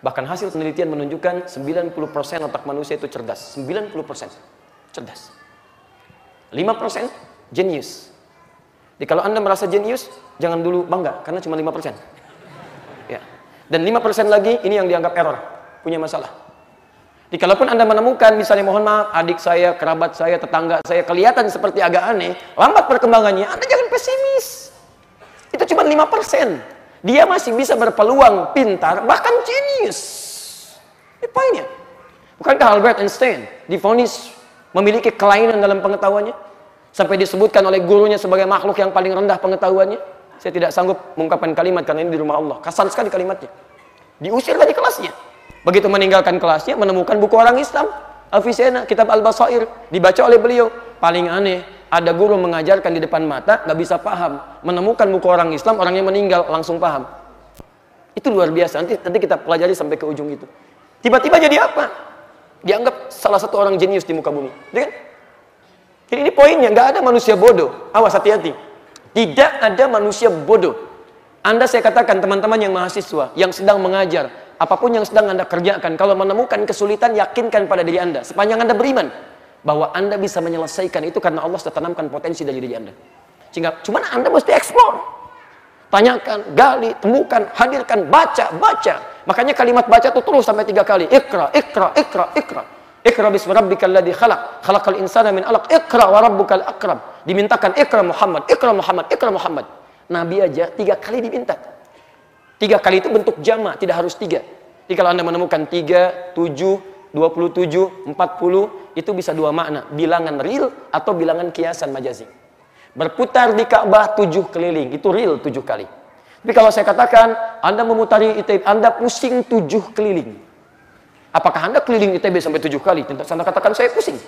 Bahkan hasil penelitian menunjukkan 90% otak manusia itu cerdas. 90% cerdas. 5% jenius. Jadi kalau Anda merasa jenius, jangan dulu bangga karena cuma 5%. Ya. Dan 5% lagi ini yang dianggap error, punya masalah. Jadi kalaupun Anda menemukan misalnya mohon maaf adik saya, kerabat saya, tetangga saya kelihatan seperti agak aneh, lambat perkembangannya, Anda jangan pesimis. Itu cuma 5%. Dia masih bisa berpeluang pintar, bahkan jenius. Ini. Bukankah Albert Einstein difonis memiliki kelainan dalam pengetahuannya sampai disebutkan oleh gurunya sebagai makhluk yang paling rendah pengetahuannya saya tidak sanggup mengungkapkan kalimat karena ini di rumah Allah. Kasar sekali kalimatnya. Diusir dari kelasnya. Begitu meninggalkan kelasnya menemukan buku orang Islam. Avicenna, kitab Al-Basair. Dibaca oleh beliau. Paling aneh ada guru mengajarkan di depan mata nggak bisa paham. Menemukan buku orang Islam orangnya meninggal langsung paham. Itu luar biasa. Nanti nanti kita pelajari sampai ke ujung itu. Tiba-tiba jadi apa? Dianggap salah satu orang jenius di muka bumi. Ya kan? Jadi ini poinnya, nggak ada manusia bodoh. Awas hati-hati. Tidak ada manusia bodoh. Anda saya katakan teman-teman yang mahasiswa, yang sedang mengajar, apa pun yang sedang Anda kerjakan, kalau menemukan kesulitan, yakinkan pada diri Anda. Sepanjang Anda beriman, bahwa Anda bisa menyelesaikan itu karena Allah sudah tanamkan potensi dari diri Anda. Sehingga cuman Anda mesti explore. Tanyakan, gali, temukan, hadirkan, baca, baca. Makanya kalimat baca itu terus sampai tiga kali. Ikra, ikra, ikra, ikra. Ikra bismi rabbikal ladzi khalaq. Khalaqal insana min alaq. Ikra wa rabbukal akram. Dimintakan ikra Muhammad, ikra Muhammad, ikra Muhammad. Nabi aja tiga kali diminta. Tiga kali itu bentuk jama, tidak harus tiga. Jadi kalau anda menemukan tiga, tujuh, 27, 40 itu bisa dua makna, bilangan real atau bilangan kiasan majazi. Berputar di Ka'bah tujuh keliling, itu real tujuh kali. Tapi kalau saya katakan, Anda memutari Anda pusing tujuh keliling. Apakah Anda keliling ITB sampai tujuh kali? Tidak, Anda katakan saya pusing.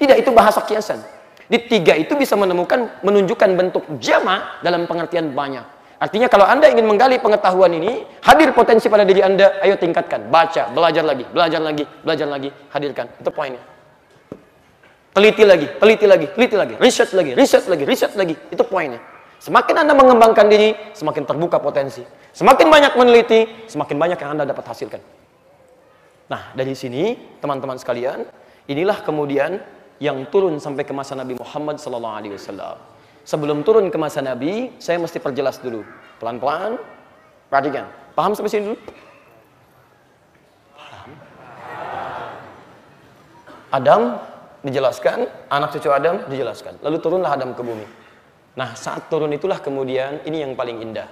Tidak, itu bahasa kiasan. Di tiga itu bisa menemukan, menunjukkan bentuk jama dalam pengertian banyak. Artinya kalau Anda ingin menggali pengetahuan ini, hadir potensi pada diri Anda, ayo tingkatkan, baca, belajar lagi, belajar lagi, belajar lagi, hadirkan. Itu poinnya. Teliti lagi, teliti lagi, teliti lagi, riset lagi, riset lagi, riset lagi. Itu poinnya. Semakin Anda mengembangkan diri, semakin terbuka potensi. Semakin banyak meneliti, semakin banyak yang Anda dapat hasilkan. Nah, dari sini, teman-teman sekalian, inilah kemudian yang turun sampai ke masa Nabi Muhammad SAW. Sebelum turun ke masa Nabi, saya mesti perjelas dulu. Pelan-pelan, perhatikan. Paham sampai sini dulu? Paham. Adam dijelaskan, anak cucu Adam dijelaskan. Lalu turunlah Adam ke bumi. Nah, saat turun itulah kemudian ini yang paling indah.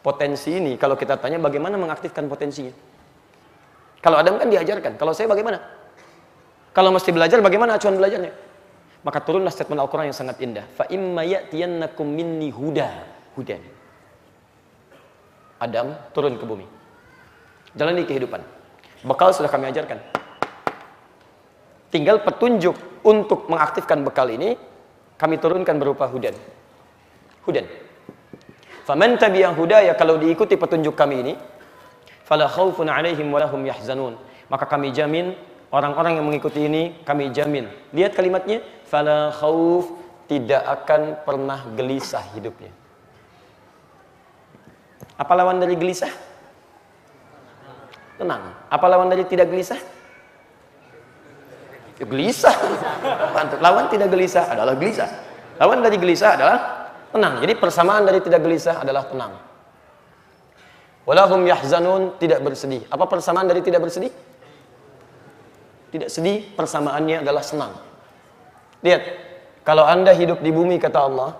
Potensi ini kalau kita tanya bagaimana mengaktifkan potensinya? Kalau Adam kan diajarkan, kalau saya bagaimana? Kalau mesti belajar bagaimana acuan belajarnya? Maka turunlah statement Al-Quran yang sangat indah. Fa imma ya'tiyannakum minni huda. Hudan. Adam turun ke bumi. Jalani kehidupan. Bekal sudah kami ajarkan. Tinggal petunjuk untuk mengaktifkan bekal ini kami turunkan berupa hudan. Hudan. Faman tabi'ah hudaya kalau diikuti petunjuk kami ini fala khaufun 'alaihim wa lahum yahzanun. Maka kami jamin Orang-orang yang mengikuti ini kami jamin. Lihat kalimatnya, fala khauf tidak akan pernah gelisah hidupnya. Apa lawan dari gelisah? Tenang. Apa lawan dari tidak gelisah? Ya, gelisah. Lawan tidak gelisah adalah gelisah. Lawan dari gelisah adalah tenang. Jadi persamaan dari tidak gelisah adalah tenang. Walahum yahzanun tidak bersedih. Apa persamaan dari tidak bersedih? Tidak sedih, persamaannya adalah senang. Lihat, kalau Anda hidup di bumi kata Allah,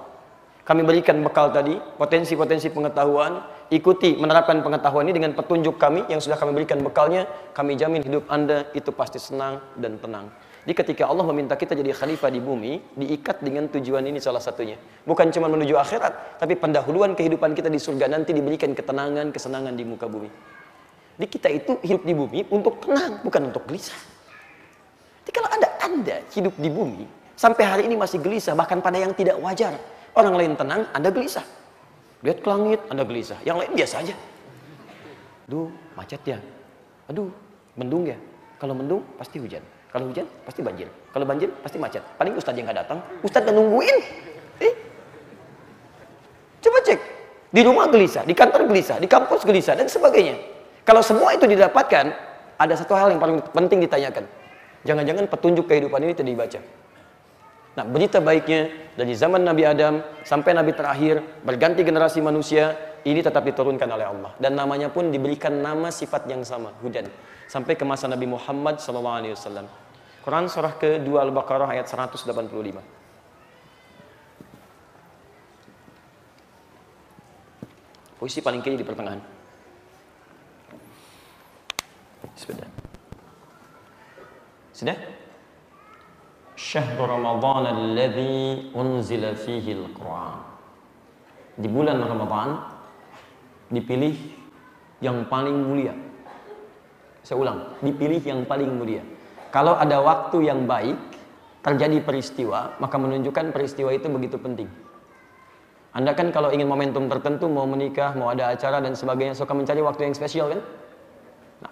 kami berikan bekal tadi, potensi-potensi pengetahuan, ikuti menerapkan pengetahuan ini dengan petunjuk kami yang sudah kami berikan bekalnya, kami jamin hidup Anda itu pasti senang dan tenang. Jadi ketika Allah meminta kita jadi khalifah di bumi, diikat dengan tujuan ini salah satunya. Bukan cuma menuju akhirat, tapi pendahuluan kehidupan kita di surga nanti diberikan ketenangan, kesenangan di muka bumi. Jadi kita itu hidup di bumi untuk tenang, bukan untuk gelisah. Jadi kalau ada Anda hidup di bumi, sampai hari ini masih gelisah, bahkan pada yang tidak wajar. Orang lain tenang, Anda gelisah. Lihat ke langit, Anda gelisah. Yang lain biasa aja. Aduh, macet ya. Aduh, mendung ya. Kalau mendung, pasti hujan. Kalau hujan, pasti banjir. Kalau banjir, pasti macet. Paling Ustadz yang nggak datang, Ustadz nungguin. Eh? Coba cek. Di rumah gelisah, di kantor gelisah, di kampus gelisah, dan sebagainya. Kalau semua itu didapatkan, ada satu hal yang paling penting ditanyakan. Jangan-jangan petunjuk kehidupan ini tidak dibaca. Nah, berita baiknya dari zaman Nabi Adam sampai Nabi terakhir berganti generasi manusia ini tetap diturunkan oleh Allah dan namanya pun diberikan nama sifat yang sama hujan sampai ke masa Nabi Muhammad SAW. Quran surah ke-2 Al-Baqarah ayat 185. Posisi paling kiri di pertengahan. Sebentar. Sudah? Syahr Ramadan alladhi unzila fihi al-Quran. Di bulan Ramadan dipilih yang paling mulia. Saya ulang, dipilih yang paling mulia. Kalau ada waktu yang baik, terjadi peristiwa, maka menunjukkan peristiwa itu begitu penting. Anda kan kalau ingin momentum tertentu, mau menikah, mau ada acara dan sebagainya, suka mencari waktu yang spesial kan?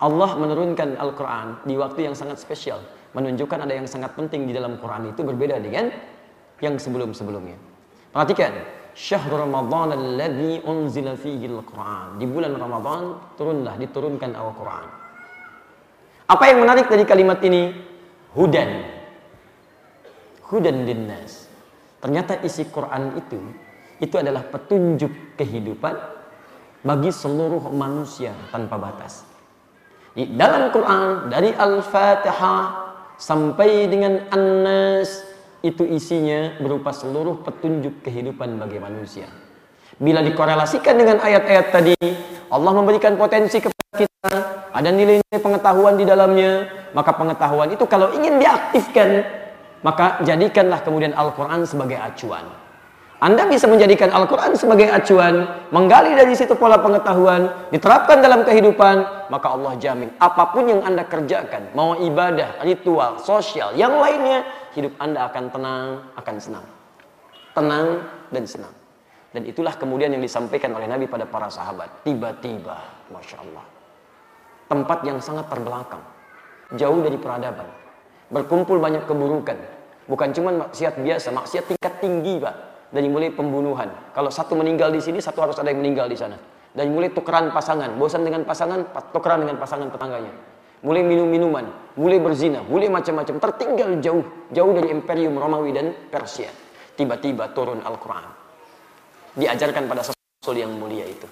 Allah menurunkan Al-Quran di waktu yang sangat spesial menunjukkan ada yang sangat penting di dalam Quran itu berbeda dengan yang sebelum-sebelumnya. Perhatikan, syahrul Ramadan alladzi unzila fihi al-Quran. Di bulan Ramadan turunlah diturunkan Al-Quran. Apa yang menarik dari kalimat ini? Hudan. Hudan linnas. Ternyata isi Quran itu itu adalah petunjuk kehidupan bagi seluruh manusia tanpa batas. Di dalam Quran dari Al-Fatihah sampai dengan An-Nas itu isinya berupa seluruh petunjuk kehidupan bagi manusia. Bila dikorelasikan dengan ayat-ayat tadi, Allah memberikan potensi kepada kita, ada nilai-nilai pengetahuan di dalamnya, maka pengetahuan itu kalau ingin diaktifkan, maka jadikanlah kemudian Al-Quran sebagai acuan. Anda bisa menjadikan Al-Quran sebagai acuan, menggali dari situ pola pengetahuan, diterapkan dalam kehidupan, maka Allah jamin apa pun yang Anda kerjakan, mau ibadah, ritual, sosial, yang lainnya, hidup Anda akan tenang, akan senang. Tenang dan senang. Dan itulah kemudian yang disampaikan oleh Nabi pada para sahabat. Tiba-tiba, Masya Allah. Tempat yang sangat terbelakang. Jauh dari peradaban. Berkumpul banyak keburukan. Bukan cuma maksiat biasa, maksiat tingkat tinggi Pak dari mulai pembunuhan. Kalau satu meninggal di sini, satu harus ada yang meninggal di sana. Dari mulai tukeran pasangan, bosan dengan pasangan, tukeran dengan pasangan tetangganya. Mulai minum-minuman, mulai berzina, mulai macam-macam. Tertinggal jauh, jauh dari imperium Romawi dan Persia. Tiba-tiba turun Al-Quran. Diajarkan pada Rasul yang mulia itu.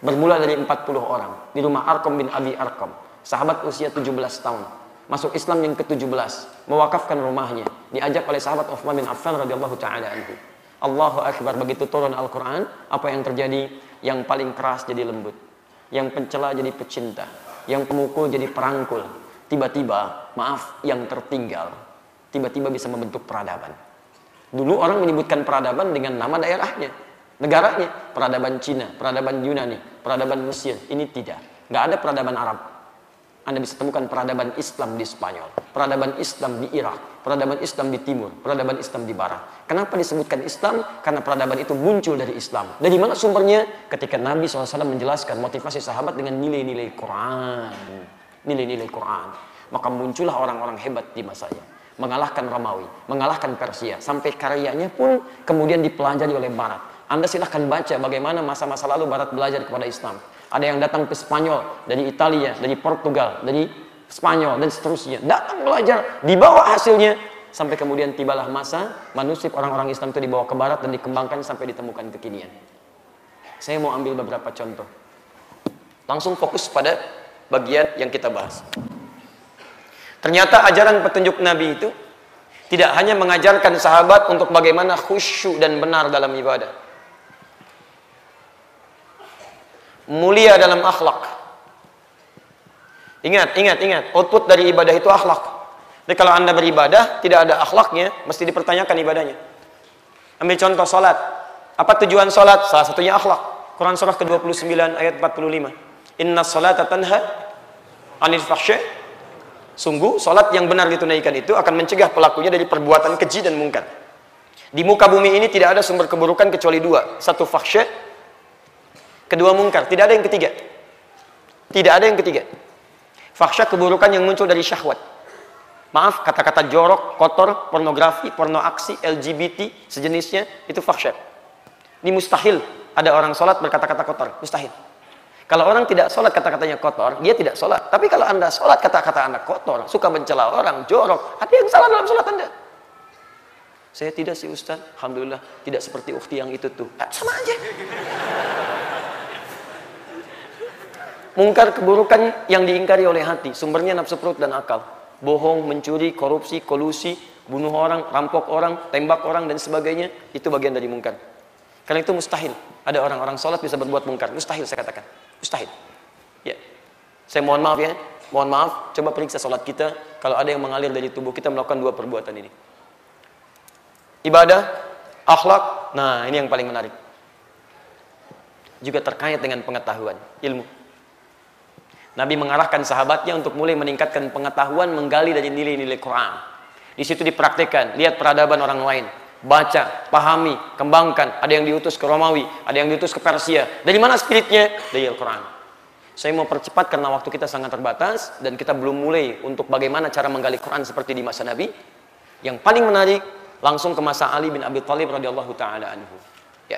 Bermula dari 40 orang di rumah Arkom bin Abi Arkom. Sahabat usia 17 tahun. Masuk Islam yang ke-17. Mewakafkan rumahnya. Diajak oleh sahabat Uthman bin Affan radhiyallahu taala anhu. Allahu Akbar begitu turun Al-Quran apa yang terjadi yang paling keras jadi lembut yang pencela jadi pecinta yang pemukul jadi perangkul tiba-tiba maaf yang tertinggal tiba-tiba bisa membentuk peradaban dulu orang menyebutkan peradaban dengan nama daerahnya negaranya peradaban Cina peradaban Yunani peradaban Mesir ini tidak nggak ada peradaban Arab anda bisa temukan peradaban Islam di Spanyol, peradaban Islam di Irak, peradaban Islam di Timur, peradaban Islam di Barat. Kenapa disebutkan Islam? Karena peradaban itu muncul dari Islam. Dari mana sumbernya? Ketika Nabi SAW menjelaskan motivasi sahabat dengan nilai-nilai Quran. Nilai-nilai Quran. Maka muncullah orang-orang hebat di masanya. Mengalahkan Romawi, mengalahkan Persia. Sampai karyanya pun kemudian dipelajari oleh Barat. Anda silahkan baca bagaimana masa-masa lalu Barat belajar kepada Islam ada yang datang ke Spanyol, dari Italia, dari Portugal, dari Spanyol dan seterusnya. Datang belajar, dibawa hasilnya sampai kemudian tibalah masa manuskrip orang-orang Islam itu dibawa ke barat dan dikembangkan sampai ditemukan kekinian. Saya mau ambil beberapa contoh. Langsung fokus pada bagian yang kita bahas. Ternyata ajaran petunjuk Nabi itu tidak hanya mengajarkan sahabat untuk bagaimana khusyuk dan benar dalam ibadah mulia dalam akhlak. Ingat, ingat, ingat. Output dari ibadah itu akhlak. Jadi kalau anda beribadah, tidak ada akhlaknya, mesti dipertanyakan ibadahnya. Ambil contoh salat. Apa tujuan salat? Salah satunya akhlak. Quran surah ke-29 ayat 45. Inna salata tanha anil fahsya. Sungguh, salat yang benar ditunaikan itu akan mencegah pelakunya dari perbuatan keji dan mungkar. Di muka bumi ini tidak ada sumber keburukan kecuali dua. Satu fahsya, Kedua mungkar, tidak ada yang ketiga. Tidak ada yang ketiga. Fahsya keburukan yang muncul dari syahwat. Maaf, kata-kata jorok, kotor, pornografi, porno aksi, LGBT, sejenisnya, itu fahsya. Ini mustahil ada orang sholat berkata-kata kotor. Mustahil. Kalau orang tidak sholat kata-katanya kotor, dia tidak sholat. Tapi kalau anda sholat kata-kata anda kotor, suka mencela orang, jorok, ada yang salah dalam sholat anda. Saya tidak sih Ustaz, Alhamdulillah tidak seperti ukti yang itu tuh. Sama aja. Mungkar keburukan yang diingkari oleh hati, sumbernya nafsu perut dan akal. Bohong, mencuri, korupsi, kolusi, bunuh orang, rampok orang, tembak orang dan sebagainya, itu bagian dari mungkar. Karena itu mustahil. Ada orang-orang sholat bisa berbuat mungkar. Mustahil saya katakan. Mustahil. Ya. Saya mohon maaf ya. Mohon maaf, coba periksa sholat kita. Kalau ada yang mengalir dari tubuh kita melakukan dua perbuatan ini. Ibadah, akhlak. Nah, ini yang paling menarik. Juga terkait dengan pengetahuan, ilmu. Nabi mengarahkan sahabatnya untuk mulai meningkatkan pengetahuan menggali dari nilai-nilai Quran. Di situ dipraktikkan, lihat peradaban orang lain, baca, pahami, kembangkan. Ada yang diutus ke Romawi, ada yang diutus ke Persia. Dari mana spiritnya? Dari Al-Quran. Saya mau percepat karena waktu kita sangat terbatas dan kita belum mulai untuk bagaimana cara menggali Quran seperti di masa Nabi. Yang paling menarik langsung ke masa Ali bin Abi Thalib radhiyallahu taala anhu. Ya.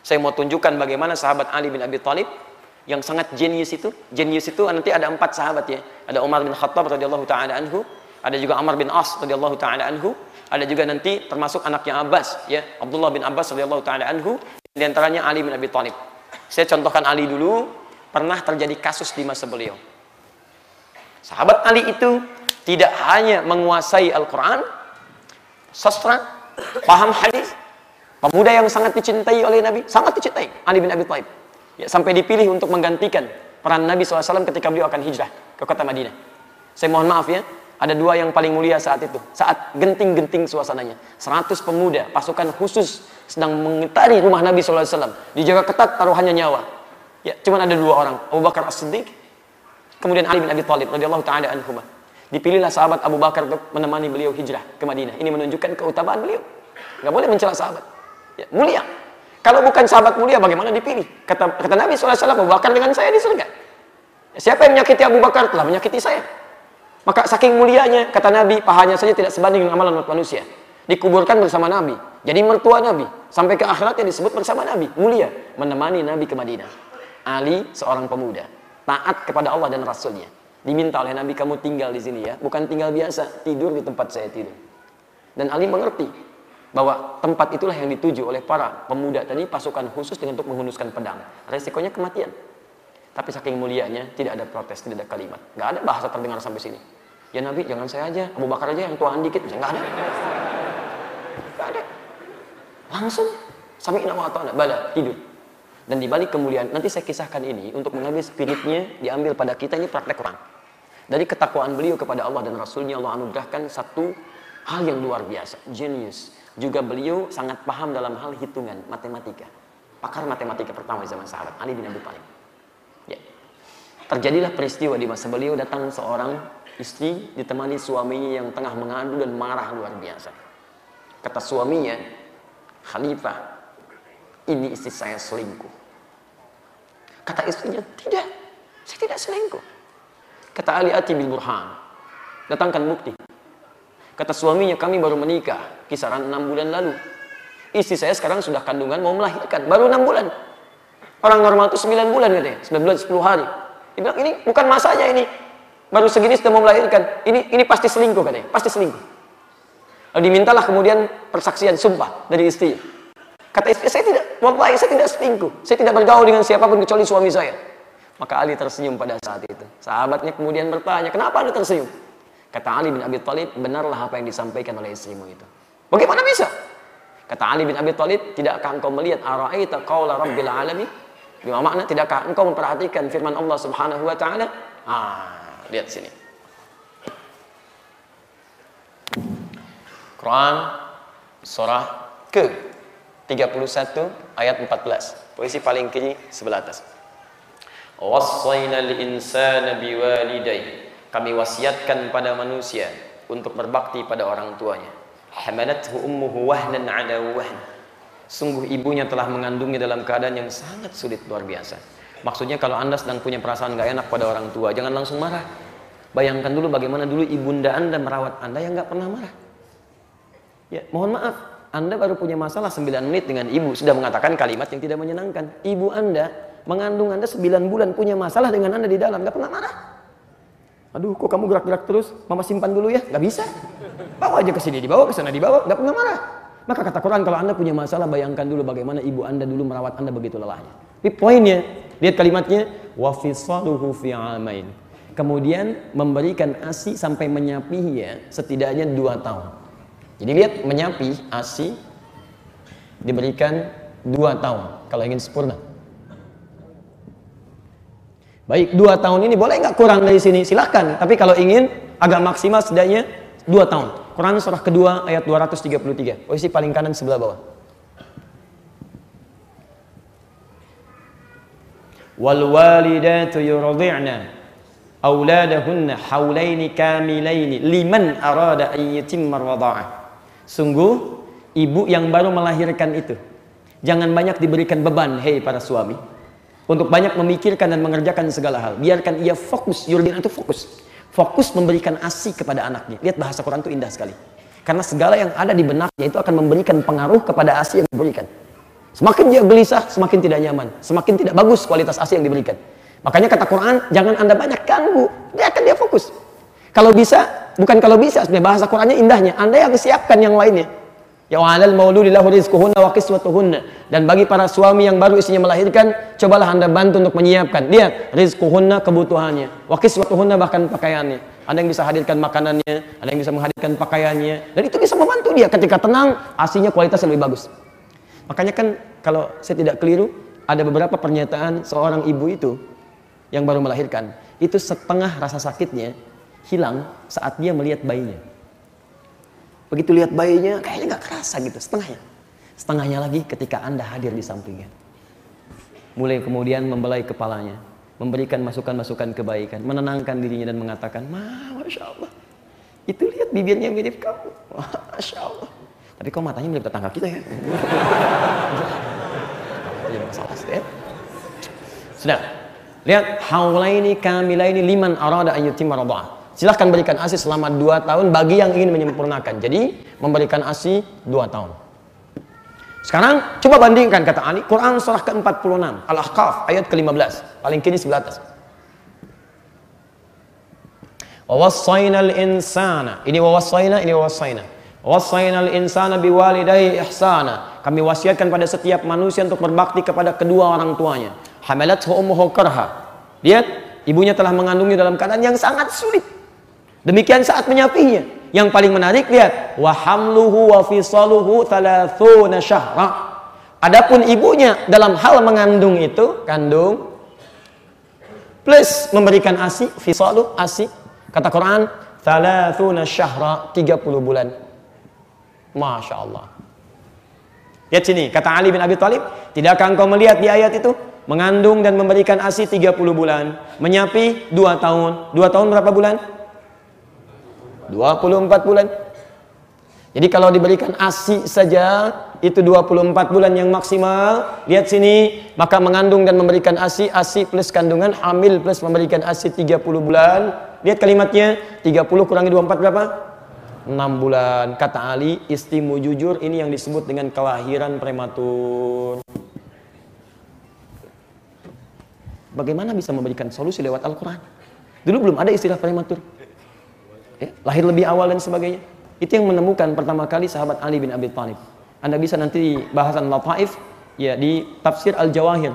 Saya mau tunjukkan bagaimana sahabat Ali bin Abi Thalib yang sangat jenius itu jenius itu nanti ada empat sahabat ya. Ada Umar bin Khattab radhiyallahu taala anhu ada juga Amr bin As radhiyallahu taala anhu ada juga nanti termasuk anaknya Abbas ya Abdullah bin Abbas radhiyallahu taala anhu di antaranya Ali bin Abi Thalib. Saya contohkan Ali dulu pernah terjadi kasus di masa beliau. Sahabat Ali itu tidak hanya menguasai Al-Quran sastra paham hadis pemuda yang sangat dicintai oleh Nabi sangat dicintai Ali bin Abi Thalib ya, sampai dipilih untuk menggantikan peran Nabi SAW ketika beliau akan hijrah ke kota Madinah Saya mohon maaf ya, ada dua yang paling mulia saat itu. Saat genting-genting suasananya. 100 pemuda, pasukan khusus sedang mengitari rumah Nabi SAW. Dijaga ketat taruhannya nyawa. Ya, cuman ada dua orang, Abu Bakar As-Siddiq, kemudian Ali bin Abi Thalib radhiyallahu taala anhuma. Dipilihlah sahabat Abu Bakar untuk menemani beliau hijrah ke Madinah. Ini menunjukkan keutamaan beliau. Gak boleh mencela sahabat. Ya, mulia. Kalau bukan sahabat mulia, bagaimana dipilih? Kata, kata Nabi SAW, Abu Bakar dengan saya di surga. Siapa yang menyakiti Abu Bakar telah menyakiti saya. Maka saking mulianya, kata Nabi, pahanya saja tidak sebanding dengan amalan manusia. Dikuburkan bersama Nabi. Jadi mertua Nabi. Sampai ke akhirat yang disebut bersama Nabi. Mulia. Menemani Nabi ke Madinah. Ali seorang pemuda. Taat kepada Allah dan Rasulnya. Diminta oleh Nabi, kamu tinggal di sini ya. Bukan tinggal biasa, tidur di tempat saya tidur. Dan Ali mengerti bahwa tempat itulah yang dituju oleh para pemuda tadi pasukan khusus dengan untuk menghunuskan pedang. Resikonya kematian. Tapi saking mulianya tidak ada protes, tidak ada kalimat. Nggak ada bahasa terdengar sampai sini. Ya Nabi, jangan saya aja, Abu Bakar aja yang tuaan dikit. Nggak ada. Nggak ada. Langsung. Sampai nama atau bala, tidur. Dan dibalik kemuliaan, nanti saya kisahkan ini untuk mengambil spiritnya, diambil pada kita ini praktek Quran. Dari ketakwaan beliau kepada Allah dan Rasulnya Allah anugerahkan satu hal yang luar biasa, genius. Juga beliau sangat paham dalam hal hitungan, matematika. Pakar matematika pertama di zaman sahabat, Ali bin Abi Thalib. Ya. Terjadilah peristiwa di masa beliau datang seorang istri ditemani suaminya yang tengah mengadu dan marah luar biasa. Kata suaminya, Khalifah, ini istri saya selingkuh. Kata istrinya, tidak, saya tidak selingkuh. Kata Ali Ati bin Burhan, datangkan bukti. Kata suaminya, kami baru menikah, kisaran enam bulan lalu. Istri saya sekarang sudah kandungan, mau melahirkan, baru enam bulan. Orang normal itu 9 bulan katanya, 9 bulan 10 hari. Dia bilang ini bukan masanya ini. Baru segini sudah mau melahirkan. Ini ini pasti selingkuh katanya, pasti selingkuh. Lalu dimintalah kemudian persaksian sumpah dari istri. Kata istri, saya tidak, wallahi saya tidak selingkuh. Saya tidak bergaul dengan siapa pun kecuali suami saya. Maka Ali tersenyum pada saat itu. Sahabatnya kemudian bertanya, kenapa Ali tersenyum? Kata Ali bin Abi Thalib, benarlah apa yang disampaikan oleh istrimu itu. Bagaimana bisa? Kata Ali bin Abi Thalib, tidakkah engkau melihat ara'aita qaula rabbil alamin? Bima makna tidakkah engkau memperhatikan firman Allah Subhanahu wa taala? Ah, lihat sini. Quran surah ke 31 ayat 14. Posisi paling kiri sebelah atas. Wassaynal insana biwalidayhi. Kami wasiatkan pada manusia untuk berbakti pada orang tuanya. Hamalathu ummuhu wahnan ala wahn Sungguh ibunya telah mengandungnya dalam keadaan yang sangat sulit luar biasa. Maksudnya kalau anda sedang punya perasaan gak enak pada orang tua, jangan langsung marah. Bayangkan dulu bagaimana dulu ibunda anda merawat anda yang gak pernah marah. Ya, mohon maaf, anda baru punya masalah 9 menit dengan ibu, sudah mengatakan kalimat yang tidak menyenangkan. Ibu anda mengandung anda 9 bulan punya masalah dengan anda di dalam, gak pernah marah. Aduh, kok kamu gerak-gerak terus? Mama simpan dulu ya? Gak bisa. Bawa aja ke sini, dibawa ke sana, dibawa, gak pernah marah. Maka kata Quran kalau anda punya masalah bayangkan dulu bagaimana ibu anda dulu merawat anda begitu lelahnya. Tapi poinnya, lihat kalimatnya, wafisaluhu fi amain. Kemudian memberikan asi sampai menyapinya setidaknya dua tahun. Jadi lihat menyapi asi diberikan dua tahun kalau ingin sempurna. Baik, dua tahun ini boleh nggak kurang dari sini? Silahkan. Tapi kalau ingin agak maksimal setidaknya dua tahun. Quran surah kedua ayat 233. Posisi paling kanan sebelah bawah. Wal walidatu yurdi'na auladahunna haulaini kamilaini liman arada an yutimma Sungguh ibu yang baru melahirkan itu jangan banyak diberikan beban hei para suami untuk banyak memikirkan dan mengerjakan segala hal. Biarkan ia fokus, yurdin itu fokus fokus memberikan asi kepada anaknya. Lihat bahasa Quran itu indah sekali. Karena segala yang ada di benaknya itu akan memberikan pengaruh kepada asi yang diberikan. Semakin dia gelisah, semakin tidak nyaman. Semakin tidak bagus kualitas asi yang diberikan. Makanya kata Quran, jangan anda banyak ganggu. Dia akan dia fokus. Kalau bisa, bukan kalau bisa, sebenarnya bahasa Qurannya indahnya. Anda yang siapkan yang lainnya. Ya wa'alal mauludi lahu rizquhunna wa kiswatuhunna. Dan bagi para suami yang baru istrinya melahirkan, cobalah Anda bantu untuk menyiapkan. Lihat, rizquhunna kebutuhannya, wa kiswatuhunna bahkan pakaiannya. Ada yang bisa hadirkan makanannya, ada yang bisa menghadirkan pakaiannya. Dan itu bisa membantu dia ketika tenang, asinya kualitas lebih bagus. Makanya kan kalau saya tidak keliru, ada beberapa pernyataan seorang ibu itu yang baru melahirkan. Itu setengah rasa sakitnya hilang saat dia melihat bayinya. Begitu lihat bayinya, kayaknya nggak kerasa gitu, setengahnya. Setengahnya lagi ketika Anda hadir di sampingnya. Mulai kemudian membelai kepalanya, memberikan masukan-masukan kebaikan, menenangkan dirinya dan mengatakan, Masya Allah, itu lihat bibirnya mirip kamu. Masya Allah. Tapi kok matanya mirip tetangga kita ya? Jadi masalah ya. Sudah. Lihat haulaini kamilaini liman arada ayyutimma radha'ah. Silahkan berikan ASI selama 2 tahun bagi yang ingin menyempurnakan. Jadi memberikan ASI 2 tahun. Sekarang coba bandingkan kata Ali, Quran surah ke-46, Al-Ahqaf ayat ke-15, paling kiri sebelah atas. Wawassainal insana. Ini wawassaina, ini wawassaina. Wawassainal insana biwalidayhi ihsana. Kami wasiatkan pada setiap manusia untuk berbakti kepada kedua orang tuanya. Hamalathu ummuhu karha. Lihat, ibunya telah mengandungnya dalam keadaan yang sangat sulit. Demikian saat menyapinya. Yang paling menarik lihat, wa hamluhu wa fisaluhu thalathuna syahra. Adapun ibunya dalam hal mengandung itu, kandung plus memberikan ASI, fisalu, ASI. Kata Quran, thalathuna syahra, 30 bulan. Masya Allah. Lihat sini, kata Ali bin Abi Thalib, tidakkah engkau melihat di ayat itu? Mengandung dan memberikan ASI 30 bulan. Menyapi 2 tahun. 2 tahun berapa bulan? 24 bulan. Jadi kalau diberikan ASI saja itu 24 bulan yang maksimal. Lihat sini, maka mengandung dan memberikan ASI, ASI plus kandungan, hamil plus memberikan ASI 30 bulan. Lihat kalimatnya, 30 kurangi 24 berapa? 6 bulan. Kata Ali, istimu jujur ini yang disebut dengan kelahiran prematur. Bagaimana bisa memberikan solusi lewat Al-Quran? Dulu belum ada istilah prematur ya, lahir lebih awal dan sebagainya. Itu yang menemukan pertama kali sahabat Ali bin Abi Thalib. Anda bisa nanti di bahasan Lataif ya di tafsir Al-Jawahir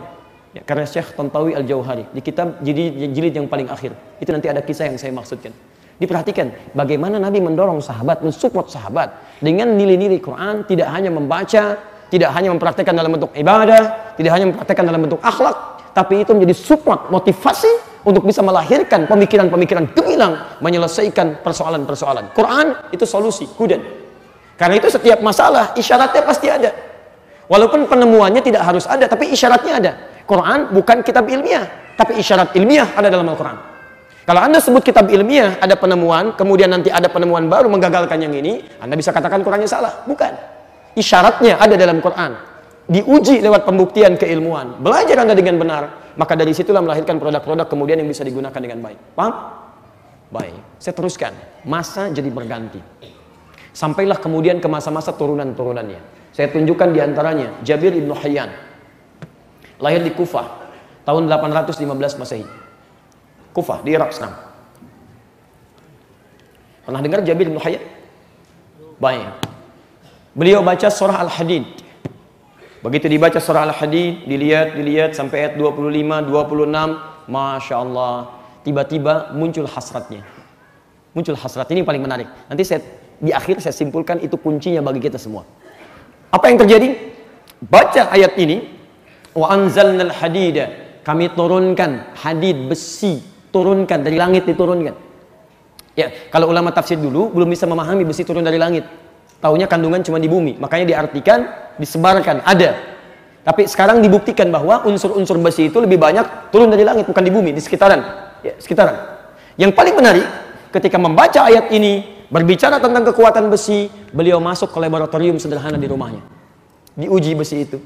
ya, karena Syekh Tantawi Al-Jauhari di kitab jilid, jilid yang paling akhir. Itu nanti ada kisah yang saya maksudkan. Diperhatikan bagaimana Nabi mendorong sahabat, mensupport sahabat dengan nilai-nilai Quran tidak hanya membaca, tidak hanya mempraktekkan dalam bentuk ibadah, tidak hanya mempraktekkan dalam bentuk akhlak, tapi itu menjadi support, motivasi untuk bisa melahirkan pemikiran-pemikiran gemilang menyelesaikan persoalan-persoalan. Quran itu solusi, hudan. Karena itu setiap masalah isyaratnya pasti ada. Walaupun penemuannya tidak harus ada, tapi isyaratnya ada. Quran bukan kitab ilmiah, tapi isyarat ilmiah ada dalam Al-Quran. Kalau Anda sebut kitab ilmiah ada penemuan, kemudian nanti ada penemuan baru menggagalkan yang ini, Anda bisa katakan Qurannya salah. Bukan. Isyaratnya ada dalam Quran. Diuji lewat pembuktian keilmuan. Belajar Anda dengan benar, maka dari situlah melahirkan produk-produk kemudian yang bisa digunakan dengan baik. Paham? Baik. Saya teruskan. Masa jadi berganti. Sampailah kemudian ke masa-masa turunan-turunannya. Saya tunjukkan di antaranya Jabir ibnu Hayyan. Lahir di Kufah tahun 815 Masehi. Kufah di Irak sekarang. Pernah dengar Jabir ibnu Hayyan? Baik. Beliau baca surah Al-Hadid Begitu dibaca surah Al-Hadid, dilihat, dilihat sampai ayat 25, 26, Masya Allah. Tiba-tiba muncul hasratnya. Muncul hasrat, ini paling menarik. Nanti saya di akhir saya simpulkan itu kuncinya bagi kita semua. Apa yang terjadi? Baca ayat ini. Wa anzalnal hadida. Kami turunkan hadid besi. Turunkan dari langit diturunkan. Ya, kalau ulama tafsir dulu belum bisa memahami besi turun dari langit. Taunya kandungan cuma di bumi, makanya diartikan, disebarkan, ada. Tapi sekarang dibuktikan bahwa unsur-unsur besi itu lebih banyak turun dari langit, bukan di bumi, di sekitaran. Ya, sekitaran. Yang paling menarik, ketika membaca ayat ini, berbicara tentang kekuatan besi, beliau masuk ke laboratorium sederhana di rumahnya. Diuji besi itu.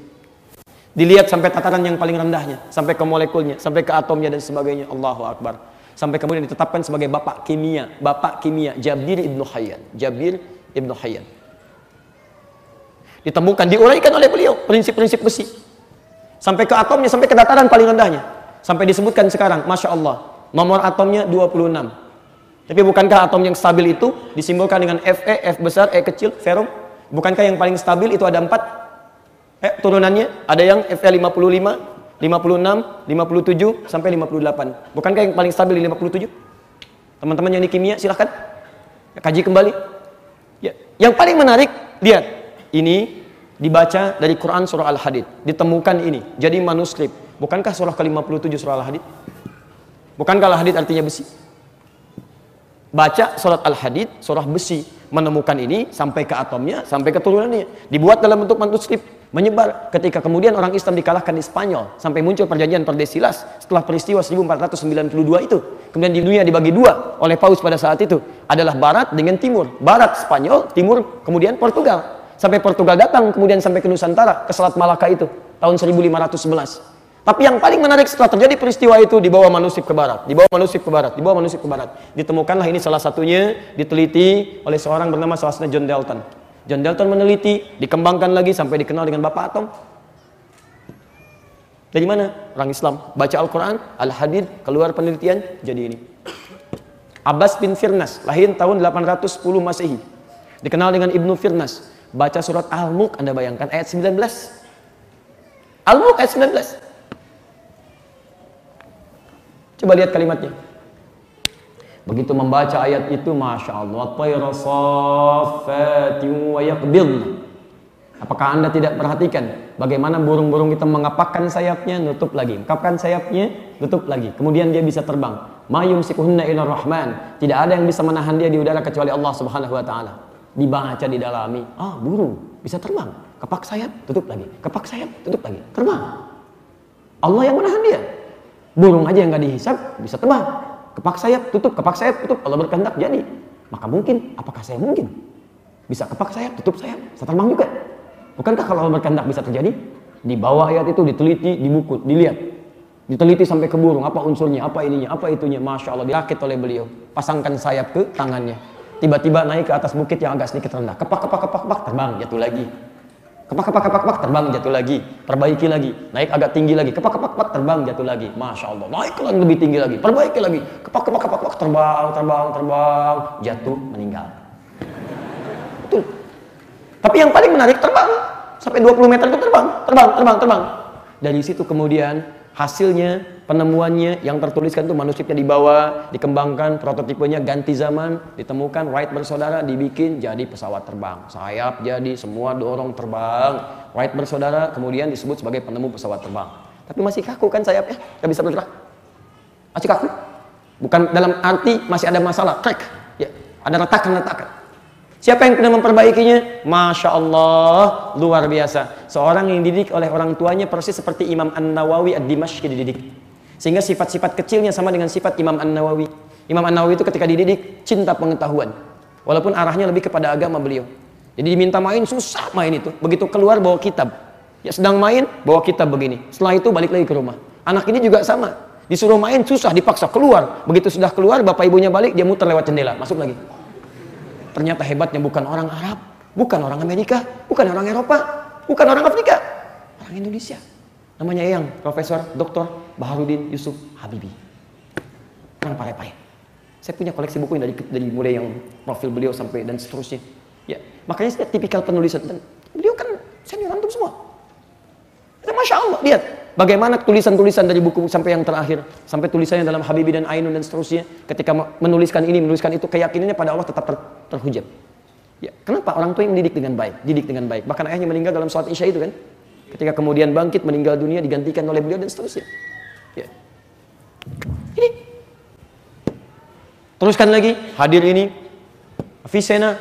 Dilihat sampai tataran yang paling rendahnya, sampai ke molekulnya, sampai ke atomnya dan sebagainya. Allahu Akbar. Sampai kemudian ditetapkan sebagai bapak kimia, bapak kimia Jabir ibnu Hayyan. Jabir ibnu Hayyan ditemukan, diuraikan oleh beliau prinsip-prinsip besi. Sampai ke atomnya, sampai ke dataran paling rendahnya. Sampai disebutkan sekarang, Masya Allah, nomor atomnya 26. Tapi bukankah atom yang stabil itu disimbolkan dengan Fe, F besar, E kecil, ferum? Bukankah yang paling stabil itu ada empat eh, turunannya? Ada yang Fe 55, 56, 57, sampai 58. Bukankah yang paling stabil di 57? Teman-teman yang di kimia silahkan kaji kembali. Ya. Yang paling menarik, lihat ini dibaca dari Quran surah Al-Hadid. Ditemukan ini. Jadi manuskrip. Bukankah surah ke-57 surah Al-Hadid? Bukankah Al-Hadid artinya besi? baca surat Al-Hadid, surah besi, menemukan ini sampai ke atomnya, sampai ke turunannya. Dibuat dalam bentuk manuskrip, menyebar. Ketika kemudian orang Islam dikalahkan di Spanyol, sampai muncul perjanjian Perdesilas setelah peristiwa 1492 itu. Kemudian di dunia dibagi dua oleh Paus pada saat itu. Adalah Barat dengan Timur. Barat Spanyol, Timur kemudian Portugal. Sampai Portugal datang kemudian sampai ke Nusantara, ke Selat Malaka itu, tahun 1511. Tapi yang paling menarik setelah terjadi peristiwa itu dibawa manuskrip ke barat, dibawa manuskrip ke barat, dibawa manuskrip ke barat. Ditemukanlah ini salah satunya diteliti oleh seorang bernama salah John Dalton. John Dalton meneliti, dikembangkan lagi sampai dikenal dengan Bapak Atom. Dari mana? Orang Islam. Baca Al-Quran, Al-Hadid, keluar penelitian, jadi ini. Abbas bin Firnas, lahir tahun 810 Masehi. Dikenal dengan Ibnu Firnas. Baca surat Al-Mulk, Anda bayangkan, ayat 19. Al-Mulk ayat 19. Coba lihat kalimatnya. Begitu membaca ayat itu, Masya Allah, Apakah anda tidak perhatikan bagaimana burung-burung kita mengapakkan sayapnya, nutup lagi, mengapakkan sayapnya, tutup lagi. Kemudian dia bisa terbang. Mayum sikuhunna ila rahman. Tidak ada yang bisa menahan dia di udara kecuali Allah Subhanahu wa taala. Dibaca didalami. Ah, burung bisa terbang. Kepak sayap, tutup lagi. Kepak sayap, tutup lagi. Terbang. Allah yang menahan dia. Burung aja yang nggak dihisap bisa terbang. Kepak sayap tutup, kepak sayap tutup. Allah berkehendak jadi. Maka mungkin, apakah saya mungkin? Bisa kepak sayap, tutup sayap, bisa terbang juga. Bukankah kalau Allah berkehendak bisa terjadi? Di bawah ayat itu diteliti, dibuku, dilihat. Diteliti sampai ke burung, apa unsurnya, apa ininya, apa itunya. Masya Allah, dirakit oleh beliau. Pasangkan sayap ke tangannya. Tiba-tiba naik ke atas bukit yang agak sedikit rendah. Kepak, kepak, kepak, kepak, terbang, jatuh lagi. Kepak, kepak, kepak, kepak, terbang, jatuh lagi. Perbaiki lagi. Naik agak tinggi lagi. Kepak, kepak, kepak, terbang, jatuh lagi. Masya Allah. Naik lagi lebih tinggi lagi. Perbaiki lagi. Kepak, kepak, kepak, kepak, terbang, terbang, terbang. Jatuh, meninggal. Betul. Tapi yang paling menarik terbang. Sampai 20 meter itu terbang. Terbang, terbang, terbang. Dari situ kemudian hasilnya penemuannya yang tertuliskan itu manuskripnya dibawa, dikembangkan, prototipenya ganti zaman, ditemukan, Wright bersaudara dibikin jadi pesawat terbang. Sayap jadi, semua dorong terbang. Wright bersaudara kemudian disebut sebagai penemu pesawat terbang. Tapi masih kaku kan sayapnya, nggak bisa bergerak. Masih kaku. Bukan dalam arti masih ada masalah, crack. Ya, ada retakan-retakan. Siapa yang pernah memperbaikinya? Masya Allah, luar biasa. Seorang yang dididik oleh orang tuanya persis seperti Imam An-Nawawi Ad-Dimashqi dididik. Sehingga sifat-sifat kecilnya sama dengan sifat Imam An-Nawawi. Imam An-Nawawi itu ketika dididik cinta pengetahuan. Walaupun arahnya lebih kepada agama beliau. Jadi diminta main susah main itu. Begitu keluar bawa kitab. Ya sedang main bawa kitab begini. Setelah itu balik lagi ke rumah. Anak ini juga sama. Disuruh main susah dipaksa keluar. Begitu sudah keluar bapak ibunya balik dia muter lewat jendela masuk lagi. Ternyata hebatnya bukan orang Arab, bukan orang Amerika, bukan orang Eropa, bukan orang Afrika, orang Indonesia. Namanya yang Profesor Dr. Baharudin Yusuf Habibi. Orang pare-pare. Saya punya koleksi buku yang dari, dari mulai yang profil beliau sampai dan seterusnya. Ya, makanya saya tipikal penulisan dan beliau kan senior antum semua. Dan Masya Allah, lihat bagaimana tulisan-tulisan dari buku sampai yang terakhir, sampai tulisannya dalam Habibi dan Ainun dan seterusnya. Ketika menuliskan ini, menuliskan itu, keyakinannya pada Allah tetap ter, terhujat. Ya, kenapa orang tua yang mendidik dengan baik, didik dengan baik. Bahkan ayahnya meninggal dalam sholat isya itu kan. Ketika kemudian bangkit meninggal dunia digantikan oleh beliau dan seterusnya. Ini. Teruskan lagi, hadir ini. Avicenna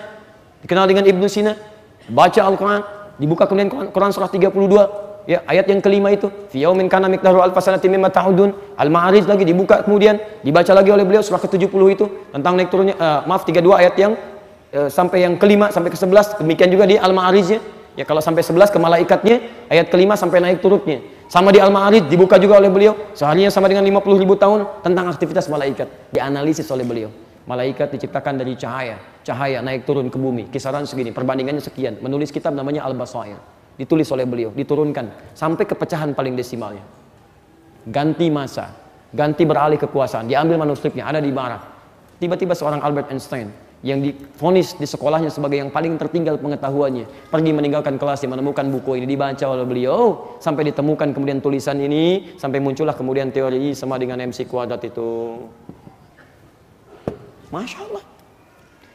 dikenal dengan Ibnu Sina, baca Al-Qur'an, dibuka kemudian Quran surah 32 ya ayat yang kelima itu. Fi yaumin kana miqdaru alf sanati mimma ta'udun. Al ma'arij lagi dibuka kemudian. Dibaca lagi oleh beliau surah ke-70 itu tentang naik turunnya uh, maaf 32 ayat yang uh, sampai yang kelima sampai ke 11 demikian juga di al ma'arijnya Ya kalau sampai 11 ke malaikatnya, ayat kelima sampai naik turutnya. Sama di Al-Ma'arij dibuka juga oleh beliau. Seharinya sama dengan 50 ribu tahun tentang aktivitas malaikat. Dianalisis oleh beliau. Malaikat diciptakan dari cahaya. Cahaya naik turun ke bumi. Kisaran segini. Perbandingannya sekian. Menulis kitab namanya Al-Basair. Ditulis oleh beliau. Diturunkan. Sampai kepecahan paling desimalnya. Ganti masa. Ganti beralih kekuasaan. Diambil manuskripnya. Ada di barat. Tiba-tiba seorang Albert Einstein yang difonis di sekolahnya sebagai yang paling tertinggal pengetahuannya. Pergi meninggalkan kelas dia menemukan buku ini dibaca oleh beliau. Sampai ditemukan kemudian tulisan ini sampai muncullah kemudian teori sama dengan MC kuadrat itu. Masya Allah.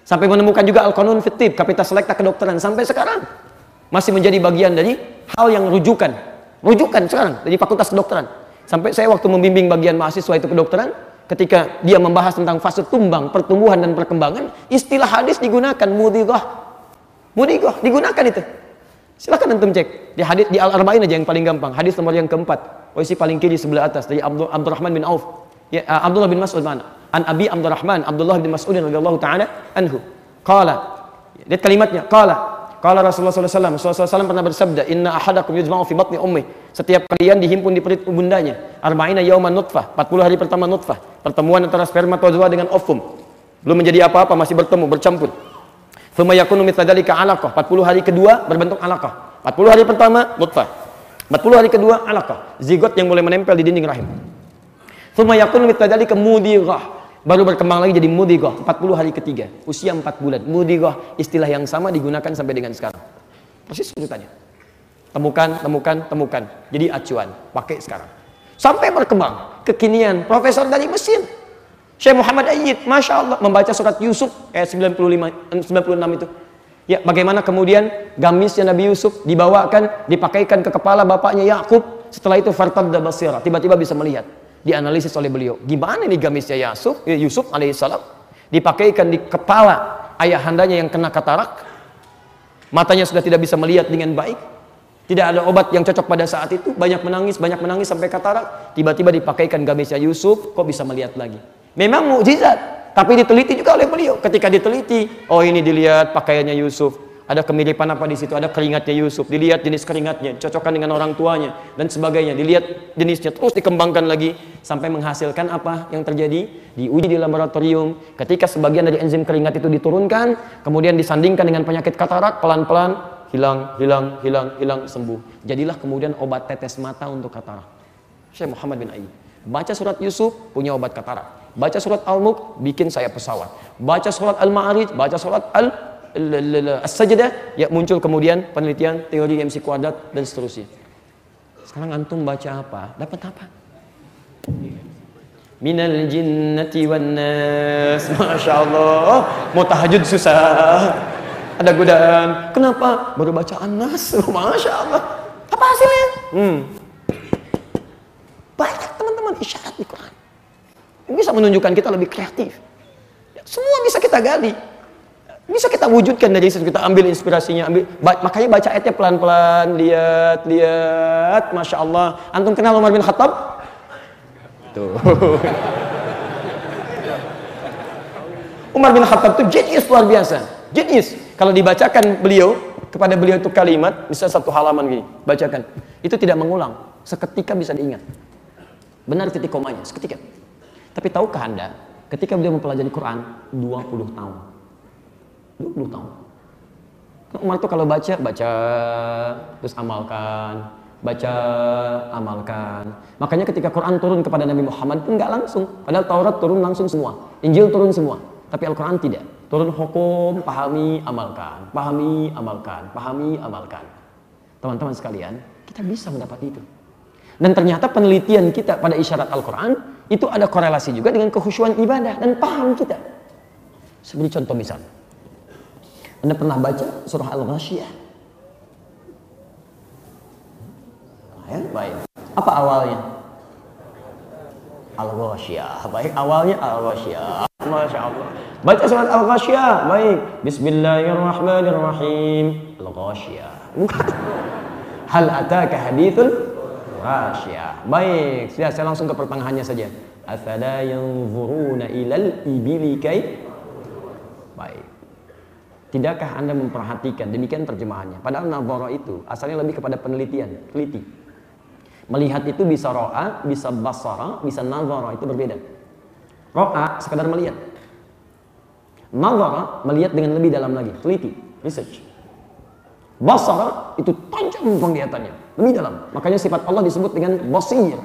Sampai menemukan juga Al-Qanun Fitib Kapitas Selekta Kedokteran sampai sekarang. Masih menjadi bagian dari hal yang rujukan. Rujukan sekarang dari Fakultas Kedokteran. Sampai saya waktu membimbing bagian mahasiswa itu kedokteran ketika dia membahas tentang fase tumbang, pertumbuhan dan perkembangan, istilah hadis digunakan mudighah. Mudighah digunakan itu. Silakan antum cek di hadis di Al-Arba'in aja yang paling gampang. Hadis nomor yang keempat, posisi paling kiri sebelah atas dari Abdul Abdurrahman bin Auf. Ya, uh, Abdullah bin Mas'ud mana? An Abi Abdurrahman, Abdullah bin Mas'ud radhiyallahu taala anhu. Qala. Lihat kalimatnya, qala Kala Rasulullah SAW, Rasulullah SAW pernah bersabda, Inna ahadakum yujma'u fi batni ummi. Setiap kalian dihimpun di perut bundanya. Arba'ina yawman nutfah. 40 hari pertama nutfah. Pertemuan antara spermatozoa dengan ovum. Belum menjadi apa-apa, masih bertemu, bercampur. Thumma yakunu mithla dalika 40 hari kedua berbentuk alaqah. 40 hari pertama nutfah. 40 hari kedua alaqah. Zigot yang mulai menempel di dinding rahim. Thumma yakunu mithla dalika mudirah baru berkembang lagi jadi mudigoh 40 hari ketiga. Usia 4 bulan. Mudigoh istilah yang sama digunakan sampai dengan sekarang. Persis urutannya temukan temukan temukan. Jadi acuan. Pakai sekarang. Sampai berkembang. Kekinian. Profesor dari Mesir. Syekh Muhammad Ayyid. Masya Allah. Membaca surat Yusuf ayat 95 96 itu. Ya bagaimana kemudian gamisnya Nabi Yusuf dibawakan dipakaikan ke kepala bapaknya Yakub setelah itu fartadda basira tiba-tiba bisa melihat dianalisis oleh beliau. Gimana nih gamisnya Yusuf, ya Yusuf alaihissalam dipakaikan di kepala ayahandanya yang kena katarak, matanya sudah tidak bisa melihat dengan baik, tidak ada obat yang cocok pada saat itu, banyak menangis, banyak menangis sampai katarak, tiba-tiba dipakaikan gamisnya Yusuf, kok bisa melihat lagi? Memang mukjizat, tapi diteliti juga oleh beliau. Ketika diteliti, oh ini dilihat pakaiannya Yusuf, ada kemiripan apa di situ, ada keringatnya Yusuf, dilihat jenis keringatnya, cocokkan dengan orang tuanya dan sebagainya, dilihat jenisnya terus dikembangkan lagi sampai menghasilkan apa yang terjadi, diuji di laboratorium. Ketika sebagian dari enzim keringat itu diturunkan, kemudian disandingkan dengan penyakit katarak, pelan-pelan hilang, hilang, hilang, hilang, sembuh. Jadilah kemudian obat tetes mata untuk katarak. Syekh Muhammad bin Ayyub. Baca surat Yusuf, punya obat katarak. Baca surat Al-Mulk, bikin saya pesawat. Baca surat Al-Ma'arij, baca surat Al as-sajdah ya muncul kemudian penelitian teori MC kuadrat dan seterusnya. Sekarang antum baca apa? Dapat apa? Minal jinnati wan nas. Masya Allah. Mau tahajud susah. Ada godaan. Kenapa? Baru baca An-Nas. Masya Allah. Apa hasilnya? Hmm. Banyak teman-teman isyarat di Quran. Bisa menunjukkan kita lebih kreatif. Semua bisa kita gali. Bisa kita wujudkan dari situ, kita ambil inspirasinya, ambil makanya baca ayatnya pelan-pelan, lihat, lihat, masya Allah. Antum kenal Umar bin Khattab? Tuh. Umar bin Khattab itu jenius luar biasa, jenius. Kalau dibacakan beliau kepada beliau itu kalimat, bisa satu halaman gini, bacakan. Itu tidak mengulang, seketika bisa diingat. Benar titik komanya, seketika. Tapi tahukah Anda, ketika beliau mempelajari Quran 20 tahun 20 tahun. Umar tuh kalau baca, baca, terus amalkan, baca, amalkan. Makanya ketika Quran turun kepada Nabi Muhammad pun nggak langsung. Padahal Taurat turun langsung semua, Injil turun semua. Tapi Al-Quran tidak. Turun hukum, pahami, amalkan. Pahami, amalkan. Pahami, amalkan. Teman-teman sekalian, kita bisa mendapat itu. Dan ternyata penelitian kita pada isyarat Al-Quran itu ada korelasi juga dengan kehusuan ibadah dan paham kita. Seperti contoh misalnya, anda pernah baca surah Al-Ghasyiyah? Ya, baik. Apa awalnya? Al-Ghasyiyah. Baik, awalnya Al-Ghasyiyah. Masya Allah. Baca surat Al-Ghasyiyah. Baik. Bismillahirrahmanirrahim. Al-Ghasyiyah. Bukan. Hal ataka hadithul Ghasyiyah. Baik. Sudah, saya langsung ke pertengahannya saja. Afala yanzuruna ilal ibili kai? Baik. Tidakkah Anda memperhatikan demikian terjemahannya? Padahal nazara itu asalnya lebih kepada penelitian, teliti. Melihat itu bisa ro'a, bisa basara, bisa nazara, itu berbeda. Ro'a sekadar melihat. Nazara melihat dengan lebih dalam lagi, teliti, research. Basara itu tajam penglihatannya, lebih dalam. Makanya sifat Allah disebut dengan basir.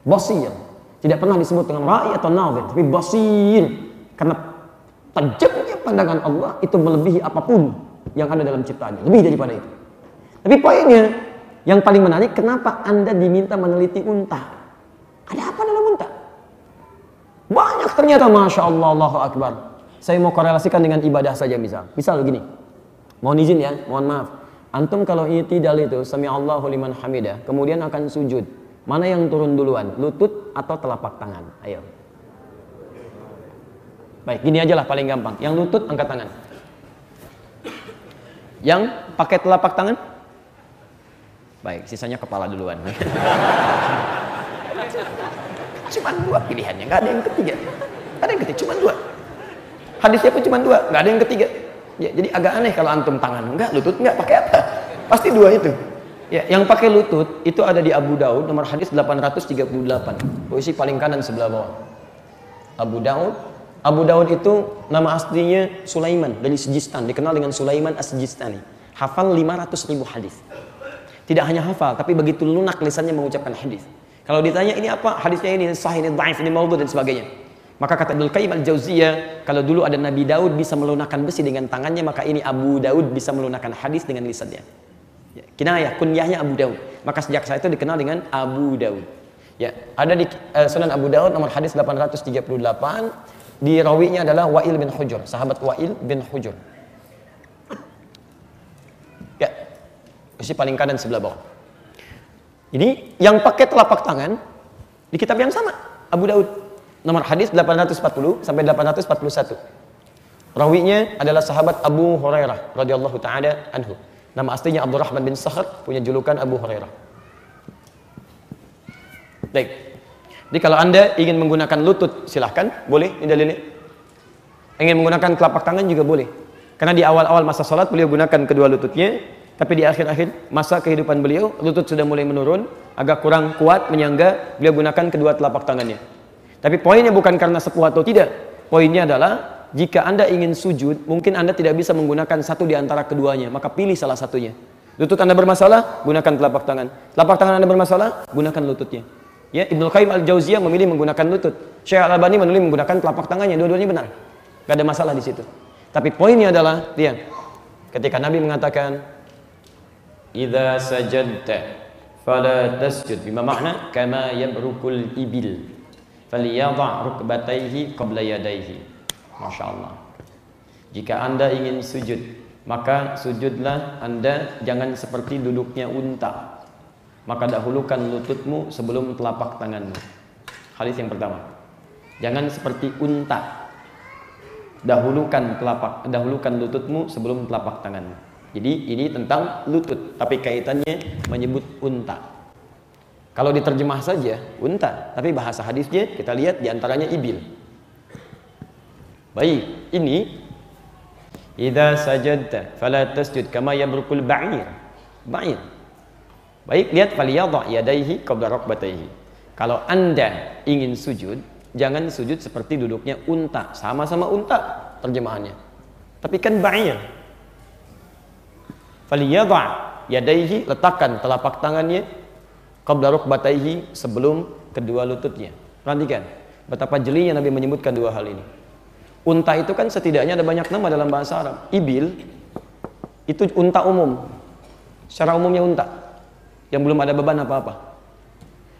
Basir. Tidak pernah disebut dengan ra'i atau nazir, tapi basir. Karena tajamnya pandangan Allah itu melebihi apa pun yang ada dalam ciptaannya, lebih daripada itu. Tapi poinnya, yang paling menarik, kenapa Anda diminta meneliti unta? Ada apa dalam unta? Banyak ternyata, Masya Allah, Allahu Akbar. Saya mau korelasikan dengan ibadah saja misal. Misal begini, mohon izin ya, mohon maaf. Antum kalau itidal itu, Sami Allahu liman hamidah, kemudian akan sujud. Mana yang turun duluan, lutut atau telapak tangan? Ayo. Baik, gini aja lah paling gampang. Yang lutut angkat tangan. Yang pakai telapak tangan? Baik, sisanya kepala duluan. cuma dua pilihannya, nggak ada yang ketiga. Nggak ada yang ketiga, cuma dua. Hadisnya pun cuma dua, nggak ada yang ketiga. Ya, jadi agak aneh kalau antum tangan enggak, lutut enggak, pakai apa? Pasti dua itu. Ya, yang pakai lutut itu ada di Abu Daud nomor hadis 838. Posisi paling kanan sebelah bawah. Abu Daud. Abu Daud itu nama aslinya Sulaiman dari Sijistan, dikenal dengan Sulaiman As-Sijistani. Hafal 500 ribu hadis. Tidak hanya hafal, tapi begitu lunak lisannya mengucapkan hadis. Kalau ditanya ini apa? Hadisnya ini sahih, ini dhaif, ini maudhu dan sebagainya. Maka kata Ibnu Qayyim al-Jauziyah, kalau dulu ada Nabi Daud bisa melunakkan besi dengan tangannya, maka ini Abu Daud bisa melunakkan hadis dengan lisannya. Ya, kinayah, kunyahnya Abu Daud. Maka sejak saat itu dikenal dengan Abu Daud. Ya, ada di uh, Sunan Abu Daud nomor hadis 838 di rawinya adalah Wa'il bin Hujur, sahabat Wa'il bin Hujur. Ya. Posisi paling kanan sebelah bawah. Ini yang pakai telapak tangan di kitab yang sama, Abu Daud. Nomor hadis 840 sampai 841. Rawinya adalah sahabat Abu Hurairah radhiyallahu taala anhu. Nama aslinya Abdurrahman bin Sakhr, punya julukan Abu Hurairah. Baik. Jadi kalau Anda ingin menggunakan lutut, silahkan, boleh ini dalilnya. Ingin menggunakan telapak tangan juga boleh. Karena di awal-awal masa sholat beliau gunakan kedua lututnya, tapi di akhir-akhir masa kehidupan beliau, lutut sudah mulai menurun, agak kurang kuat, menyangga, beliau gunakan kedua telapak tangannya. Tapi poinnya bukan karena sepuh atau tidak. Poinnya adalah jika Anda ingin sujud, mungkin Anda tidak bisa menggunakan satu di antara keduanya, maka pilih salah satunya. Lutut Anda bermasalah, gunakan telapak tangan. Telapak tangan Anda bermasalah, gunakan lututnya. Ya, Ibnu Qayyim Al-Jauziyah memilih menggunakan lutut. Syekh Al-Albani memilih menggunakan telapak tangannya. Dua-duanya benar. Gak ada masalah di situ. Tapi poinnya adalah, dia ketika Nabi mengatakan, "Idza sajadta fala tasjud." Bima makna kama yabrukul ibil. Falyadha rukbatayhi qabla yadayhi. Masya Allah. Jika anda ingin sujud, maka sujudlah anda jangan seperti duduknya unta. Maka dahulukan lututmu sebelum telapak tanganmu. Hadis yang pertama. Jangan seperti unta. Dahulukan telapak, dahulukan lututmu sebelum telapak tanganmu. Jadi ini tentang lutut, tapi kaitannya menyebut unta. Kalau diterjemah saja unta, tapi bahasa hadisnya kita lihat di antaranya ibil. Baik, ini idza sajadta fala tasjud kama yabrukul ba'ir. Ba'ir. Baik, lihat faliyadha yadayhi qabla rukbatayhi. Kalau Anda ingin sujud, jangan sujud seperti duduknya unta, sama-sama unta terjemahannya. Tapi kan ba'ir. Faliyadha yadayhi letakkan telapak tangannya qabla rukbatayhi sebelum kedua lututnya. Perhatikan betapa jelinya Nabi menyebutkan dua hal ini. Unta itu kan setidaknya ada banyak nama dalam bahasa Arab. Ibil itu unta umum. Secara umumnya unta yang belum ada beban apa-apa.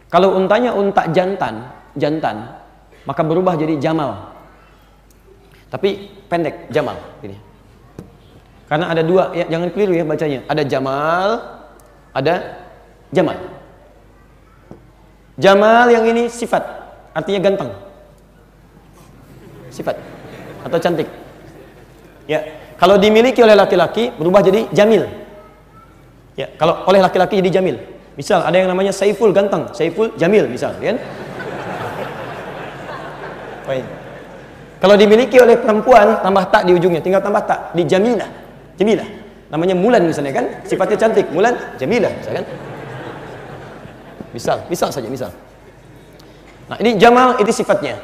Kalau untanya unta jantan, jantan, maka berubah jadi jamal. Tapi pendek, jamal ini. Karena ada dua, ya jangan keliru ya bacanya. Ada jamal, ada jamal. Jamal yang ini sifat, artinya ganteng. Sifat atau cantik. Ya, kalau dimiliki oleh laki-laki berubah jadi jamil. Ya, kalau oleh laki-laki jadi jamil. Misal ada yang namanya Saiful ganteng, Saiful Jamil misal, kan? Baik. Kalau dimiliki oleh perempuan tambah tak di ujungnya, tinggal tambah tak di Jamilah. Jamilah. Namanya Mulan misalnya kan, sifatnya cantik, Mulan Jamilah, misalkan. Misal, misal saja misal. Nah, ini Jamal itu sifatnya.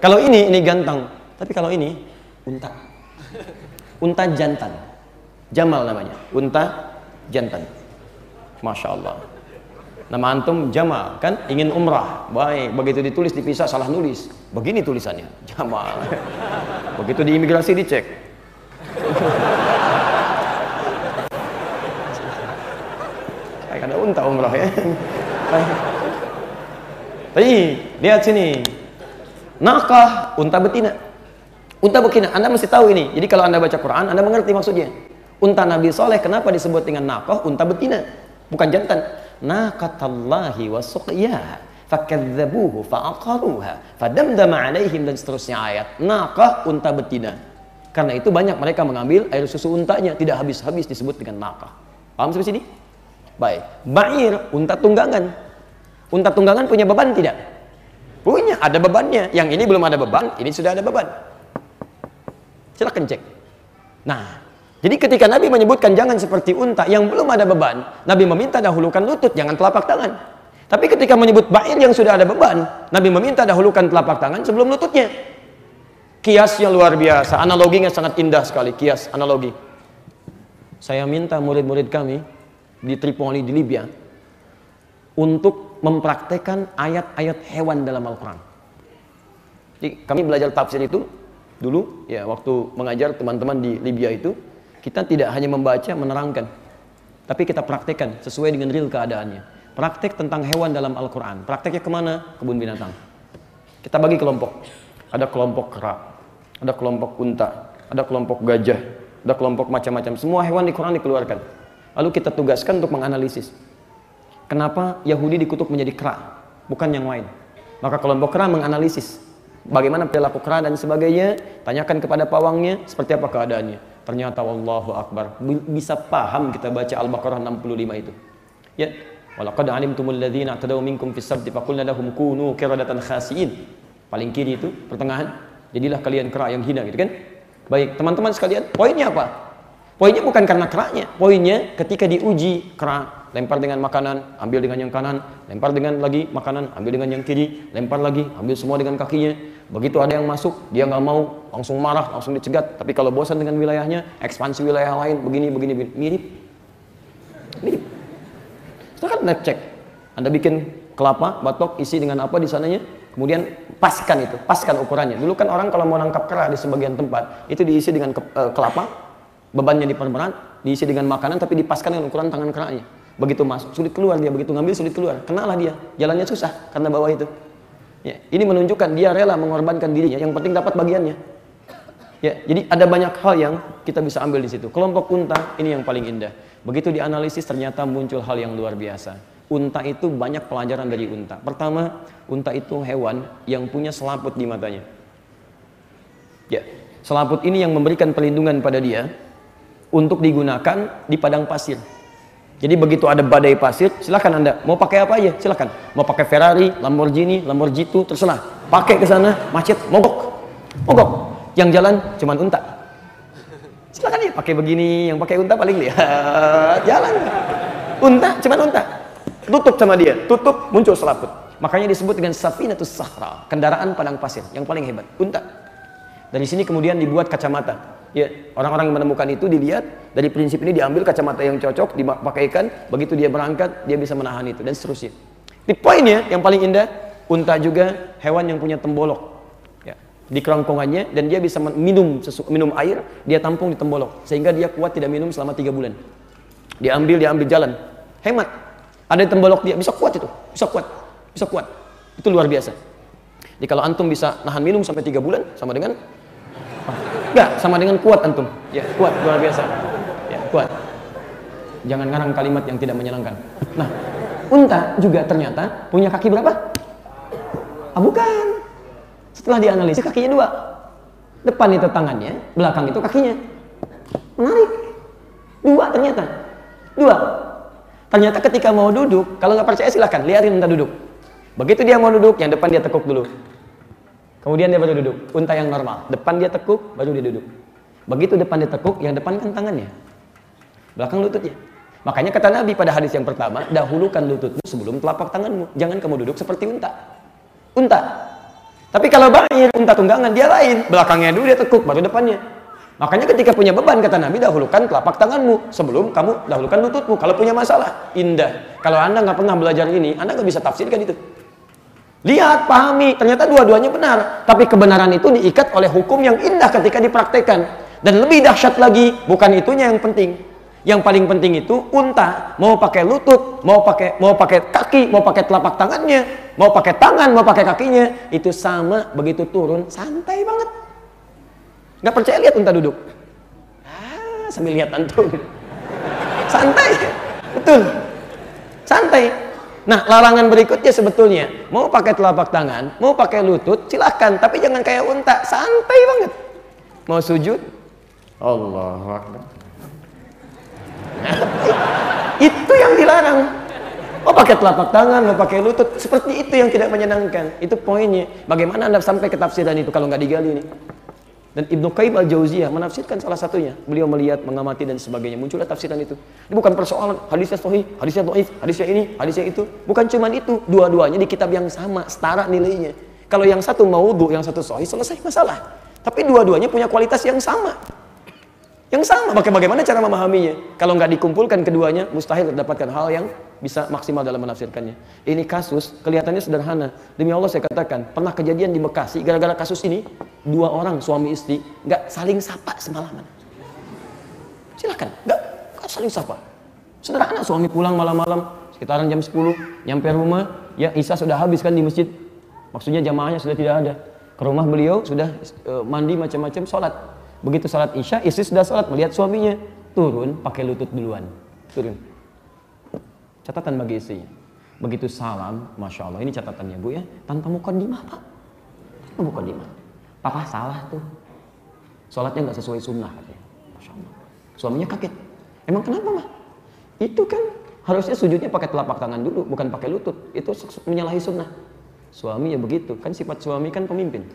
Kalau ini ini ganteng, tapi kalau ini unta. Unta jantan. Jamal namanya, unta jantan. Masya Allah. Nama antum Jamal kan ingin umrah. Baik, begitu ditulis dipisah salah nulis. Begini tulisannya, Jamal. Begitu di imigrasi dicek. Kayak ada unta umrah ya. Tapi lihat sini. Nakah unta betina. Unta betina, Anda mesti tahu ini. Jadi kalau Anda baca Quran, Anda mengerti maksudnya. Unta Nabi Soleh kenapa disebut dengan nakah unta betina? Bukan jantan. Nakatallahi wa suqyah. fakadzabuhu fa'aqaruha fadamdama alaihim dan seterusnya ayat. Naqah unta betina. Karena itu banyak mereka mengambil air susu untanya tidak habis-habis disebut dengan naqah. Paham sampai sini? Baik. Ba'ir unta tunggangan. Unta tunggangan punya beban tidak? Punya ada bebannya. Yang ini belum ada beban ini sudah ada beban. Silakan cek. Nah jadi ketika Nabi menyebutkan jangan seperti unta yang belum ada beban, Nabi meminta dahulukan lutut, jangan telapak tangan. Tapi ketika menyebut ba'ir yang sudah ada beban, Nabi meminta dahulukan telapak tangan sebelum lututnya. Kiasnya luar biasa, analoginya sangat indah sekali, kias analogi. Saya minta murid-murid kami di Tripoli di Libya untuk mempraktekkan ayat-ayat hewan dalam Al-Quran. Jadi kami belajar tafsir itu dulu, ya waktu mengajar teman-teman di Libya itu, kita tidak hanya membaca, menerangkan, tapi kita praktekkan sesuai dengan real keadaannya praktek tentang hewan dalam Al-Quran. Prakteknya ke mana? Kebun binatang. Kita bagi kelompok. Ada kelompok kera, ada kelompok unta, ada kelompok gajah, ada kelompok macam-macam. Semua hewan di Quran dikeluarkan. Lalu kita tugaskan untuk menganalisis. Kenapa Yahudi dikutuk menjadi kera, bukan yang lain. Maka kelompok kera menganalisis bagaimana perilaku kera dan sebagainya. Tanyakan kepada pawangnya seperti apa keadaannya. Ternyata Wallahu Akbar. Bisa paham kita baca Al-Baqarah 65 itu. Ya, Walaqad alimtumul ladzina tadaw minkum fis sabti faqulna lahum kunu qiradatan khasiin. Paling kiri itu pertengahan. Jadilah kalian kera yang hina gitu kan? Baik, teman-teman sekalian, poinnya apa? Poinnya bukan karena keranya, poinnya ketika diuji kera, lempar dengan makanan, ambil dengan yang kanan, lempar dengan lagi makanan, ambil dengan yang kiri, lempar lagi, ambil semua dengan kakinya. Begitu ada yang masuk, dia nggak mau, langsung marah, langsung dicegat. Tapi kalau bosan dengan wilayahnya, ekspansi wilayah lain, begini, begini, begini. mirip. Mirip. Silahkan anda cek. Anda bikin kelapa, batok, isi dengan apa di sananya, kemudian paskan itu, paskan ukurannya. Dulu kan orang kalau mau nangkap kera di sebagian tempat, itu diisi dengan ke, uh, kelapa, bebannya diperberat, diisi dengan makanan, tapi dipaskan dengan ukuran tangan keranya. Begitu masuk, sulit keluar dia, begitu ngambil sulit keluar. Kenalah dia, jalannya susah karena bawah itu. Ya, ini menunjukkan dia rela mengorbankan dirinya, yang penting dapat bagiannya. Ya, jadi ada banyak hal yang kita bisa ambil di situ. Kelompok unta ini yang paling indah. Begitu dianalisis ternyata muncul hal yang luar biasa. Unta itu banyak pelajaran dari unta. Pertama, unta itu hewan yang punya selaput di matanya. Ya, selaput ini yang memberikan perlindungan pada dia untuk digunakan di padang pasir. Jadi begitu ada badai pasir, silahkan anda. Mau pakai apa aja, silahkan. Mau pakai Ferrari, Lamborghini, Lamborghini, terserah. Pakai ke sana, macet, mogok, mogok. Yang jalan cuma unta. Silakan ya pakai begini yang pakai unta paling lihat. Jalan. Unta cuman unta. Tutup sama dia. Tutup muncul selaput. Makanya disebut dengan safinatus sahra. Kendaraan padang pasir yang paling hebat. Unta. Dari sini kemudian dibuat kacamata ya orang-orang yang menemukan itu dilihat dari prinsip ini diambil kacamata yang cocok dipakaikan begitu dia berangkat dia bisa menahan itu dan seterusnya. Di poinnya yang paling indah unta juga hewan yang punya tembolok. Di kerongkongannya dan dia bisa minum minum air dia tampung di tembolok sehingga dia kuat tidak minum selama tiga bulan. Dia ambil dia ambil jalan. Hemat. Ada di tembolok dia bisa kuat itu bisa kuat bisa kuat. Itu luar biasa. Jadi kalau antum bisa nahan minum sampai tiga bulan sama dengan enggak sama dengan kuat antum ya kuat luar biasa ya kuat jangan ngarang kalimat yang tidak menyenangkan nah unta juga ternyata punya kaki berapa ah, bukan setelah dianalisis kakinya dua. Depan itu tangannya, belakang itu kakinya. Menarik. Dua ternyata. Dua. Ternyata ketika mau duduk, kalau nggak percaya silahkan, lihatin unta duduk. Begitu dia mau duduk, yang depan dia tekuk dulu. Kemudian dia baru duduk. Unta yang normal. Depan dia tekuk, baru dia duduk. Begitu depan dia tekuk, yang depan kan tangannya. Belakang lututnya. Makanya kata Nabi pada hadis yang pertama, dahulukan lututmu sebelum telapak tanganmu. Jangan kamu duduk seperti unta. Unta, tapi kalau bayi unta tunggangan dia lain, belakangnya dulu dia tekuk, baru depannya. Makanya ketika punya beban kata Nabi dahulukan telapak tanganmu sebelum kamu dahulukan lututmu. Kalau punya masalah, indah. Kalau anda nggak pernah belajar ini, anda nggak bisa tafsirkan itu. Lihat, pahami, ternyata dua-duanya benar. Tapi kebenaran itu diikat oleh hukum yang indah ketika dipraktekkan. Dan lebih dahsyat lagi, bukan itunya yang penting. Yang paling penting itu unta mau pakai lutut, mau pakai mau pakai kaki, mau pakai telapak tangannya, mau pakai tangan, mau pakai kakinya, itu sama begitu turun santai banget. Nggak percaya lihat unta duduk. Ah, sambil lihat antum. Santai. Betul. Santai. Nah, larangan berikutnya sebetulnya mau pakai telapak tangan, mau pakai lutut, silahkan. Tapi jangan kayak unta, santai banget. Mau sujud, Allah itu yang dilarang. Mau pakai telapak tangan, mau pakai lutut, seperti itu yang tidak menyenangkan. Itu poinnya. Bagaimana anda sampai ke tafsiran itu kalau nggak digali nih? Dan Ibnu Qayyim al-Jauziyah menafsirkan salah satunya. Beliau melihat, mengamati dan sebagainya. Muncullah tafsiran itu. Ini bukan persoalan hadisnya sahih, hadisnya dhaif, hadisnya ini, hadisnya itu. Bukan cuma itu. Dua-duanya di kitab yang sama, setara nilainya. Kalau yang satu maudhu, yang satu sahih, selesai masalah. Tapi dua-duanya punya kualitas yang sama. Yang sama, bagaimana cara memahaminya? Kalau nggak dikumpulkan keduanya, mustahil mendapatkan hal yang bisa maksimal dalam menafsirkannya. Ini kasus kelihatannya sederhana. Demi Allah saya katakan, pernah kejadian di Bekasi gara-gara kasus ini dua orang suami istri nggak saling sapa semalaman. Silakan, nggak saling sapa. Sederhana suami pulang malam-malam sekitaran jam 10 nyampe rumah ya Isa sudah habis kan di masjid maksudnya jamaahnya sudah tidak ada ke rumah beliau sudah uh, mandi macam-macam sholat begitu sholat isya istri sudah sholat melihat suaminya turun pakai lutut duluan turun Catatan bagi istrinya. Begitu salam, Masya Allah, ini catatannya Bu ya, tanpa mukadimah Pak. Tanpa mukadimah. Papa salah tuh. Sholatnya nggak sesuai sunnah. Suaminya kaget. Emang kenapa mah? Itu kan harusnya sujudnya pakai telapak tangan dulu, bukan pakai lutut. Itu menyalahi sunnah. Suami ya begitu, kan sifat suami kan pemimpin.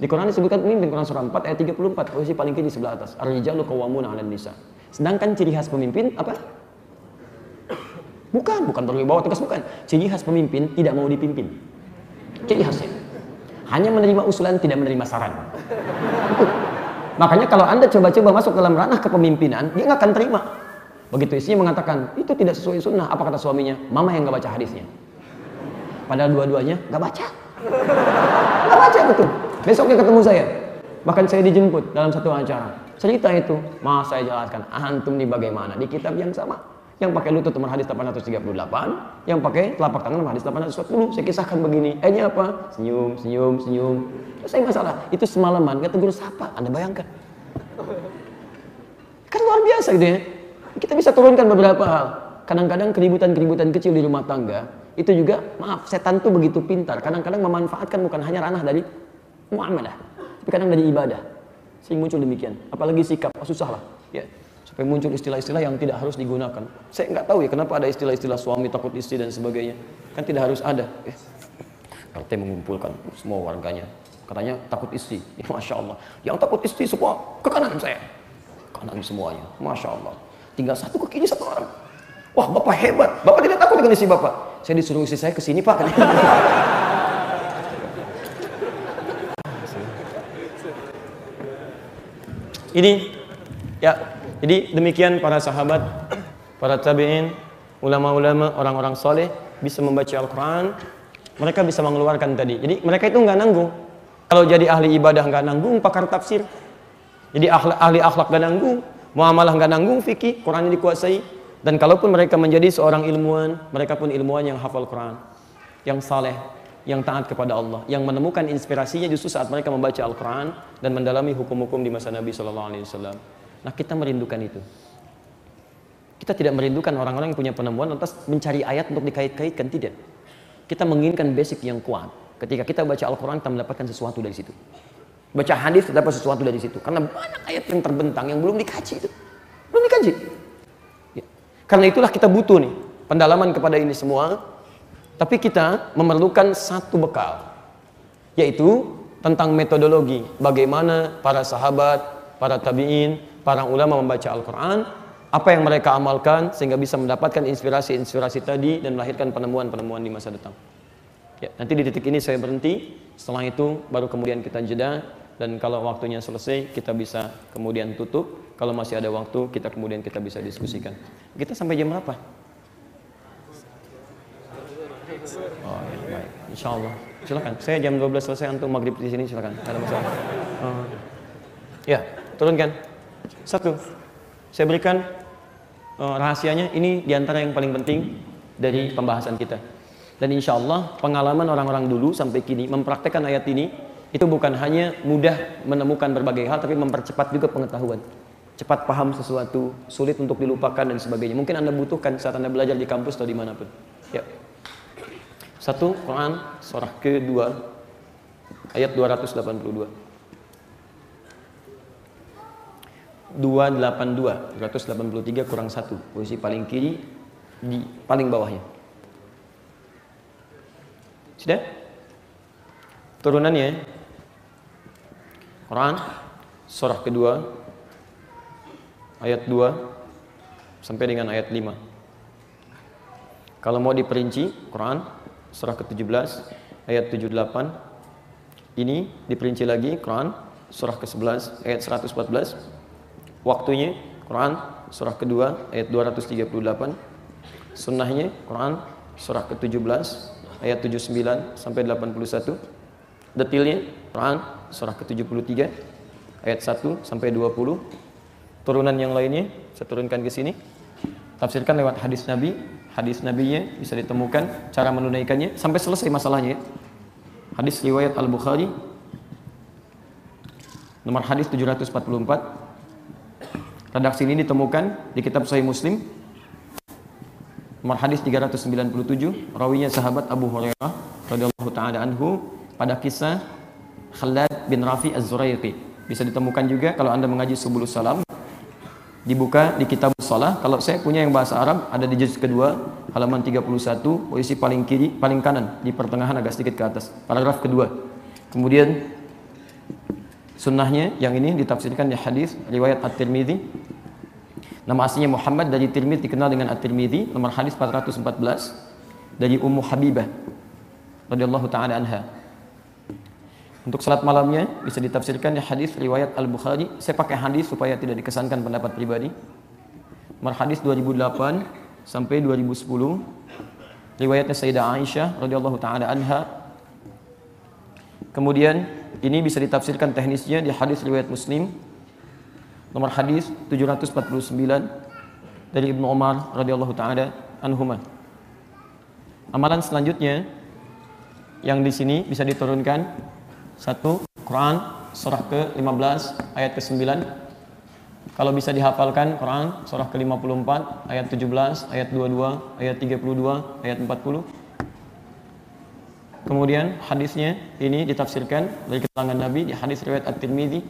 Di Quran disebutkan pemimpin, Quran surah 4 ayat 34, posisi paling kiri sebelah atas. Ar-rijalu qawwamuna 'alan nisa. Sedangkan ciri khas pemimpin apa? Bukan, bukan berwibawa tegas bukan. Ciri khas pemimpin tidak mau dipimpin. Ciri khasnya. Hanya menerima usulan, tidak menerima saran. Makanya kalau Anda coba-coba masuk dalam ranah kepemimpinan, dia nggak akan terima. Begitu istrinya mengatakan, itu tidak sesuai sunnah. Apa kata suaminya? Mama yang nggak baca hadisnya. Padahal dua-duanya nggak baca. Nggak baca betul. Besoknya ketemu saya. Bahkan saya dijemput dalam satu acara. Cerita itu, mau saya jelaskan. Antum nih bagaimana? Di kitab yang sama yang pakai lutut nomor hadis 838, yang pakai telapak tangan nomor hadis 840. Saya kisahkan begini, ehnya apa? Senyum, senyum, senyum. Selesai masalah. Itu semalaman, nggak tegur sapa. Anda bayangkan. Kan luar biasa gitu ya. Kita bisa turunkan beberapa hal. Kadang-kadang keributan-keributan kecil di rumah tangga, itu juga, maaf, setan tuh begitu pintar. Kadang-kadang memanfaatkan bukan hanya ranah dari muamalah, tapi kadang dari ibadah. Sehingga muncul demikian. Apalagi sikap, oh, susah lah. Ya, Sampai muncul istilah-istilah yang tidak harus digunakan. Saya nggak tahu ya kenapa ada istilah-istilah suami takut istri dan sebagainya. Kan tidak harus ada. Eh, RT mengumpulkan semua warganya. Katanya takut istri. Ya, Masya Allah. Yang takut istri semua ke kanan saya. Kanan semuanya. Masya Allah. Tinggal satu ke kiri satu orang. Wah bapak hebat. Bapak tidak takut dengan istri bapak. Saya disuruh istri saya ke sini pak. Ini ya jadi demikian para sahabat, para tabi'in, ulama-ulama, orang-orang soleh bisa membaca Al-Quran, mereka bisa mengeluarkan tadi. Jadi mereka itu nggak nanggung. Kalau jadi ahli ibadah nggak nanggung, pakar tafsir. Jadi ahli, ahli akhlak nggak nanggung, muamalah nggak nanggung, fikih, Qurannya dikuasai. Dan kalaupun mereka menjadi seorang ilmuwan, mereka pun ilmuwan yang hafal Quran, yang saleh, yang taat kepada Allah, yang menemukan inspirasinya justru saat mereka membaca Al-Quran dan mendalami hukum-hukum di masa Nabi Shallallahu Alaihi Wasallam. Nah kita merindukan itu. Kita tidak merindukan orang-orang yang punya penemuan lantas mencari ayat untuk dikait-kaitkan, tidak. Kita menginginkan basic yang kuat. Ketika kita baca Al-Quran, kita mendapatkan sesuatu dari situ. Baca hadis, kita dapat sesuatu dari situ. Karena banyak ayat yang terbentang yang belum dikaji itu. Belum dikaji. Ya. Karena itulah kita butuh nih, pendalaman kepada ini semua. Tapi kita memerlukan satu bekal. Yaitu tentang metodologi. Bagaimana para sahabat, para tabi'in, para ulama membaca Al-Quran, apa yang mereka amalkan sehingga bisa mendapatkan inspirasi-inspirasi tadi dan melahirkan penemuan-penemuan di masa datang. Ya, nanti di titik ini saya berhenti, setelah itu baru kemudian kita jeda dan kalau waktunya selesai kita bisa kemudian tutup, kalau masih ada waktu kita kemudian kita bisa diskusikan. Kita sampai jam berapa? Oh ya, baik. Insya Allah. Silakan. Saya jam 12 selesai antum maghrib di sini silakan. Ada masalah. Uh, ya, turunkan. Satu, saya berikan uh, rahasianya ini di antara yang paling penting dari pembahasan kita. Dan insya Allah pengalaman orang-orang dulu sampai kini mempraktekkan ayat ini itu bukan hanya mudah menemukan berbagai hal tapi mempercepat juga pengetahuan. Cepat paham sesuatu, sulit untuk dilupakan dan sebagainya. Mungkin Anda butuhkan saat Anda belajar di kampus atau di mana pun. Ya. Satu Quran surah kedua ayat 282. 282 283 kurang satu. Posisi paling kiri di paling bawahnya. Sudah? Turunannya. Quran surah kedua ayat 2 sampai dengan ayat 5 kalau mau diperinci Quran surah ke-17 ayat 78 ini diperinci lagi Quran surah ke-11 ayat 114 waktunya Quran surah kedua ayat 238 sunnahnya Quran surah ke-17 ayat 79 sampai 81 detailnya Quran surah ke-73 ayat 1 sampai 20 turunan yang lainnya saya turunkan ke sini. Tafsirkan lewat hadis Nabi. Hadis Nabinya bisa ditemukan cara menunaikannya sampai selesai masalahnya. Hadis riwayat Al-Bukhari. Nomor hadis 744 Redaksi ini ditemukan di kitab Sahih Muslim nomor hadis 397 rawinya sahabat Abu Hurairah radhiyallahu taala anhu pada kisah Khalad bin Rafi Az-Zuraiqi bisa ditemukan juga kalau Anda mengaji Subulus Salam dibuka di kitab Salah. Kalau saya punya yang bahasa Arab ada di juz kedua halaman 31 posisi paling kiri paling kanan di pertengahan agak sedikit ke atas paragraf kedua. Kemudian Sunnahnya yang ini ditafsirkan di hadis riwayat At-Tirmidzi. Nama aslinya Muhammad dari Tirmidzi dikenal dengan At-Tirmidzi, nomor hadis 414 dari Ummu Habibah radhiyallahu taala anha. Untuk salat malamnya bisa ditafsirkan di hadis riwayat Al-Bukhari. Saya pakai hadis supaya tidak dikesankan pendapat pribadi. Nomor hadis 2008 sampai 2010 riwayatnya Sayyidah Aisyah radhiyallahu taala anha. Kemudian ini bisa ditafsirkan teknisnya di hadis riwayat Muslim. Nomor hadis 749 dari Ibnu Umar radhiyallahu taala anhuma. Amalan selanjutnya yang di sini bisa diturunkan. Satu Quran surah ke-15 ayat ke-9 kalau bisa dihafalkan Quran surah ke-54 ayat 17 ayat 22 ayat 32 ayat 40 Kemudian hadisnya ini ditafsirkan dari keterangan Nabi di hadis riwayat At-Tirmidzi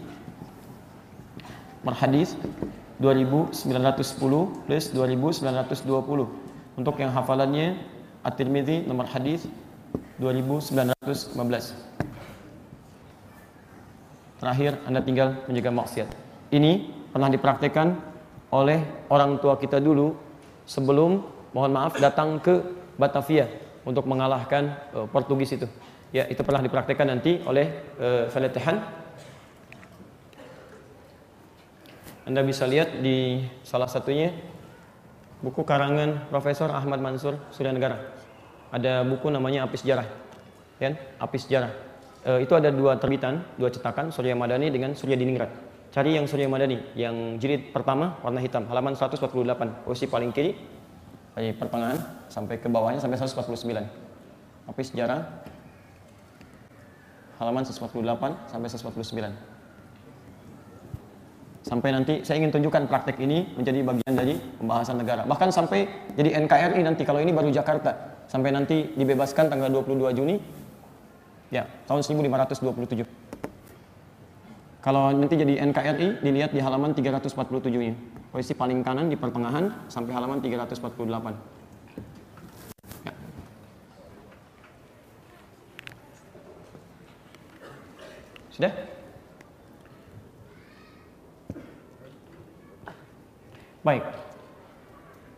hadis 2910 plus 2920. Untuk yang hafalannya At-Tirmidzi nomor hadis 2915. Terakhir Anda tinggal menjaga maksiat. Ini pernah dipraktekkan oleh orang tua kita dulu sebelum mohon maaf datang ke Batavia untuk mengalahkan uh, Portugis itu. Ya, itu pernah dipraktekkan nanti oleh uh, Faletehan. Anda bisa lihat di salah satunya buku karangan Profesor Ahmad Mansur Surya Negara. Ada buku namanya Api Sejarah. Ya, Api Sejarah. E, itu ada dua terbitan, dua cetakan Surya Madani dengan Surya Diningrat. Cari yang Surya Madani, yang jilid pertama warna hitam, halaman 148, posisi paling kiri, dari pertengahan sampai ke bawahnya sampai 149. Tapi sejarah halaman 148 sampai 149. Sampai nanti saya ingin tunjukkan praktek ini menjadi bagian dari pembahasan negara. Bahkan sampai jadi NKRI nanti kalau ini baru Jakarta. Sampai nanti dibebaskan tanggal 22 Juni ya, tahun 1527. Kalau nanti jadi NKRI dilihat di halaman 347-nya. Posisi paling kanan di pertengahan sampai halaman 348. Ya. Sudah? Baik.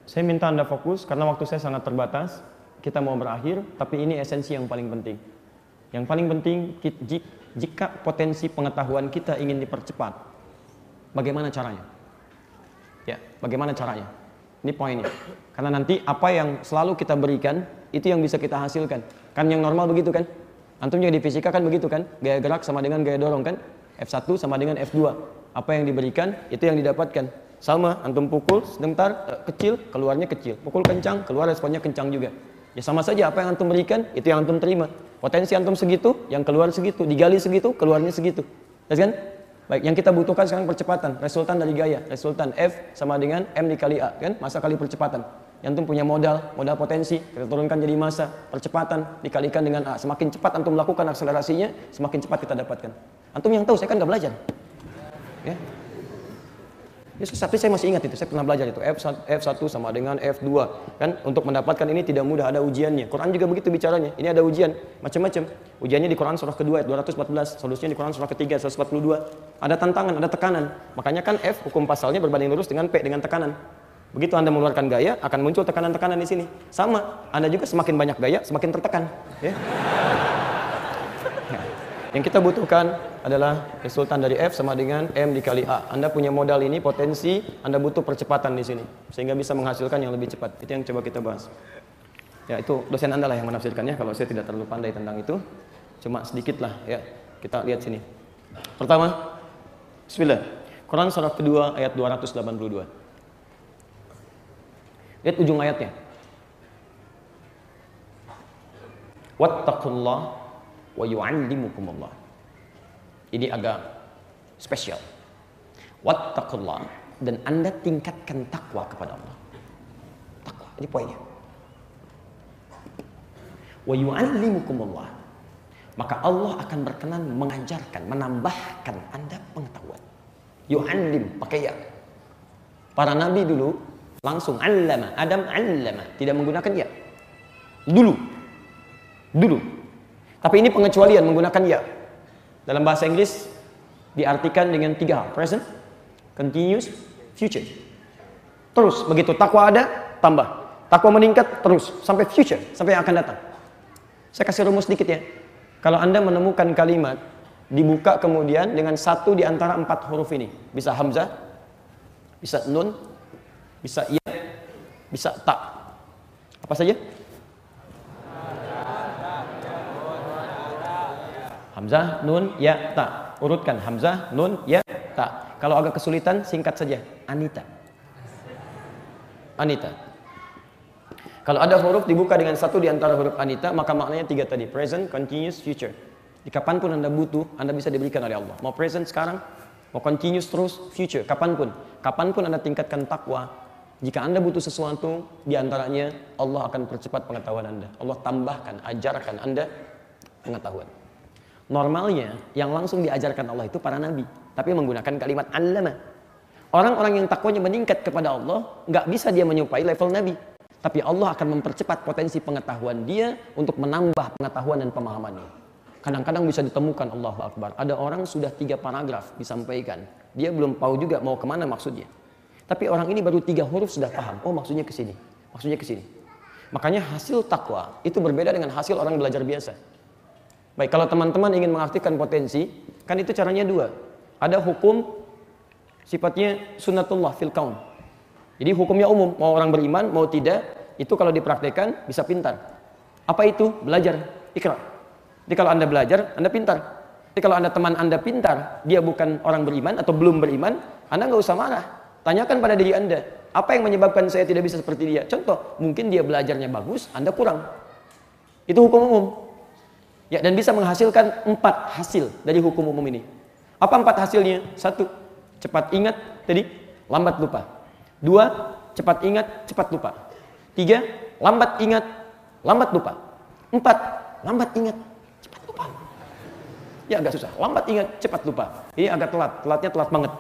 Saya minta Anda fokus karena waktu saya sangat terbatas. Kita mau berakhir, tapi ini esensi yang paling penting. Yang paling penting jika potensi pengetahuan kita ingin dipercepat, bagaimana caranya? Bagaimana caranya? Ini poinnya. Karena nanti apa yang selalu kita berikan itu yang bisa kita hasilkan. Kan yang normal begitu kan? Antum juga di fisika kan begitu kan? Gaya gerak sama dengan gaya dorong kan? F1 sama dengan F2. Apa yang diberikan itu yang didapatkan. Sama, antum pukul sebentar eh, kecil, keluarnya kecil. Pukul kencang, keluar responnya kencang juga. Ya sama saja apa yang antum berikan itu yang antum terima. Potensi antum segitu, yang keluar segitu, digali segitu, keluarnya segitu. Ya kan? Baik, yang kita butuhkan sekarang percepatan, resultan dari gaya. Resultan F sama dengan M dikali A, kan? Masa kali percepatan. Antum punya modal, modal potensi, kita turunkan jadi masa, percepatan, dikalikan dengan A. Semakin cepat antum melakukan akselerasinya, semakin cepat kita dapatkan. Antum yang tahu, saya kan nggak belajar. Ya. Ya, tapi saya masih ingat itu, saya pernah belajar itu. F1, F1 sama dengan F2. Kan untuk mendapatkan ini tidak mudah, ada ujiannya. Quran juga begitu bicaranya. Ini ada ujian, macam-macam. Ujiannya di Quran surah kedua ayat 214, solusinya di Quran surah ketiga 142. Ada tantangan, ada tekanan. Makanya kan F hukum pasalnya berbanding lurus dengan P dengan tekanan. Begitu Anda mengeluarkan gaya, akan muncul tekanan-tekanan di sini. Sama, Anda juga semakin banyak gaya, semakin tertekan. Ya. Yang kita butuhkan adalah resultan dari F sama dengan M dikali A. Anda punya modal ini, potensi, Anda butuh percepatan di sini. Sehingga bisa menghasilkan yang lebih cepat. Itu yang coba kita bahas. Ya, itu dosen Anda lah yang menafsirkannya. Kalau saya tidak terlalu pandai tentang itu. Cuma sedikit lah ya. Kita lihat sini. Pertama, Bismillah. Quran surah kedua ayat 282. Lihat ujung ayatnya. Wattaqullah wa yu'allimukumullah. Ini agak spesial. Wattaqullah dan Anda tingkatkan takwa kepada Allah. Takwa, ini poinnya. Wa yu'allimukumullah. Maka Allah akan berkenan mengajarkan, menambahkan Anda pengetahuan. Yu'allim, pakai ya. Para nabi dulu Langsung allama, Adam allama, tidak menggunakan ya. Dulu. Dulu. Tapi ini pengecualian menggunakan ya. Dalam bahasa Inggris diartikan dengan tiga hal. Present, continuous, future. Terus begitu takwa ada, tambah. Takwa meningkat terus sampai future, sampai yang akan datang. Saya kasih rumus sedikit ya. Kalau Anda menemukan kalimat dibuka kemudian dengan satu di antara empat huruf ini. Bisa hamzah, bisa nun, bisa iya, bisa tak. Apa saja? Hamzah, nun, ya, tak. Urutkan Hamzah, nun, ya, tak. Kalau agak kesulitan, singkat saja. Anita. Anita. Kalau ada huruf dibuka dengan satu di antara huruf Anita, maka maknanya tiga tadi. Present, continuous, future. Di kapan pun Anda butuh, Anda bisa diberikan oleh Allah. Mau present sekarang, mau continuous terus, future, kapan pun. Kapan pun Anda tingkatkan takwa, jika Anda butuh sesuatu, di antaranya Allah akan percepat pengetahuan Anda. Allah tambahkan, ajarkan Anda pengetahuan. Normalnya yang langsung diajarkan Allah itu para nabi, tapi menggunakan kalimat allama. Orang-orang yang takwanya meningkat kepada Allah, nggak bisa dia menyupai level nabi. Tapi Allah akan mempercepat potensi pengetahuan dia untuk menambah pengetahuan dan pemahamannya. Kadang-kadang bisa ditemukan Allah Akbar. Ada orang sudah tiga paragraf disampaikan. Dia belum tahu juga mau ke mana maksudnya. Tapi orang ini baru tiga huruf sudah paham. Oh maksudnya ke sini. Maksudnya ke sini. Makanya hasil takwa itu berbeda dengan hasil orang belajar biasa. Baik, kalau teman-teman ingin mengartikan potensi, kan itu caranya dua. Ada hukum sifatnya sunnatullah fil kaun. Jadi hukumnya umum, mau orang beriman, mau tidak, itu kalau dipraktekkan bisa pintar. Apa itu? Belajar, ikrar. Jadi kalau Anda belajar, Anda pintar. Jadi kalau Anda teman Anda pintar, dia bukan orang beriman atau belum beriman, Anda nggak usah marah. Tanyakan pada diri Anda, apa yang menyebabkan saya tidak bisa seperti dia? Contoh, mungkin dia belajarnya bagus, Anda kurang. Itu hukum umum. Ya, dan bisa menghasilkan empat hasil dari hukum umum ini. Apa empat hasilnya? Satu, cepat ingat, tadi lambat lupa. Dua, cepat ingat, cepat lupa. Tiga, lambat ingat, lambat lupa. Empat, lambat ingat, cepat lupa. Ya agak susah. Lambat ingat, cepat lupa. Ini agak telat, telatnya telat banget.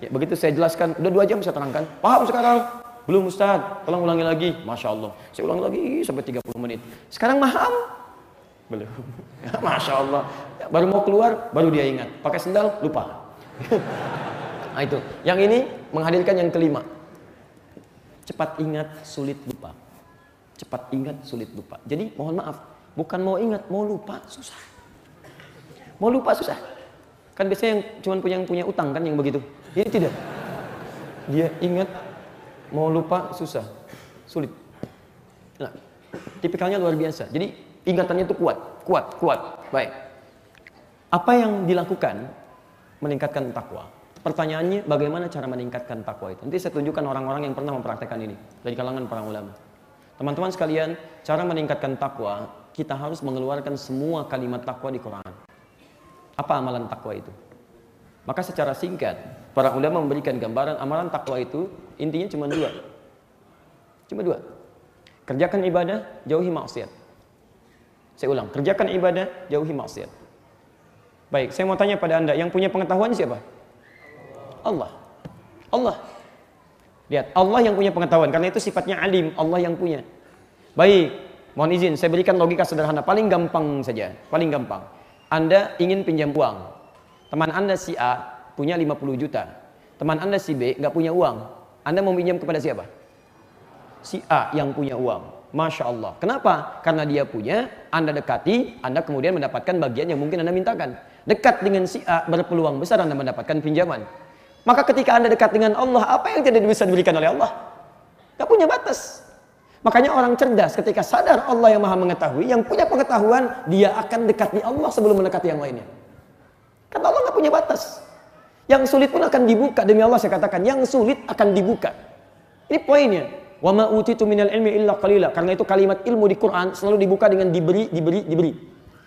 Ya, begitu saya jelaskan, udah dua jam saya terangkan. Paham sekarang? Belum Ustaz, tolong ulangi lagi. Masya Allah. Saya ulangi lagi sampai 30 menit. Sekarang paham? Belum. Masya Allah. Baru mau keluar, baru dia ingat. Pakai sendal, lupa. nah itu. Yang ini menghadirkan yang kelima. Cepat ingat, sulit lupa. Cepat ingat, sulit lupa. Jadi mohon maaf, bukan mau ingat, mau lupa, susah. Mau lupa susah. Kan biasanya yang cuma punya yang punya utang kan yang begitu. Ini tidak. Dia ingat mau lupa susah, sulit. Nah, tipikalnya luar biasa. Jadi ingatannya itu kuat, kuat, kuat. Baik. Apa yang dilakukan meningkatkan takwa? Pertanyaannya bagaimana cara meningkatkan takwa itu? Nanti saya tunjukkan orang-orang yang pernah mempraktekkan ini dari kalangan para ulama. Teman-teman sekalian, cara meningkatkan takwa, kita harus mengeluarkan semua kalimat takwa di Quran. Apa amalan takwa itu? Maka secara singkat, para ulama memberikan gambaran amalan takwa itu intinya cuma dua. Cuma dua. Kerjakan ibadah, jauhi maksiat. Saya ulang, kerjakan ibadah, jauhi maksiat. Baik, saya mau tanya pada Anda, yang punya pengetahuan siapa? Allah. Allah. Lihat, Allah yang punya pengetahuan, karena itu sifatnya alim, Allah yang punya. Baik, mohon izin, saya berikan logika sederhana, paling gampang saja, paling gampang. Anda ingin pinjam uang, teman Anda si A punya 50 juta, teman Anda si B nggak punya uang, Anda mau pinjam kepada siapa? si A yang punya uang. Masya Allah. Kenapa? Karena dia punya, Anda dekati, Anda kemudian mendapatkan bagian yang mungkin Anda mintakan. Dekat dengan si A, berpeluang besar Anda mendapatkan pinjaman. Maka ketika Anda dekat dengan Allah, apa yang tidak bisa diberikan oleh Allah? Gak punya batas. Makanya orang cerdas ketika sadar Allah yang maha mengetahui, yang punya pengetahuan, dia akan dekati Allah sebelum mendekati yang lainnya. Karena Allah gak punya batas. Yang sulit pun akan dibuka. Demi Allah saya katakan, yang sulit akan dibuka. Ini poinnya. Wa ma utitu minal ilmi illa qalila. Karena itu kalimat ilmu di Quran selalu dibuka dengan diberi, diberi, diberi.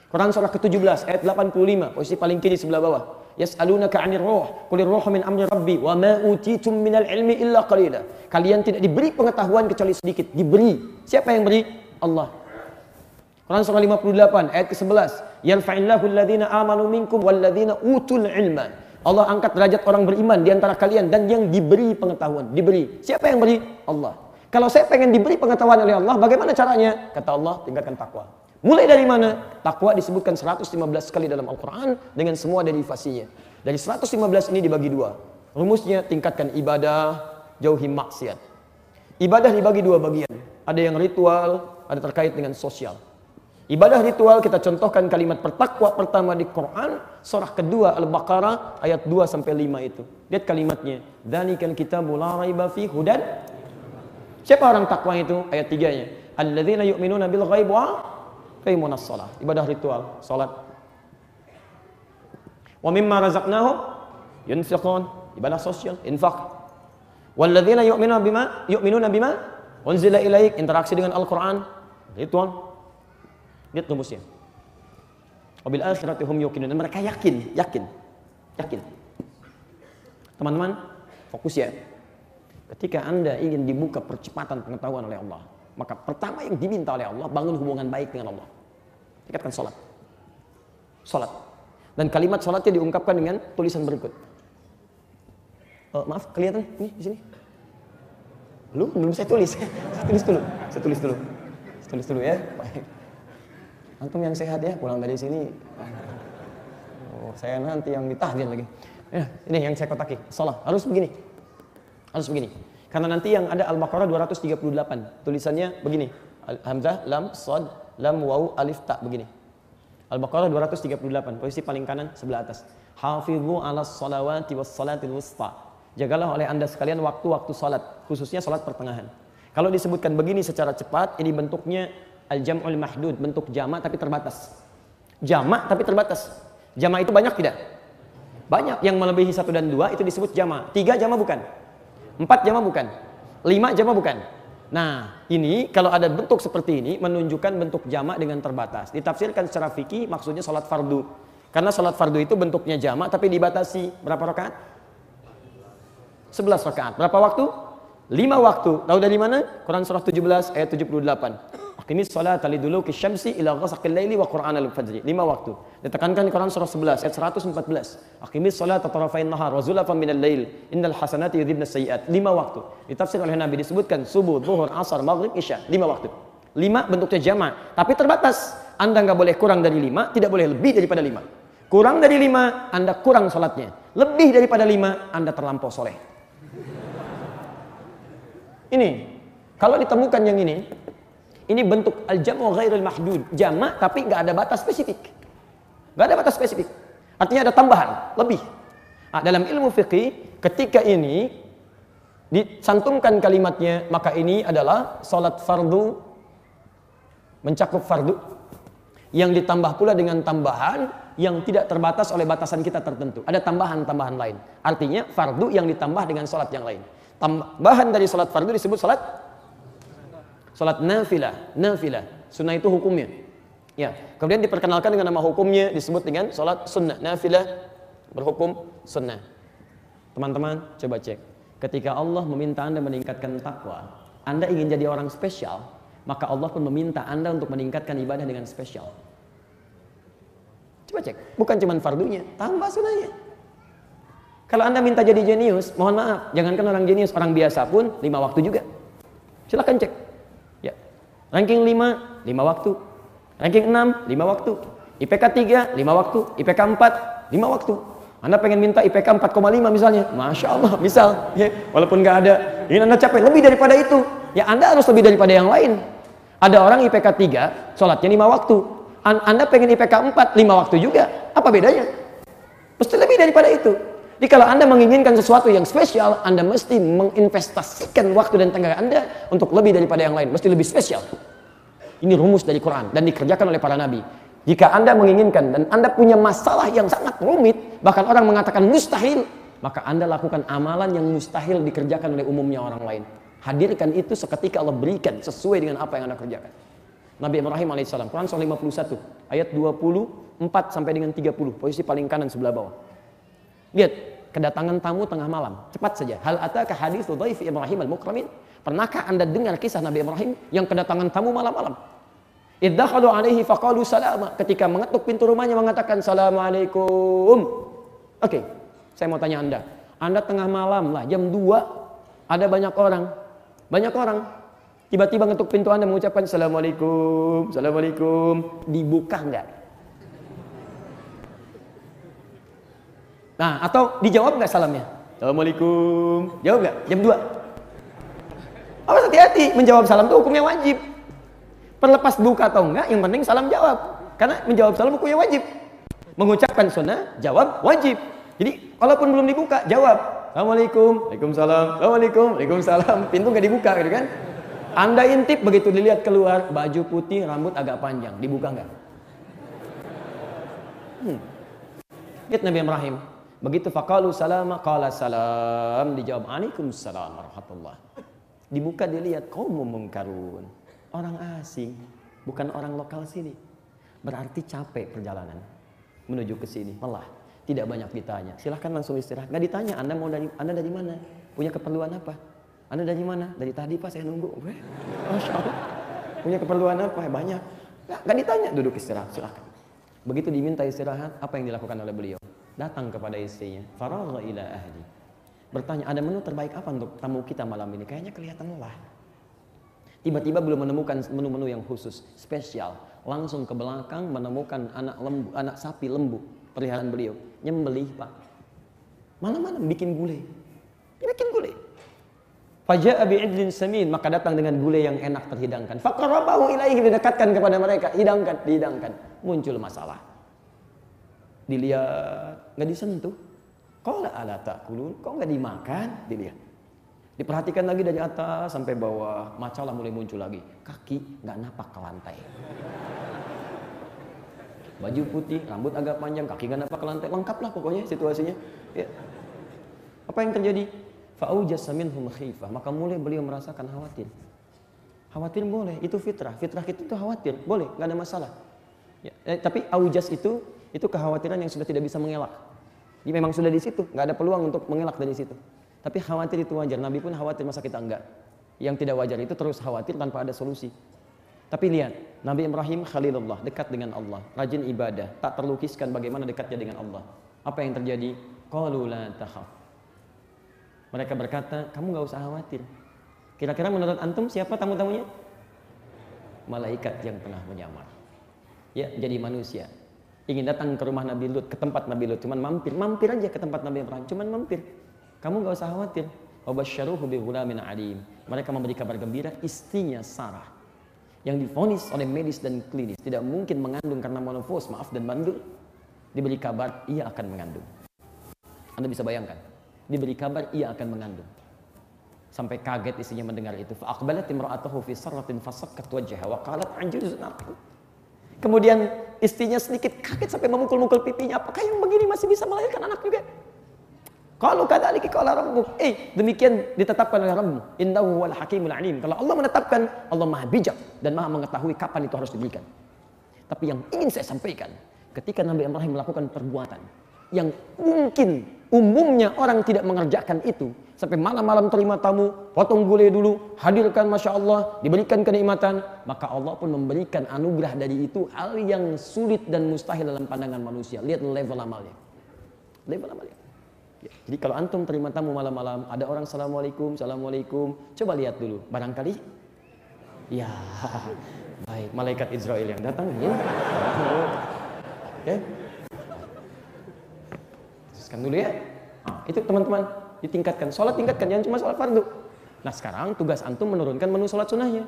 Quran surah ke-17 ayat 85, posisi paling kiri sebelah bawah. Yas'alunaka 'anir ruh, qulir ruhu min amri rabbi wa ma utitum minal ilmi illa qalila. Kalian tidak diberi pengetahuan kecuali sedikit, diberi. Siapa yang beri? Allah. Quran surah 58 ayat ke-11. Yarfa'illahu alladhina amanu minkum walladhina utul ilma. Allah angkat derajat orang beriman di antara kalian dan yang diberi pengetahuan, diberi. Siapa yang beri? Allah. Kalau saya pengen diberi pengetahuan oleh Allah, bagaimana caranya? Kata Allah, tinggalkan takwa. Mulai dari mana? Takwa disebutkan 115 kali dalam Al-Quran dengan semua derivasinya. Dari 115 ini dibagi dua. Rumusnya tingkatkan ibadah, jauhi maksiat. Ibadah dibagi dua bagian. Ada yang ritual, ada terkait dengan sosial. Ibadah ritual kita contohkan kalimat pertakwa pertama di Quran, surah kedua Al-Baqarah ayat 2 sampai 5 itu. Lihat kalimatnya. Danikan kita mulai raiba fi hudan Siapa orang takwa itu? Ayat 3-nya. Alladzina yu'minuna bil ghaib wa yuqimunas shalah. Ibadah ritual, salat. Wa mimma razaqnahum yunfiqun. Ibadah sosial, infak. Walladzina yu'minuna bima yu'minuna bima unzila ilaik, interaksi dengan Al-Qur'an, ritual. Lihat rumusnya. Wabil akhirati hum yuqinun. Mereka yakin, yakin. Yakin. Teman-teman, fokus ya. Ketika Anda ingin dibuka percepatan pengetahuan oleh Allah, maka pertama yang diminta oleh Allah, bangun hubungan baik dengan Allah. Tingkatkan sholat. Sholat. Dan kalimat sholatnya diungkapkan dengan tulisan berikut. Uh, maaf, kelihatan ini di sini. Belum, belum saya tulis. saya tulis dulu. Saya tulis dulu. Saya tulis dulu ya. Baik. Antum yang sehat ya, pulang dari sini. Oh, saya nanti yang ditahdir lagi. Ya, ini yang saya kotaki. Sholat harus begini. Harus begini. Karena nanti yang ada Al-Baqarah 238. Tulisannya begini. Hamzah, lam, sod, lam, waw, alif, tak. Begini. Al-Baqarah 238. Posisi paling kanan sebelah atas. Hafidhu ala salawati was salatil wusta. Jagalah oleh anda sekalian waktu-waktu salat. Khususnya salat pertengahan. Kalau disebutkan begini secara cepat, ini bentuknya al-jam'ul mahdud. Bentuk jamak tapi terbatas. Jamak tapi terbatas. Jamak itu banyak tidak? Banyak. Yang melebihi satu dan dua itu disebut jamak. Tiga jamak bukan? Empat jamaah bukan. Lima jamaah bukan. Nah, ini kalau ada bentuk seperti ini menunjukkan bentuk jamak dengan terbatas. Ditafsirkan secara fikih maksudnya sholat fardu. Karena sholat fardu itu bentuknya jamak tapi dibatasi. Berapa rakaat? Sebelas rakaat. Berapa waktu? Lima waktu. Tahu dari mana? Quran surah 17 ayat 78. Aqimis salat tali dulu ke syamsi ila ghasaqil laili wa qur'an al-fajri. Lima waktu. Ditekankan di Quran surah 11 ayat 114. Aqimis salat tarafain nahar wa zulafan minal lail. Innal hasanati yudhibna sayyi'at. Lima waktu. Ditafsir oleh Nabi disebutkan subuh, zuhur, asar, maghrib, isya. Lima waktu. Lima bentuknya jamaah, tapi terbatas. Anda nggak boleh kurang dari lima, tidak boleh lebih daripada lima. Kurang dari lima, Anda kurang sholatnya. Lebih daripada lima, Anda terlampau soleh. Ini, kalau ditemukan yang ini, ini bentuk al-jam'u ghairul mahdud. Jamak tapi nggak ada batas spesifik. Nggak ada batas spesifik. Artinya ada tambahan, lebih. Nah, dalam ilmu fikih, ketika ini disantumkan kalimatnya, maka ini adalah salat fardu mencakup fardu yang ditambah pula dengan tambahan yang tidak terbatas oleh batasan kita tertentu. Ada tambahan-tambahan lain. Artinya fardu yang ditambah dengan salat yang lain. Tambahan dari salat fardu disebut salat Salat nafilah, nafilah. Sunnah itu hukumnya. Ya, kemudian diperkenalkan dengan nama hukumnya disebut dengan salat sunnah. Nafilah berhukum sunnah. Teman-teman, coba cek. Ketika Allah meminta Anda meningkatkan takwa, Anda ingin jadi orang spesial, maka Allah pun meminta Anda untuk meningkatkan ibadah dengan spesial. Coba cek, bukan cuma fardunya, tambah sunahnya. Kalau Anda minta jadi jenius, mohon maaf, jangankan orang jenius, orang biasa pun lima waktu juga. Silahkan cek. Ranking 5, 5 waktu. Ranking 6, 5 waktu. IPK 3, 5 waktu. IPK 4, 5 waktu. Anda pengen minta IPK 4,5 misalnya. Masya Allah, misal. Ya, walaupun nggak ada. Ini Anda capek, lebih daripada itu. Ya Anda harus lebih daripada yang lain. Ada orang IPK 3, sholatnya 5 waktu. Anda pengen IPK 4, 5 waktu juga. Apa bedanya? Mesti lebih daripada itu. Jadi kalau Anda menginginkan sesuatu yang spesial, Anda mesti menginvestasikan waktu dan tenaga Anda untuk lebih daripada yang lain, mesti lebih spesial. Ini rumus dari Quran dan dikerjakan oleh para nabi. Jika Anda menginginkan dan Anda punya masalah yang sangat rumit, bahkan orang mengatakan mustahil, maka Anda lakukan amalan yang mustahil dikerjakan oleh umumnya orang lain. Hadirkan itu seketika Allah berikan sesuai dengan apa yang Anda kerjakan. Nabi Ibrahim alaihissalam, Quran surah 51, ayat 24 sampai dengan 30, posisi paling kanan sebelah bawah. Lihat, kedatangan tamu tengah malam. Cepat saja. Hal ataka hadithu dhaifi Ibrahim al-mukramin? Pernahkah Anda dengar kisah Nabi Ibrahim yang kedatangan tamu malam-malam? Iddakhalu alaihi faqalu salama. Ketika mengetuk pintu rumahnya mengatakan Assalamualaikum. Oke, okay, saya mau tanya Anda. Anda tengah malam lah, jam 2, ada banyak orang. Banyak orang. Tiba-tiba ngetuk pintu Anda mengucapkan Assalamualaikum, Assalamualaikum. Dibuka enggak? Nah, atau dijawab nggak salamnya? Assalamualaikum. Jawab nggak? Jam 2. Awas hati-hati, menjawab salam itu hukumnya wajib. Perlepas buka atau enggak, yang penting salam jawab. Karena menjawab salam hukumnya wajib. Mengucapkan sunnah, jawab wajib. Jadi, walaupun belum dibuka, jawab. Assalamualaikum, Waalaikumsalam, Assalamualaikum, Waalaikumsalam. Pintu nggak dibuka gitu kan? Anda intip begitu dilihat keluar baju putih, rambut agak panjang, dibuka nggak? Hmm. Lihat Nabi Ibrahim, Begitu faqalu salama qala salam dijawab Waalaikumsalam warahmatullah. Dibuka dilihat kaum mungkarun. Orang asing, bukan orang lokal sini. Berarti capek perjalanan menuju ke sini, lelah. Tidak banyak ditanya. Silahkan langsung istirahat. Nggak ditanya, Anda mau dari Anda dari mana? Punya keperluan apa? Anda dari mana? Dari tadi Pak saya nunggu. Weh, Masya Allah. Punya keperluan apa? Banyak. Nggak ditanya, duduk istirahat. Silahkan. Begitu diminta istirahat, apa yang dilakukan oleh beliau? Datang kepada istrinya, faragha ila ahli. Bertanya, ada menu terbaik apa untuk tamu kita malam ini? Kayaknya kelihatan lelah. Tiba-tiba belum menemukan menu-menu yang khusus, spesial. Langsung ke belakang menemukan anak lembu, anak sapi lembu, peliharaan beliau. Nyembelih, Pak. Malam-malam bikin gulai. Dia bikin gulai. Faja'a bi'idlin samin, maka datang dengan gulai yang enak terhidangkan. Faqarabahu ilaihi didekatkan kepada mereka, hidangkan, dihidangkan. Muncul masalah dilihat nggak disentuh. Kok nggak ala kulun kok nggak dimakan? Dilihat diperhatikan lagi dari atas sampai bawah. Macalah mulai muncul lagi. Kaki nggak napak ke lantai. Baju putih rambut agak panjang kaki nggak napak ke lantai. Lengkap lah pokoknya situasinya. Ya. apa yang terjadi? Fa'ujas minhum khifah. Maka mulai beliau merasakan khawatir. Khawatir boleh itu fitrah. Fitrah kita itu khawatir boleh nggak ada masalah. Ya, eh, tapi aujas itu itu kekhawatiran yang sudah tidak bisa mengelak. Jadi memang sudah di situ, nggak ada peluang untuk mengelak dari situ. Tapi khawatir itu wajar. Nabi pun khawatir masa kita enggak. Yang tidak wajar itu terus khawatir tanpa ada solusi. Tapi lihat, Nabi Ibrahim Khalilullah dekat dengan Allah, rajin ibadah, tak terlukiskan bagaimana dekatnya dengan Allah. Apa yang terjadi? Qalu la takhaf. Mereka berkata, kamu nggak usah khawatir. Kira-kira menurut antum siapa tamu-tamunya? Malaikat yang pernah menyamar. Ya, jadi manusia ingin datang ke rumah Nabi Lut, ke tempat Nabi Lut, cuman mampir, mampir aja ke tempat Nabi Ibrahim, cuman mampir. Kamu gak usah khawatir. Wabasyaruhu bi ghulamin alim. Mereka memberi kabar gembira istrinya Sarah yang difonis oleh medis dan klinis tidak mungkin mengandung karena monofos, maaf dan bandul. Diberi kabar ia akan mengandung. Anda bisa bayangkan, diberi kabar ia akan mengandung. Sampai kaget istrinya mendengar itu. Fa'aqbalat imra'atuhu fi sarratin fasakkat wajhaha wa qalat anjuzun Kemudian istrinya sedikit kaget sampai memukul-mukul pipinya. Apakah yang begini masih bisa melahirkan anak juga? Kalau kata aliki kalau rabbuk, eh demikian ditetapkan oleh Rabbu. Innahu wal hakimul alim. Kalau Allah menetapkan, Allah maha bijak dan maha mengetahui kapan itu harus diberikan. Tapi yang ingin saya sampaikan, ketika Nabi Ibrahim melakukan perbuatan, yang mungkin umumnya orang tidak mengerjakan itu sampai malam-malam terima tamu, potong gulai dulu, hadirkan Masya Allah, diberikan kenikmatan, maka Allah pun memberikan anugerah dari itu hal yang sulit dan mustahil dalam pandangan manusia. Lihat level amalnya. Level amalnya. Ya, jadi kalau antum terima tamu malam-malam, ada orang Assalamualaikum, Assalamualaikum, coba lihat dulu. Barangkali, ya baik, malaikat Israel yang datang, ya. Ya. Teruskan dulu ya. Itu teman-teman, ditingkatkan. Sholat tingkatkan, jangan cuma sholat fardu. Nah sekarang tugas antum menurunkan menu sholat sunnahnya.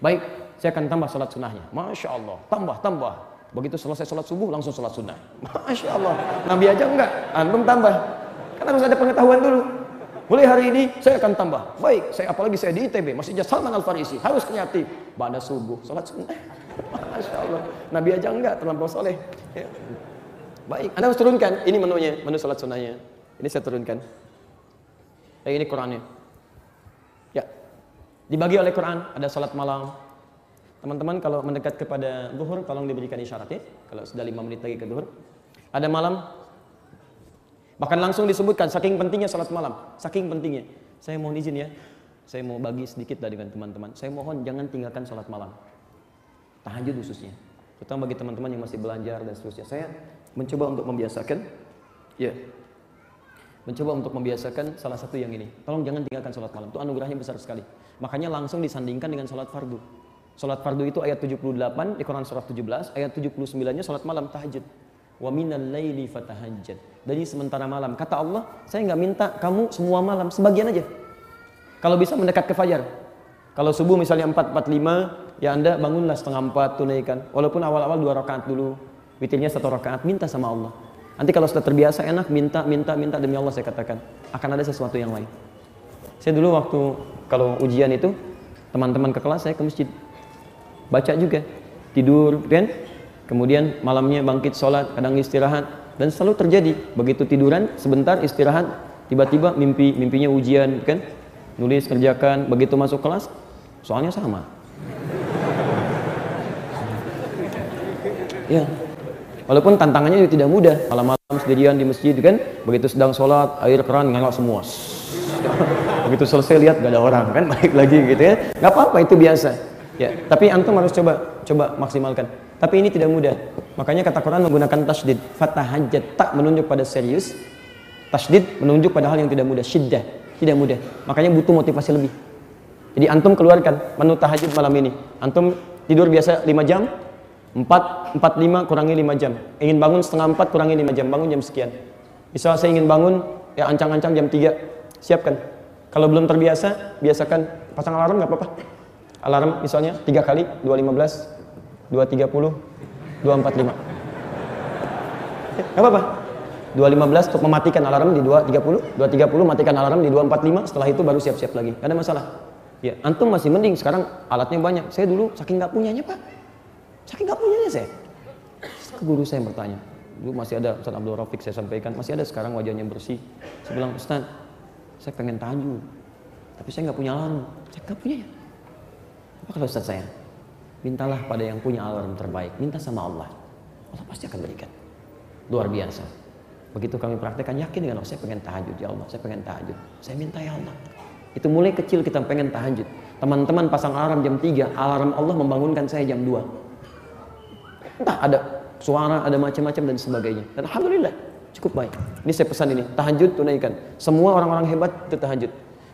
Baik, saya akan tambah sholat sunnahnya. Masya Allah, tambah, tambah. Begitu selesai sholat subuh langsung sholat sunnah. Masya Allah, Nabi aja enggak, antum tambah. Kan harus ada pengetahuan dulu. Mulai hari ini saya akan tambah. Baik, saya apalagi saya di ITB, Masjid Salman Al Farisi, harus kreatif. Pada subuh, sholat sunnah. Masya Allah, Nabi aja enggak terlampau soleh. Ya. Baik, Anda harus turunkan. Ini menunya, menu sholat sunnahnya. Ini saya turunkan. Eh, ini Qurannya. Ya. Dibagi oleh Quran, ada salat malam. Teman-teman kalau mendekat kepada zuhur tolong diberikan isyarat ya. Kalau sudah lima menit lagi ke zuhur. Ada malam. Bahkan langsung disebutkan saking pentingnya salat malam, saking pentingnya. Saya mohon izin ya. Saya mau bagi sedikit dengan teman-teman. Saya mohon jangan tinggalkan salat malam. Tahajud khususnya. Terutama bagi teman-teman yang masih belajar dan seterusnya. Saya mencoba untuk membiasakan ya mencoba untuk membiasakan salah satu yang ini. Tolong jangan tinggalkan sholat malam. Itu anugerahnya besar sekali. Makanya langsung disandingkan dengan sholat fardu. Sholat fardu itu ayat 78 di Quran surah 17, ayat 79-nya sholat malam tahajud. Wa minal laili fatahajjad. Dari sementara malam. Kata Allah, saya nggak minta kamu semua malam, sebagian aja. Kalau bisa mendekat ke fajar. Kalau subuh misalnya 4.45, ya Anda bangunlah setengah 4 tunaikan. Walaupun awal-awal dua rakaat dulu. Witirnya satu rakaat, minta sama Allah. Nanti kalau sudah terbiasa enak minta minta minta demi Allah saya katakan akan ada sesuatu yang lain. Saya dulu waktu kalau ujian itu teman-teman ke kelas saya ke masjid. Baca juga tidur kan? Kemudian malamnya bangkit sholat kadang istirahat dan selalu terjadi. Begitu tiduran sebentar istirahat tiba-tiba mimpi mimpinya ujian kan? Nulis kerjakan begitu masuk kelas soalnya sama. Ya Walaupun tantangannya tidak mudah. Malam-malam sendirian di masjid kan, begitu sedang sholat, air keran ngelak semua. begitu selesai lihat gak ada orang kan, balik lagi gitu ya. Gak apa-apa itu biasa. Ya, tapi antum harus coba coba maksimalkan. Tapi ini tidak mudah. Makanya kata Quran menggunakan tasdid. Fatahajat tak menunjuk pada serius. Tasdid menunjuk pada hal yang tidak mudah. Syiddah, tidak mudah. Makanya butuh motivasi lebih. Jadi antum keluarkan menu tahajud malam ini. Antum tidur biasa 5 jam, 4, 45 kurangi 5 jam. Ingin bangun setengah 4 kurangi 5 jam. Bangun jam sekian. Misal saya ingin bangun, ya ancang-ancang jam 3. Siapkan. Kalau belum terbiasa, biasakan pasang alarm nggak apa-apa. Alarm misalnya 3 kali, 2.15, 2.30, 2.45. Nggak apa-apa. 2.15 untuk mematikan alarm di 2.30, 2.30 matikan alarm di 2.45, setelah itu baru siap-siap lagi. Gak ada masalah. Ya, antum masih mending sekarang alatnya banyak. Saya dulu saking nggak punyanya, Pak Saking gak punyanya saya. Ke guru saya bertanya. Dulu masih ada Ustaz Abdul Rafiq saya sampaikan. Masih ada sekarang wajahnya bersih. Saya bilang, Ustaz, saya pengen tahajud. Tapi saya nggak punya alarm. Saya nggak punya ya. Apa kata Ustaz saya? Mintalah pada yang punya alarm terbaik. Minta sama Allah. Allah pasti akan berikan. Luar biasa. Begitu kami praktekkan, yakin dengan Allah. Saya pengen tahajud. Ya Allah, saya pengen tahajud. Saya minta ya Allah. Itu mulai kecil kita pengen tahajud. Teman-teman pasang alarm jam 3, alarm Allah membangunkan saya jam 2. Entah ada suara, ada macam-macam dan sebagainya. Dan alhamdulillah cukup baik. Ini saya pesan ini, tahajud tunaikan. Semua orang-orang hebat itu tahajud.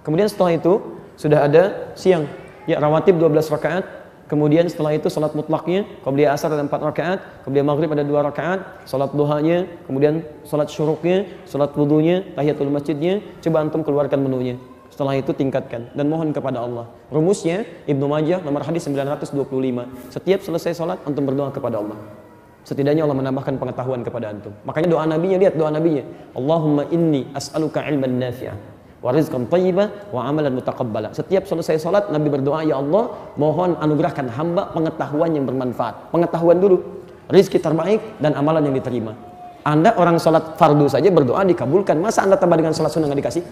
Kemudian setelah itu sudah ada siang, ya rawatib 12 rakaat. Kemudian setelah itu salat mutlaknya, qabliyah asar ada 4 rakaat, qabliyah maghrib ada 2 rakaat, salat duhanya, kemudian salat syuruknya, salat wudunya, tahiyatul masjidnya, coba antum keluarkan menunya. Setelah itu tingkatkan dan mohon kepada Allah. Rumusnya Ibnu Majah nomor hadis 925. Setiap selesai sholat antum berdoa kepada Allah. Setidaknya Allah menambahkan pengetahuan kepada antum. Makanya doa nabinya lihat doa nabinya. Allahumma inni as'aluka ilman nafi'ah wa rizqan wa amalan mutaqabbala. Setiap selesai sholat Nabi berdoa, "Ya Allah, mohon anugerahkan hamba pengetahuan yang bermanfaat." Pengetahuan dulu, rizki terbaik dan amalan yang diterima. Anda orang sholat fardu saja berdoa dikabulkan. Masa Anda tambah dengan sholat sunnah dikasih?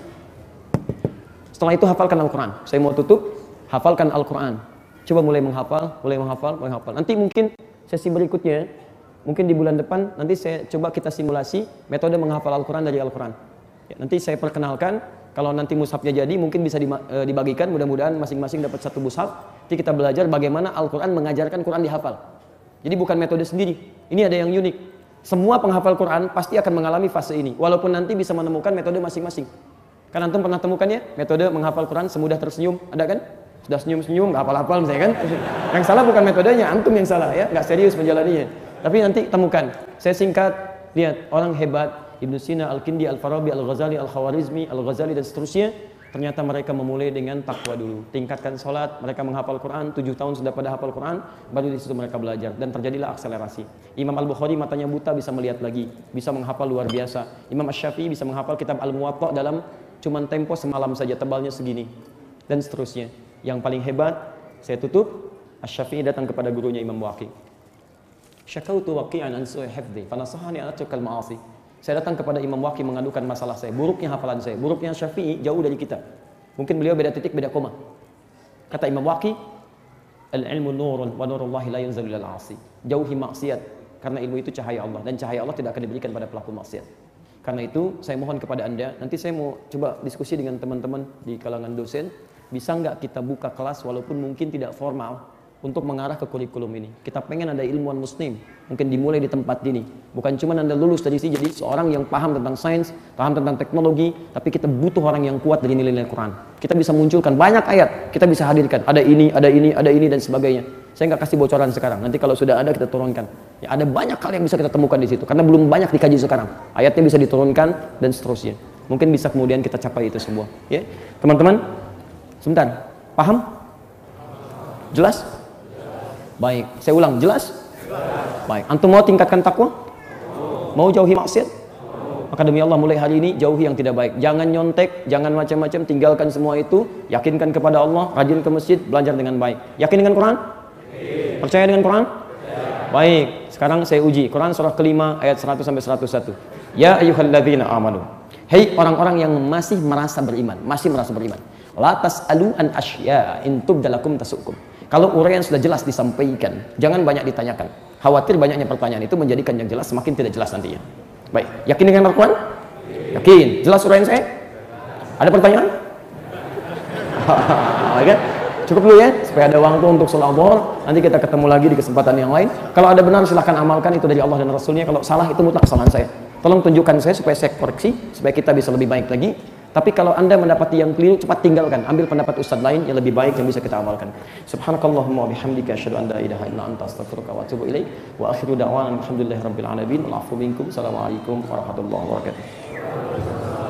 Setelah itu hafalkan Al-Quran. Saya mau tutup, hafalkan Al-Quran. Coba mulai menghafal, mulai menghafal, mulai menghafal. Nanti mungkin sesi berikutnya, mungkin di bulan depan nanti saya coba kita simulasi metode menghafal Al-Quran dari Al-Quran. Ya, nanti saya perkenalkan, kalau nanti mushafnya jadi mungkin bisa e, dibagikan, mudah-mudahan masing-masing dapat satu mushaf. Nanti kita belajar bagaimana Al-Quran mengajarkan Quran dihafal. Jadi bukan metode sendiri, ini ada yang unik. Semua penghafal Quran pasti akan mengalami fase ini, walaupun nanti bisa menemukan metode masing-masing. Kan antum pernah temukan ya, metode menghafal Quran semudah tersenyum, ada kan? Sudah senyum-senyum, nggak hafal-hafal misalnya kan? Yang salah bukan metodenya, antum yang salah ya, nggak serius menjalaninya. Tapi nanti temukan. Saya singkat, lihat orang hebat, Ibnu Sina, Al-Kindi, Al-Farabi, Al-Ghazali, Al-Khawarizmi, Al-Ghazali dan seterusnya Ternyata mereka memulai dengan takwa dulu. Tingkatkan sholat, mereka menghafal Quran, tujuh tahun sudah pada hafal Quran, baru di situ mereka belajar. Dan terjadilah akselerasi. Imam Al-Bukhari matanya buta bisa melihat lagi, bisa menghafal luar biasa. Imam Ash-Syafi'i bisa menghafal kitab Al-Muwatta dalam cuman tempo semalam saja, tebalnya segini. Dan seterusnya. Yang paling hebat, saya tutup, Ash-Syafi'i datang kepada gurunya Imam Waqi. Syakautu waqi'an an su'i hifdhi, fanasahani an atukal ma'asi. Saya datang kepada Imam Waqi mengadukan masalah saya, buruknya hafalan saya, buruknya Syafi'i jauh dari kita. Mungkin beliau beda titik, beda koma. Kata Imam Waqi, Al-ilmu nurun wa nurullahi la yanzalu lil asi. Jauhi maksiat karena ilmu itu cahaya Allah dan cahaya Allah tidak akan diberikan pada pelaku maksiat. Karena itu saya mohon kepada Anda, nanti saya mau coba diskusi dengan teman-teman di kalangan dosen, bisa nggak kita buka kelas walaupun mungkin tidak formal, untuk mengarah ke kurikulum ini. Kita pengen ada ilmuwan muslim, mungkin dimulai di tempat ini. Bukan cuma Anda lulus dari sini jadi seorang yang paham tentang sains, paham tentang teknologi, tapi kita butuh orang yang kuat dari nilai-nilai Quran. Kita bisa munculkan banyak ayat, kita bisa hadirkan. Ada ini, ada ini, ada ini dan sebagainya. Saya nggak kasih bocoran sekarang. Nanti kalau sudah ada kita turunkan. Ya, ada banyak hal yang bisa kita temukan di situ karena belum banyak dikaji sekarang. Ayatnya bisa diturunkan dan seterusnya. Mungkin bisa kemudian kita capai itu semua. Ya, teman-teman. Sebentar. Paham? Jelas? Baik, saya ulang, jelas? Baik, antum mau tingkatkan takwa? Mau jauhi maksiat? Maka demi Allah mulai hari ini jauhi yang tidak baik. Jangan nyontek, jangan macam-macam, tinggalkan semua itu. Yakinkan kepada Allah, rajin ke masjid, belajar dengan baik. Yakin dengan Quran? Percaya dengan Quran? Baik, sekarang saya uji. Quran surah kelima ayat 100 sampai 101. Ya ayyuhalladzina amanu. Hei orang-orang yang masih merasa beriman, masih merasa beriman. La tas'alu an asya in tubdalakum tasukum. Kalau uraian sudah jelas disampaikan, jangan banyak ditanyakan. Khawatir banyaknya pertanyaan itu menjadikan yang jelas semakin tidak jelas nantinya. Baik, yakin dengan Al-Quran? Yakin. Jelas uraian saya? Ada pertanyaan? Oke, Cukup dulu ya, supaya ada waktu untuk sholat Nanti kita ketemu lagi di kesempatan yang lain. Kalau ada benar silahkan amalkan itu dari Allah dan Rasulnya. Kalau salah itu mutlak kesalahan saya. Tolong tunjukkan saya supaya saya koreksi, supaya kita bisa lebih baik lagi. Tapi kalau anda mendapati yang keliru, cepat tinggalkan. Ambil pendapat ustaz lain yang lebih baik yang bisa kita amalkan. Subhanakallahumma wa bihamdika asyhadu an la ilaha illa anta astaghfiruka wa atubu ilaik. Wa akhiru da'wana alhamdulillahi rabbil alamin. Wal afu minkum. Assalamualaikum warahmatullahi wabarakatuh.